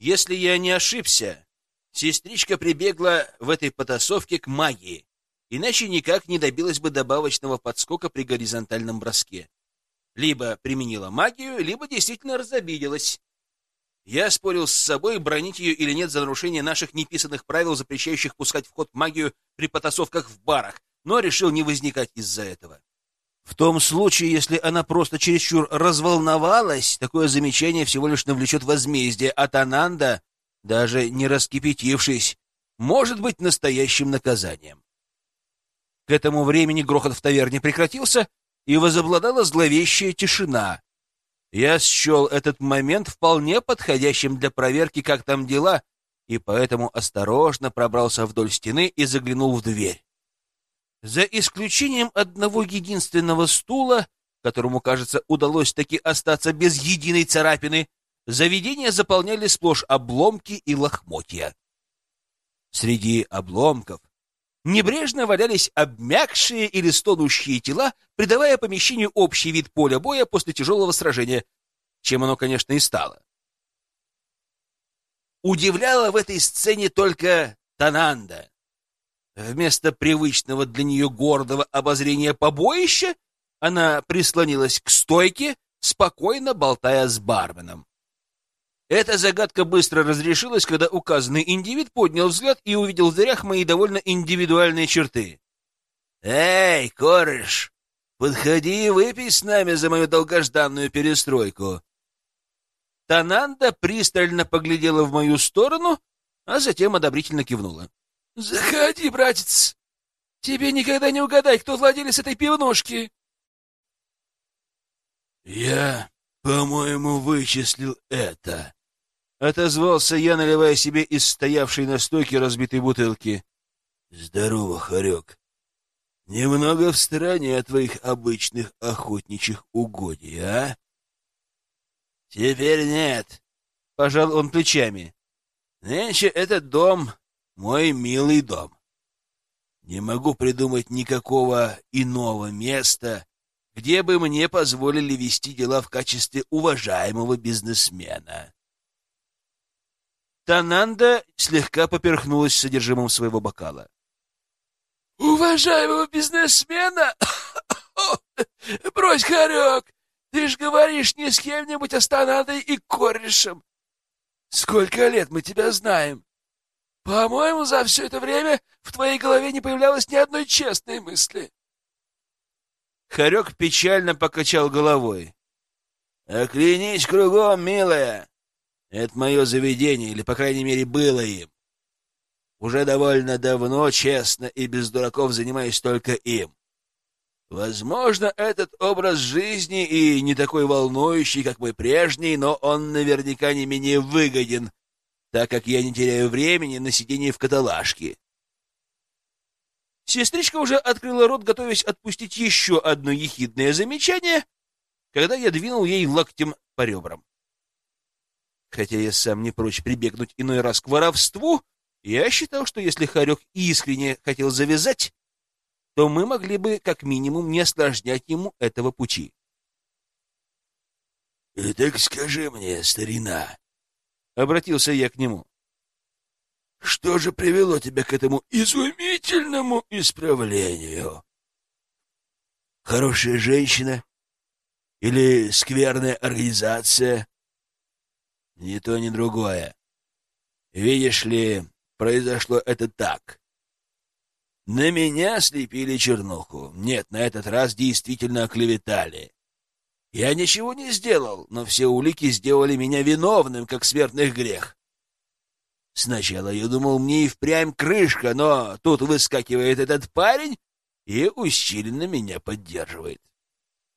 Если я не ошибся, сестричка прибегла в этой потасовке к магии, иначе никак не добилась бы добавочного подскока при горизонтальном броске. Либо применила магию, либо действительно разобиделась. Я спорил с собой, бронить ее или нет за нарушение наших неписанных правил, запрещающих пускать в ход магию при потасовках в барах, но решил не возникать из-за этого. В том случае, если она просто чересчур разволновалась, такое замечание всего лишь навлечет возмездие, а Тананда, даже не раскипятившись, может быть настоящим наказанием. К этому времени грохот в таверне прекратился, и возобладала зловещая тишина, я счел этот момент вполне подходящим для проверки, как там дела, и поэтому осторожно пробрался вдоль стены и заглянул в дверь. За исключением одного единственного стула, которому, кажется, удалось таки остаться без единой царапины, заведение заполняли сплошь обломки и лохмотья. Среди обломков небрежно валялись обмякшие или стонущие тела, придавая помещению общий вид поля боя после тяжелого сражения, чем оно, конечно, и стало. Удивляла в этой сцене только Тананда. Вместо привычного для нее гордого обозрения побоища она прислонилась к стойке, спокойно болтая с барменом. Эта загадка быстро разрешилась, когда указанный индивид поднял взгляд и увидел в дверях мои довольно индивидуальные черты. «Эй, кореш, подходи и выпей с нами за мою долгожданную перестройку». Тананда пристально поглядела в мою сторону, а затем одобрительно кивнула. «Заходи, братец! Тебе никогда не угадай, кто владелец этой пивнушки!» «Я, по-моему, вычислил это», Отозвался я, наливая себе из стоявшей на стойке разбитой бутылки. Здорово, хорек. Немного в стороне от твоих обычных охотничьих угодий, а? Теперь нет. Пожал он плечами. Нынче этот дом — мой милый дом. Не могу придумать никакого иного места, где бы мне позволили вести дела в качестве уважаемого бизнесмена. Тананда слегка поперхнулась содержимым своего бокала. «Уважаемого бизнесмена? Брось, хорек! Ты ж говоришь не с кем-нибудь, а с Танандой и корешем. Сколько лет мы тебя знаем? По-моему, за все это время в твоей голове не появлялось ни одной честной мысли». Хорек печально покачал головой. «Оклянись кругом, милая. Это мое заведение, или, по крайней мере, было им. Уже довольно давно, честно и без дураков, занимаюсь только им. Возможно, этот образ жизни и не такой волнующий, как мой прежний, но он наверняка не менее выгоден, так как я не теряю времени на сидение в каталажке. Сестричка уже открыла рот, готовясь отпустить еще одно ехидное замечание, когда я двинул ей локтем по ребрам. Хотя я сам не прочь прибегнуть иной раз к воровству, я считал, что если Харек искренне хотел завязать, то мы могли бы как минимум не осложнять ему этого пути. — Так скажи мне, старина, — обратился я к нему, — что же привело тебя к этому изумительному исправлению? Хорошая женщина или скверная организация? Ни то, ни другое. Видишь ли, произошло это так. На меня слепили чернуху. Нет, на этот раз действительно оклеветали. Я ничего не сделал, но все улики сделали меня виновным, как смертных грех. Сначала я думал, мне и впрямь крышка, но тут выскакивает этот парень и усиленно меня поддерживает.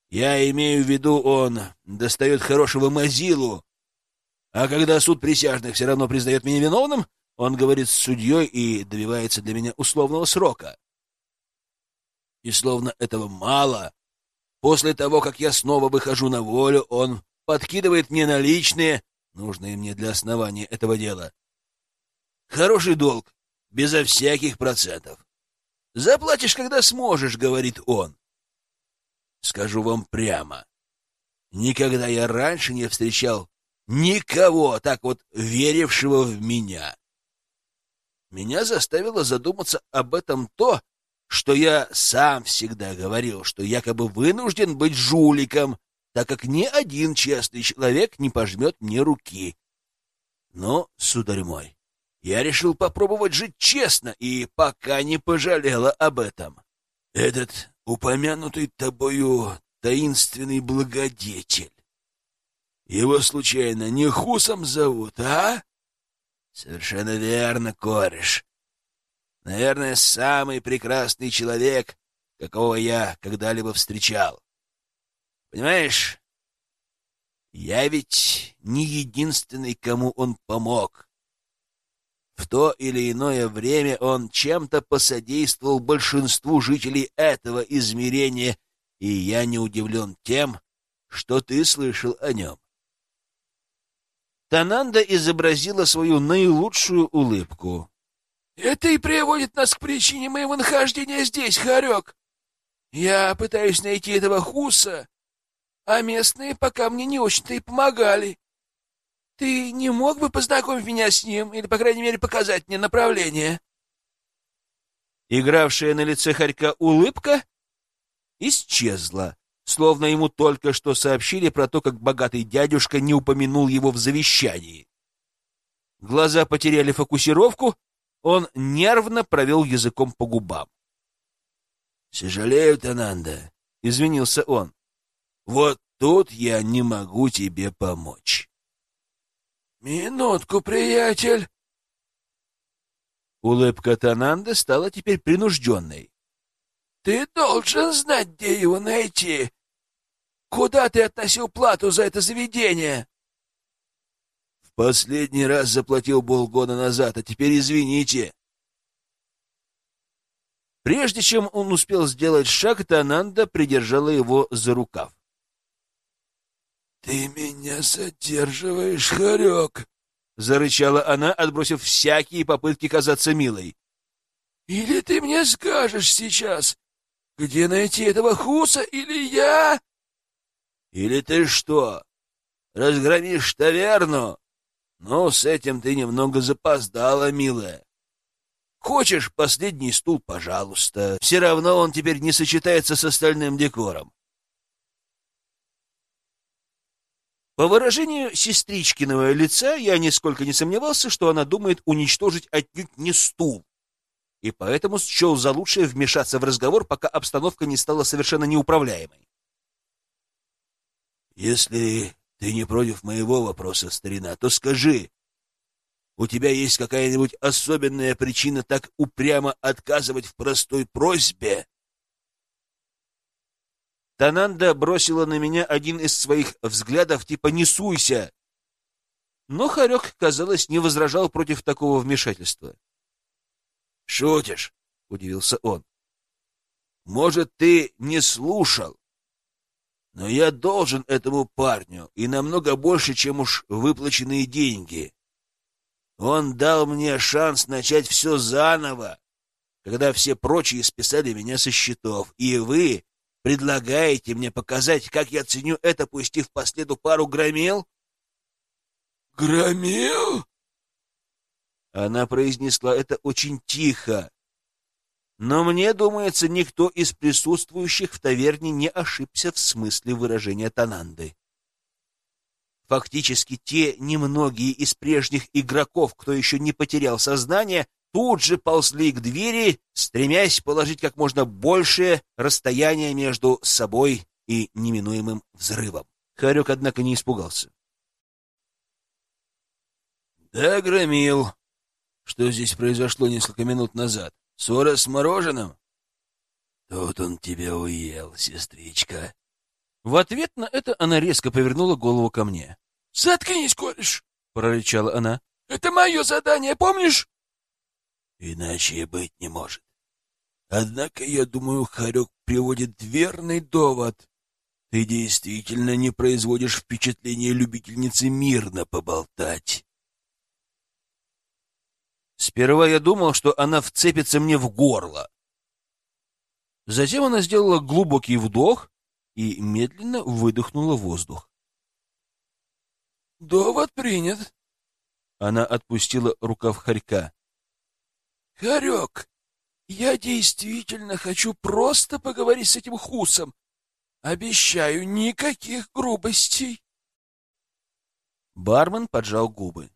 Я имею в виду, он достает хорошего мазилу, а когда суд присяжных все равно признает меня виновным, он говорит с судьей и добивается для меня условного срока. И словно этого мало, после того, как я снова выхожу на волю, он подкидывает мне наличные, нужные мне для основания этого дела. Хороший долг, безо всяких процентов. Заплатишь, когда сможешь, говорит он. Скажу вам прямо, никогда я раньше не встречал никого так вот верившего в меня меня заставило задуматься об этом то, что я сам всегда говорил, что якобы вынужден быть жуликом, так как ни один честный человек не пожмет мне руки. Но, сударь мой, я решил попробовать жить честно и пока не пожалела об этом. Этот упомянутый тобою таинственный благодетель. Его случайно не Хусом зовут, а? Совершенно верно, кореш. Наверное, самый прекрасный человек, какого я когда-либо встречал. Понимаешь, я ведь не единственный, кому он помог. В то или иное время он чем-то посодействовал большинству жителей этого измерения, и я не удивлен тем, что ты слышал о нем. Тананда изобразила свою наилучшую улыбку. «Это и приводит нас к причине моего нахождения здесь, Харек. Я пытаюсь найти этого Хуса, а местные пока мне не очень-то и помогали. Ты не мог бы познакомить меня с ним или, по крайней мере, показать мне направление?» Игравшая на лице Харька улыбка исчезла, словно ему только что сообщили про то, как богатый дядюшка не упомянул его в завещании. Глаза потеряли фокусировку, он нервно провел языком по губам. «Сожалею, Тананда», — извинился он. «Вот тут я не могу тебе помочь». «Минутку, приятель!» Улыбка Тананда стала теперь принужденной. «Ты должен знать, где его найти. Куда ты относил плату за это заведение? В последний раз заплатил полгода назад, а теперь извините. Прежде чем он успел сделать шаг, Тананда придержала его за рукав. «Ты меня задерживаешь, хорек!» — зарычала она, отбросив всякие попытки казаться милой. «Или ты мне скажешь сейчас, где найти этого Хуса, или я...» Или ты что, разгромишь таверну? Ну, с этим ты немного запоздала, милая. Хочешь последний стул, пожалуйста. Все равно он теперь не сочетается с остальным декором. По выражению сестричкиного лица я нисколько не сомневался, что она думает уничтожить отнюдь не стул, и поэтому счел за лучшее вмешаться в разговор, пока обстановка не стала совершенно неуправляемой. Если ты не против моего вопроса, старина, то скажи, у тебя есть какая-нибудь особенная причина так упрямо отказывать в простой просьбе? Тананда бросила на меня один из своих взглядов, типа «не суйся!». Но Харек, казалось, не возражал против такого вмешательства. «Шутишь?» — удивился он. «Может, ты не слушал? Но я должен этому парню, и намного больше, чем уж выплаченные деньги. Он дал мне шанс начать все заново, когда все прочие списали меня со счетов, и вы предлагаете мне показать, как я ценю это, пустив по следу пару громил? Громил? Она произнесла это очень тихо. Но мне думается, никто из присутствующих в таверне не ошибся в смысле выражения Тананды. Фактически те немногие из прежних игроков, кто еще не потерял сознание, тут же ползли к двери, стремясь положить как можно большее расстояние между собой и неминуемым взрывом. Харек, однако, не испугался. «Да, громил. Что здесь произошло несколько минут назад? Ссора с мороженым?» «Тут он тебя уел, сестричка», в ответ на это она резко повернула голову ко мне. «Заткнись, кореш!» — прорычала она. «Это мое задание, помнишь?» «Иначе и быть не может. Однако, я думаю, Харек приводит верный довод. Ты действительно не производишь впечатление любительницы мирно поболтать». Сперва я думал, что она вцепится мне в горло. Затем она сделала глубокий вдох и медленно выдохнула воздух. «Довод принят». Она отпустила рукав хорька. «Хорек, я действительно хочу просто поговорить с этим хусом. Обещаю, никаких грубостей». Бармен поджал губы.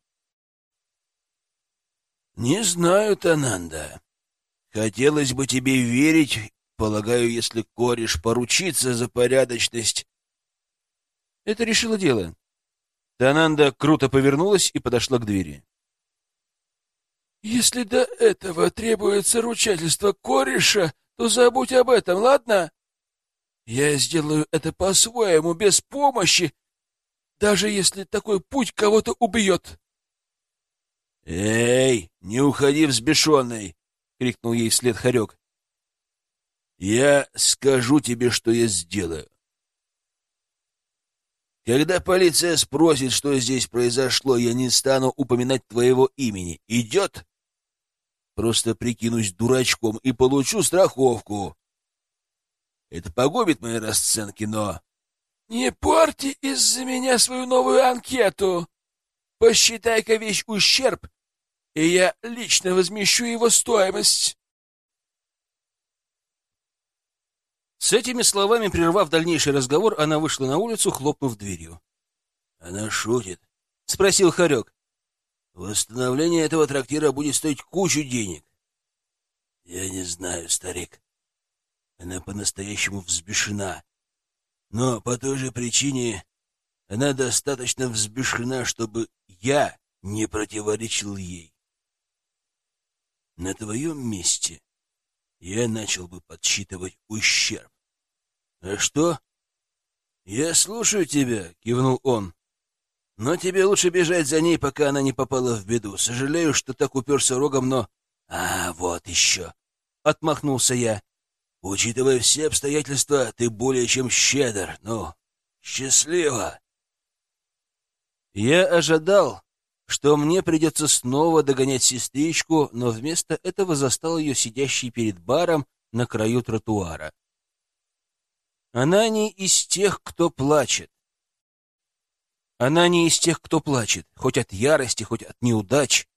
«Не знаю, Тананда. Хотелось бы тебе верить, Полагаю, если кореш поручится за порядочность... Это решило дело. Тананда круто повернулась и подошла к двери. «Если до этого требуется ручательство кореша, то забудь об этом, ладно? Я сделаю это по-своему, без помощи, даже если такой путь кого-то убьет». «Эй, не уходи взбешенный!» — крикнул ей вслед Харек. Я скажу тебе, что я сделаю. Когда полиция спросит, что здесь произошло, я не стану упоминать твоего имени. Идет? Просто прикинусь дурачком и получу страховку. Это погубит мои расценки, но... Не порти из-за меня свою новую анкету. Посчитай-ка вещь ущерб, и я лично возмещу его стоимость. С этими словами, прервав дальнейший разговор, она вышла на улицу, хлопнув дверью. — Она шутит? — спросил Харек. — Восстановление этого трактира будет стоить кучу денег. — Я не знаю, старик. Она по-настоящему взбешена. Но по той же причине она достаточно взбешена, чтобы я не противоречил ей. На твоем месте я начал бы подсчитывать ущерб. — А что? — Я слушаю тебя, — кивнул он. — Но тебе лучше бежать за ней, пока она не попала в беду. Сожалею, что так уперся рогом, но... — А, вот еще! — отмахнулся я. — Учитывая все обстоятельства, ты более чем щедр. Ну, счастливо! Я ожидал, что мне придется снова догонять сестричку, но вместо этого застал ее сидящей перед баром на краю тротуара. Она не из тех, кто плачет. Она не из тех, кто плачет, хоть от ярости, хоть от неудач.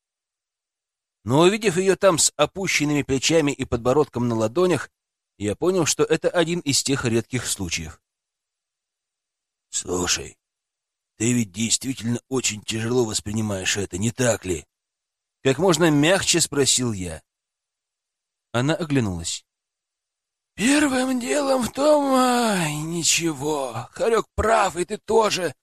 Но увидев ее там с опущенными плечами и подбородком на ладонях, я понял, что это один из тех редких случаев. «Слушай, ты ведь действительно очень тяжело воспринимаешь это, не так ли? Как можно мягче спросил я. Она оглянулась. Первым делом в том... Ай, ничего, Харек прав, и ты тоже.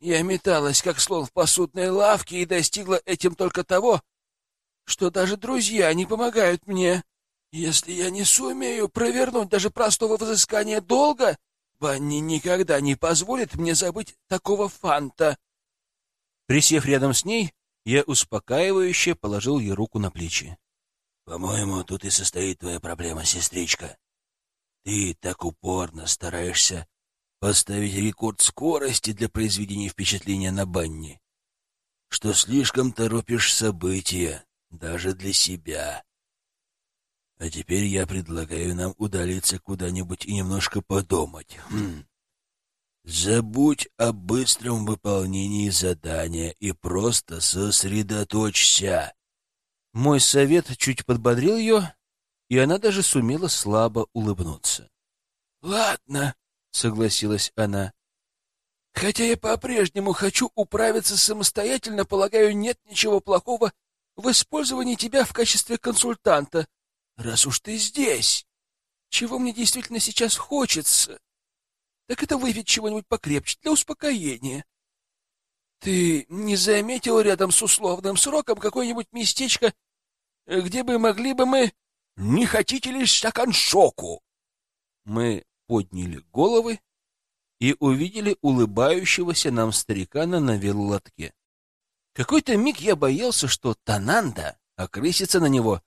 Я металась, как слон в посудной лавке, и достигла этим только того, что даже друзья не помогают мне. Если я не сумею провернуть даже простого взыскания долга, Банни никогда не позволит мне забыть такого фанта. Присев рядом с ней, я успокаивающе положил ей руку на плечи. «По-моему, тут и состоит твоя проблема, сестричка. Ты так упорно стараешься поставить рекорд скорости для произведения впечатления на Банни, что слишком торопишь события, даже для себя. А теперь я предлагаю нам удалиться куда-нибудь и немножко подумать. Хм. Забудь о быстром выполнении задания и просто сосредоточься. Мой совет чуть подбодрил ее, и она даже сумела слабо улыбнуться. «Ладно», — согласилась она. «Хотя я по-прежнему хочу управиться самостоятельно, полагаю, нет ничего плохого в использовании тебя в качестве консультанта, раз уж ты здесь. Чего мне действительно сейчас хочется, так это выпить чего-нибудь покрепче для успокоения. Ты не заметил рядом с условным сроком какое-нибудь местечко, где бы могли бы мы... Не хотите ли стакан шоку? Мы подняли головы и увидели улыбающегося нам старикана на велолотке. Какой-то миг я боялся, что Тананда окрысится на него,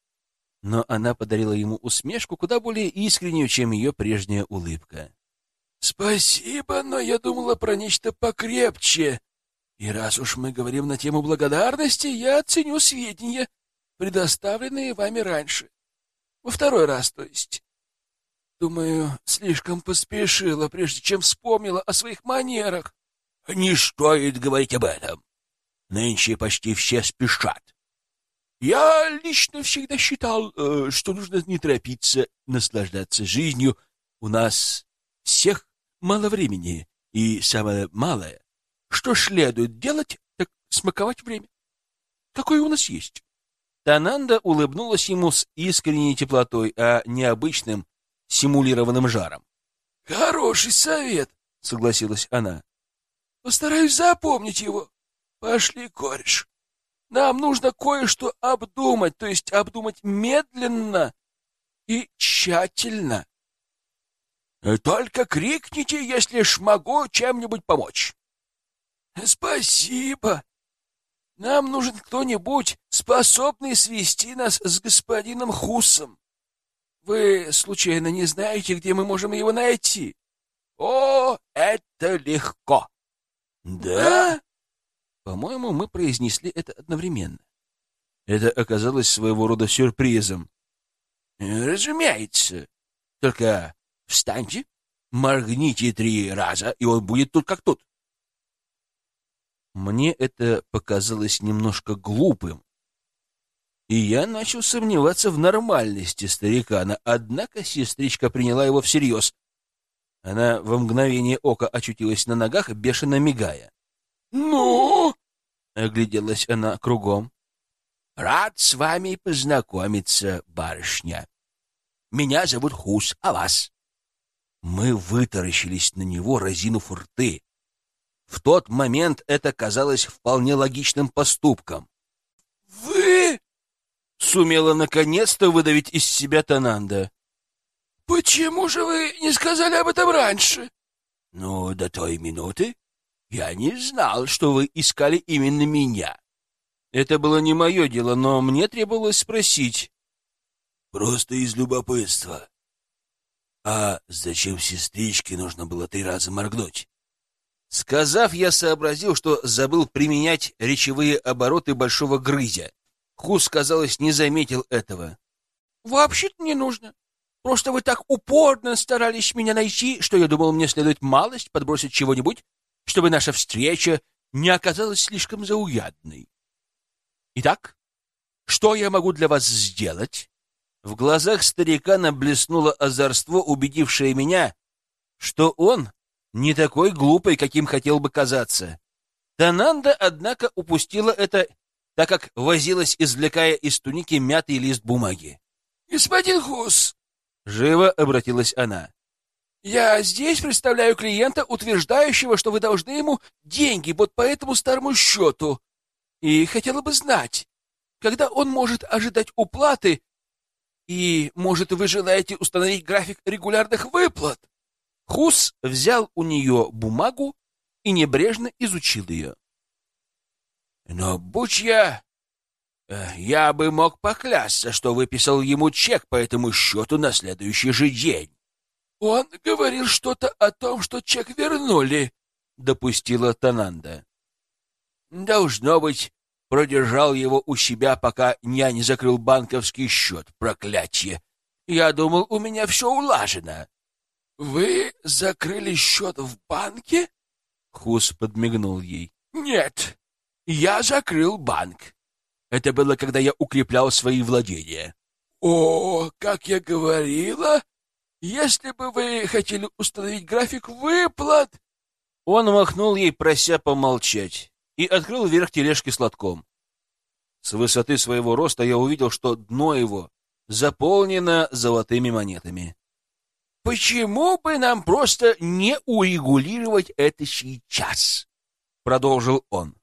но она подарила ему усмешку куда более искреннюю, чем ее прежняя улыбка. «Спасибо, но я думала про нечто покрепче. И раз уж мы говорим на тему благодарности, я оценю сведения, предоставленные вами раньше. Во второй раз, то есть. Думаю, слишком поспешила, прежде чем вспомнила о своих манерах. Не стоит говорить об этом. Нынче почти все спешат. Я лично всегда считал, э, что нужно не торопиться наслаждаться жизнью. У нас всех мало времени, и самое малое, что следует делать, так смаковать время. Какое у нас есть. Тананда улыбнулась ему с искренней теплотой, а не обычным симулированным жаром. «Хороший совет», — согласилась она. «Постараюсь запомнить его. Пошли, кореш. Нам нужно кое-что обдумать, то есть обдумать медленно и тщательно. Только крикните, если ж могу чем-нибудь помочь. Спасибо. Нам нужен кто-нибудь, способный свести нас с господином Хусом. Вы, случайно, не знаете, где мы можем его найти? О, это легко. Да? По-моему, мы произнесли это одновременно. Это оказалось своего рода сюрпризом. Разумеется. Только встаньте, моргните три раза, и он будет тут как тут. Мне это показалось немножко глупым, и я начал сомневаться в нормальности старикана, однако сестричка приняла его всерьез. Она во мгновение ока очутилась на ногах, бешено мигая. «Ну?» — огляделась она кругом. «Рад с вами познакомиться, барышня. Меня зовут Хус, а вас?» Мы вытаращились на него, разинув рты. В тот момент это казалось вполне логичным поступком. «Вы?» — сумела наконец-то выдавить из себя Тананда. «Почему же вы не сказали об этом раньше?» «Ну, до той минуты я не знал, что вы искали именно меня». Это было не мое дело, но мне требовалось спросить. «Просто из любопытства. А зачем сестричке нужно было три раза моргнуть?» Сказав, я сообразил, что забыл применять речевые обороты большого грызя. Хус, казалось, не заметил этого. «Вообще-то не нужно. Просто вы так упорно старались меня найти, что я думал, мне следует малость подбросить чего-нибудь, чтобы наша встреча не оказалась слишком заурядной. Итак, что я могу для вас сделать?» В глазах старика наблеснуло озорство, убедившее меня, что он не такой глупый, каким хотел бы казаться. Тананда, однако, упустила это, так как возилась, извлекая из туники мятый лист бумаги. «Господин Хус!» — живо обратилась она. Я здесь представляю клиента, утверждающего, что вы должны ему деньги вот по этому старому счету. И хотела бы знать, когда он может ожидать уплаты, и, может, вы желаете установить график регулярных выплат? Хус взял у нее бумагу и небрежно изучил ее. Но будь я... Э, я бы мог поклясться, что выписал ему чек по этому счету на следующий же день. Он говорил что-то о том, что чек вернули, допустила Тананда. Должно быть, продержал его у себя, пока я закрыл банковский счет, проклятие. Я думал, у меня все улажено. — Вы закрыли счет в банке? — Хус подмигнул ей. — Нет, я закрыл банк. Это было, когда я укреплял свои владения. — О, как я говорила, если бы вы хотели установить график выплат... Он махнул ей, прося помолчать и открыл верх тележки с лотком. С высоты своего роста я увидел, что дно его заполнено золотыми монетами. «Почему бы нам просто не урегулировать это сейчас?» — продолжил он.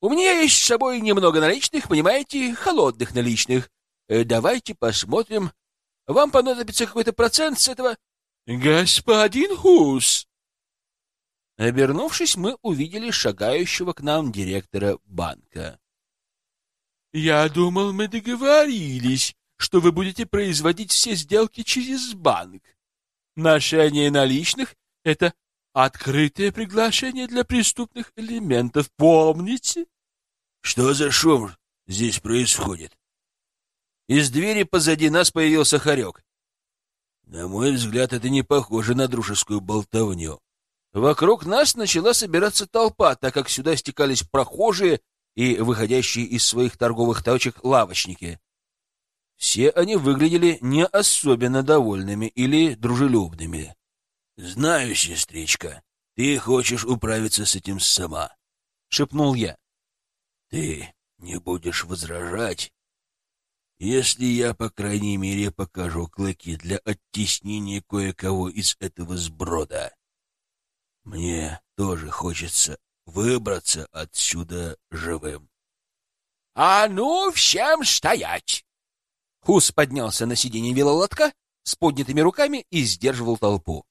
«У меня есть с собой немного наличных, понимаете, холодных наличных. Э, давайте посмотрим. Вам понадобится какой-то процент с этого...» «Господин Хус!» Обернувшись, мы увидели шагающего к нам директора банка. «Я думал, мы договорились, что вы будете производить все сделки через банк. Ношение наличных — это открытое приглашение для преступных элементов, помните?» «Что за шум здесь происходит?» Из двери позади нас появился хорек. На мой взгляд, это не похоже на дружескую болтовню. Вокруг нас начала собираться толпа, так как сюда стекались прохожие и выходящие из своих торговых точек лавочники. Все они выглядели не особенно довольными или дружелюбными. — Знаю, сестричка, ты хочешь управиться с этим сама, — шепнул я. — Ты не будешь возражать, если я, по крайней мере, покажу клыки для оттеснения кое-кого из этого сброда. Мне тоже хочется выбраться отсюда живым. — А ну, всем стоять! Хус поднялся на сиденье велолотка с поднятыми руками и сдерживал толпу.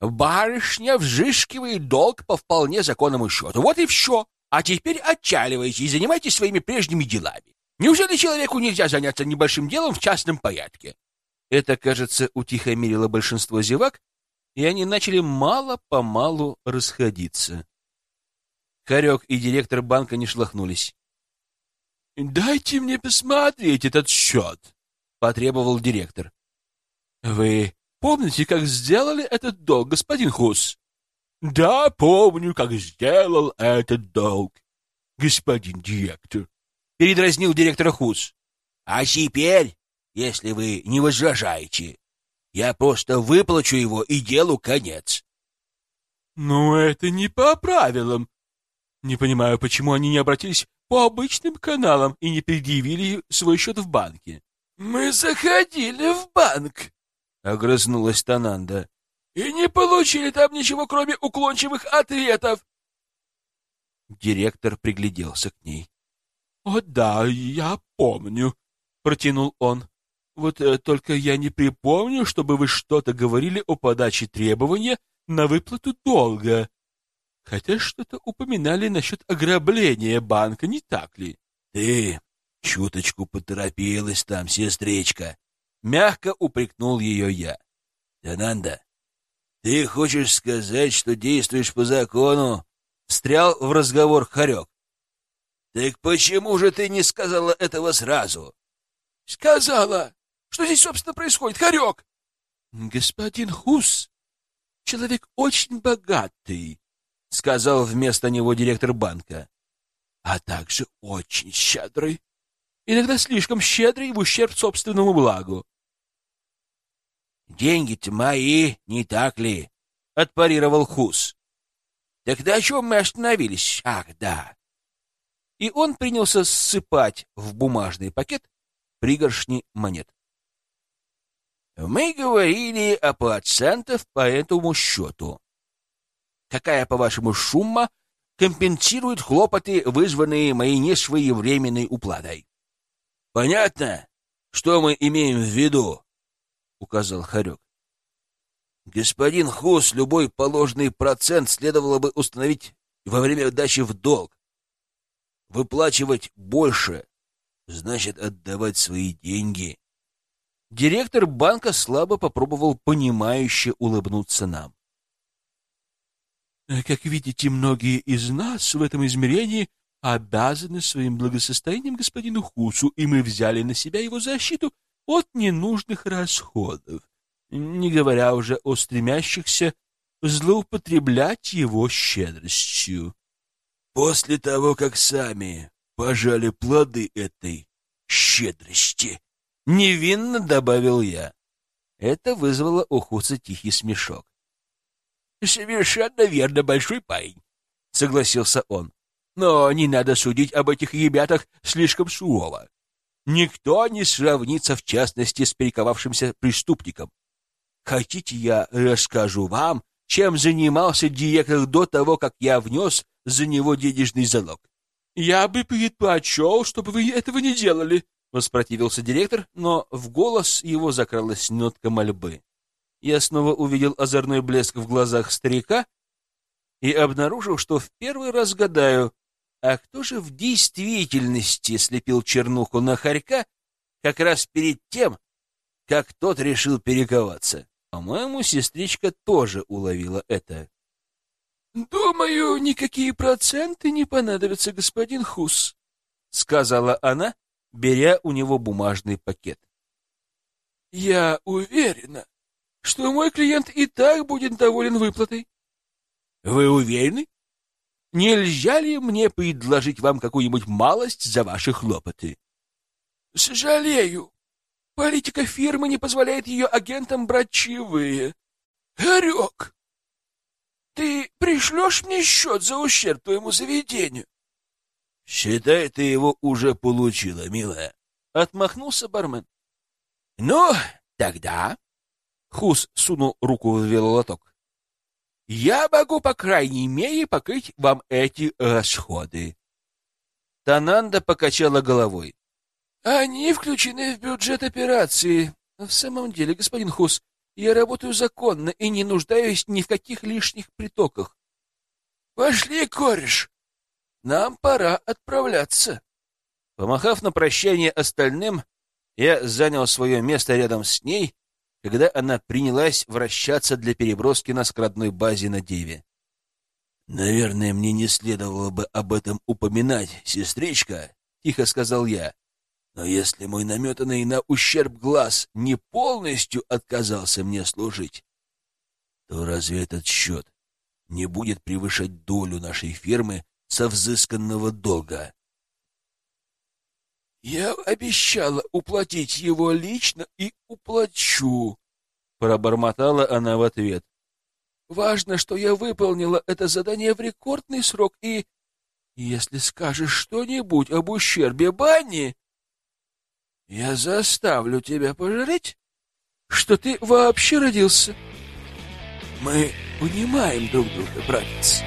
Барышня взыскивает долг по вполне законному счету. Вот и все. А теперь отчаливайтесь и занимайтесь своими прежними делами. Неужели человеку нельзя заняться небольшим делом в частном порядке? Это, кажется, утихомирило большинство зевак, и они начали мало-помалу расходиться. Харек и директор банка не шлахнулись. — Дайте мне посмотреть этот счет, — потребовал директор. — Вы помните, как сделали этот долг, господин Хус? — Да, помню, как сделал этот долг, господин директор. Передразнил директора Хус. — А теперь, если вы не возражаете, я просто выплачу его, и делу конец. — Ну, это не по правилам. Не понимаю, почему они не обратились по обычным каналам и не предъявили свой счет в банке. — Мы заходили в банк, — огрызнулась Тананда, — и не получили там ничего, кроме уклончивых ответов. Директор пригляделся к ней. — О да, я помню, — протянул он. Вот э, только я не припомню, чтобы вы что-то говорили о подаче требования на выплату долга. Хотя что-то упоминали насчет ограбления банка, не так ли? Ты чуточку поторопилась там, сестричка. Мягко упрекнул ее я. Тананда, ты хочешь сказать, что действуешь по закону? Встрял в разговор Харек. Так почему же ты не сказала этого сразу? Сказала. Что здесь, собственно, происходит, Харек? Господин Хус, человек очень богатый, сказал вместо него директор банка, а также очень щедрый. Иногда слишком щедрый в ущерб собственному благу. Деньги-то мои, не так ли? отпарировал Хус. Тогда о чем мы остановились? Ах, да. И он принялся ссыпать в бумажный пакет пригоршни монет. Мы говорили о процентах по этому счету. Какая, по-вашему, шумма компенсирует хлопоты, вызванные моей несвоевременной уплатой? Понятно, что мы имеем в виду, указал Харек. Господин Хус, любой положенный процент следовало бы установить во время дачи в долг. Выплачивать больше значит отдавать свои деньги. Директор банка слабо попробовал понимающе улыбнуться нам. Как видите, многие из нас в этом измерении обязаны своим благосостоянием господину Хусу, и мы взяли на себя его защиту от ненужных расходов, не говоря уже о стремящихся злоупотреблять его щедростью. После того, как сами пожали плоды этой щедрости, невинно добавил я. Это вызвало у Хуса тихий смешок. Совершенно верно, большой парень, согласился он. Но не надо судить об этих ребятах слишком сурово. Никто не сравнится, в частности, с перековавшимся преступником. Хотите, я расскажу вам, чем занимался директор до того, как я внес за него денежный залог? Я бы предпочел, чтобы вы этого не делали, воспротивился директор, но в голос его закралась нотка мольбы. Я снова увидел озорной блеск в глазах старика и обнаружил, что в первый раз гадаю, а кто же в действительности слепил чернуху на хорька как раз перед тем, как тот решил перековаться? По-моему, сестричка тоже уловила это. «Думаю, никакие проценты не понадобятся, господин Хус», — сказала она, беря у него бумажный пакет. «Я уверена, что мой клиент и так будет доволен выплатой». «Вы уверены?» Нельзя ли мне предложить вам какую-нибудь малость за ваши хлопоты? Сожалею. Политика фирмы не позволяет ее агентам брать чаевые. Хорек, ты пришлешь мне счет за ущерб твоему заведению? Считай, ты его уже получила, милая. Отмахнулся бармен. Ну, тогда... Хус сунул руку в велолоток. Я могу, по крайней мере, покрыть вам эти расходы. Тананда покачала головой. Они включены в бюджет операции. В самом деле, господин Хус, я работаю законно и не нуждаюсь ни в каких лишних притоках. Пошли, кореш. Нам пора отправляться. Помахав на прощание остальным, я занял свое место рядом с ней когда она принялась вращаться для переброски на складной базе на Деве. «Наверное, мне не следовало бы об этом упоминать, сестричка», — тихо сказал я. «Но если мой наметанный на ущерб глаз не полностью отказался мне служить, то разве этот счет не будет превышать долю нашей фирмы со взысканного долга?» «Я обещала уплатить его лично и уплачу», — пробормотала она в ответ. «Важно, что я выполнила это задание в рекордный срок, и если скажешь что-нибудь об ущербе Банни, я заставлю тебя пожалеть, что ты вообще родился. Мы понимаем друг друга, братец».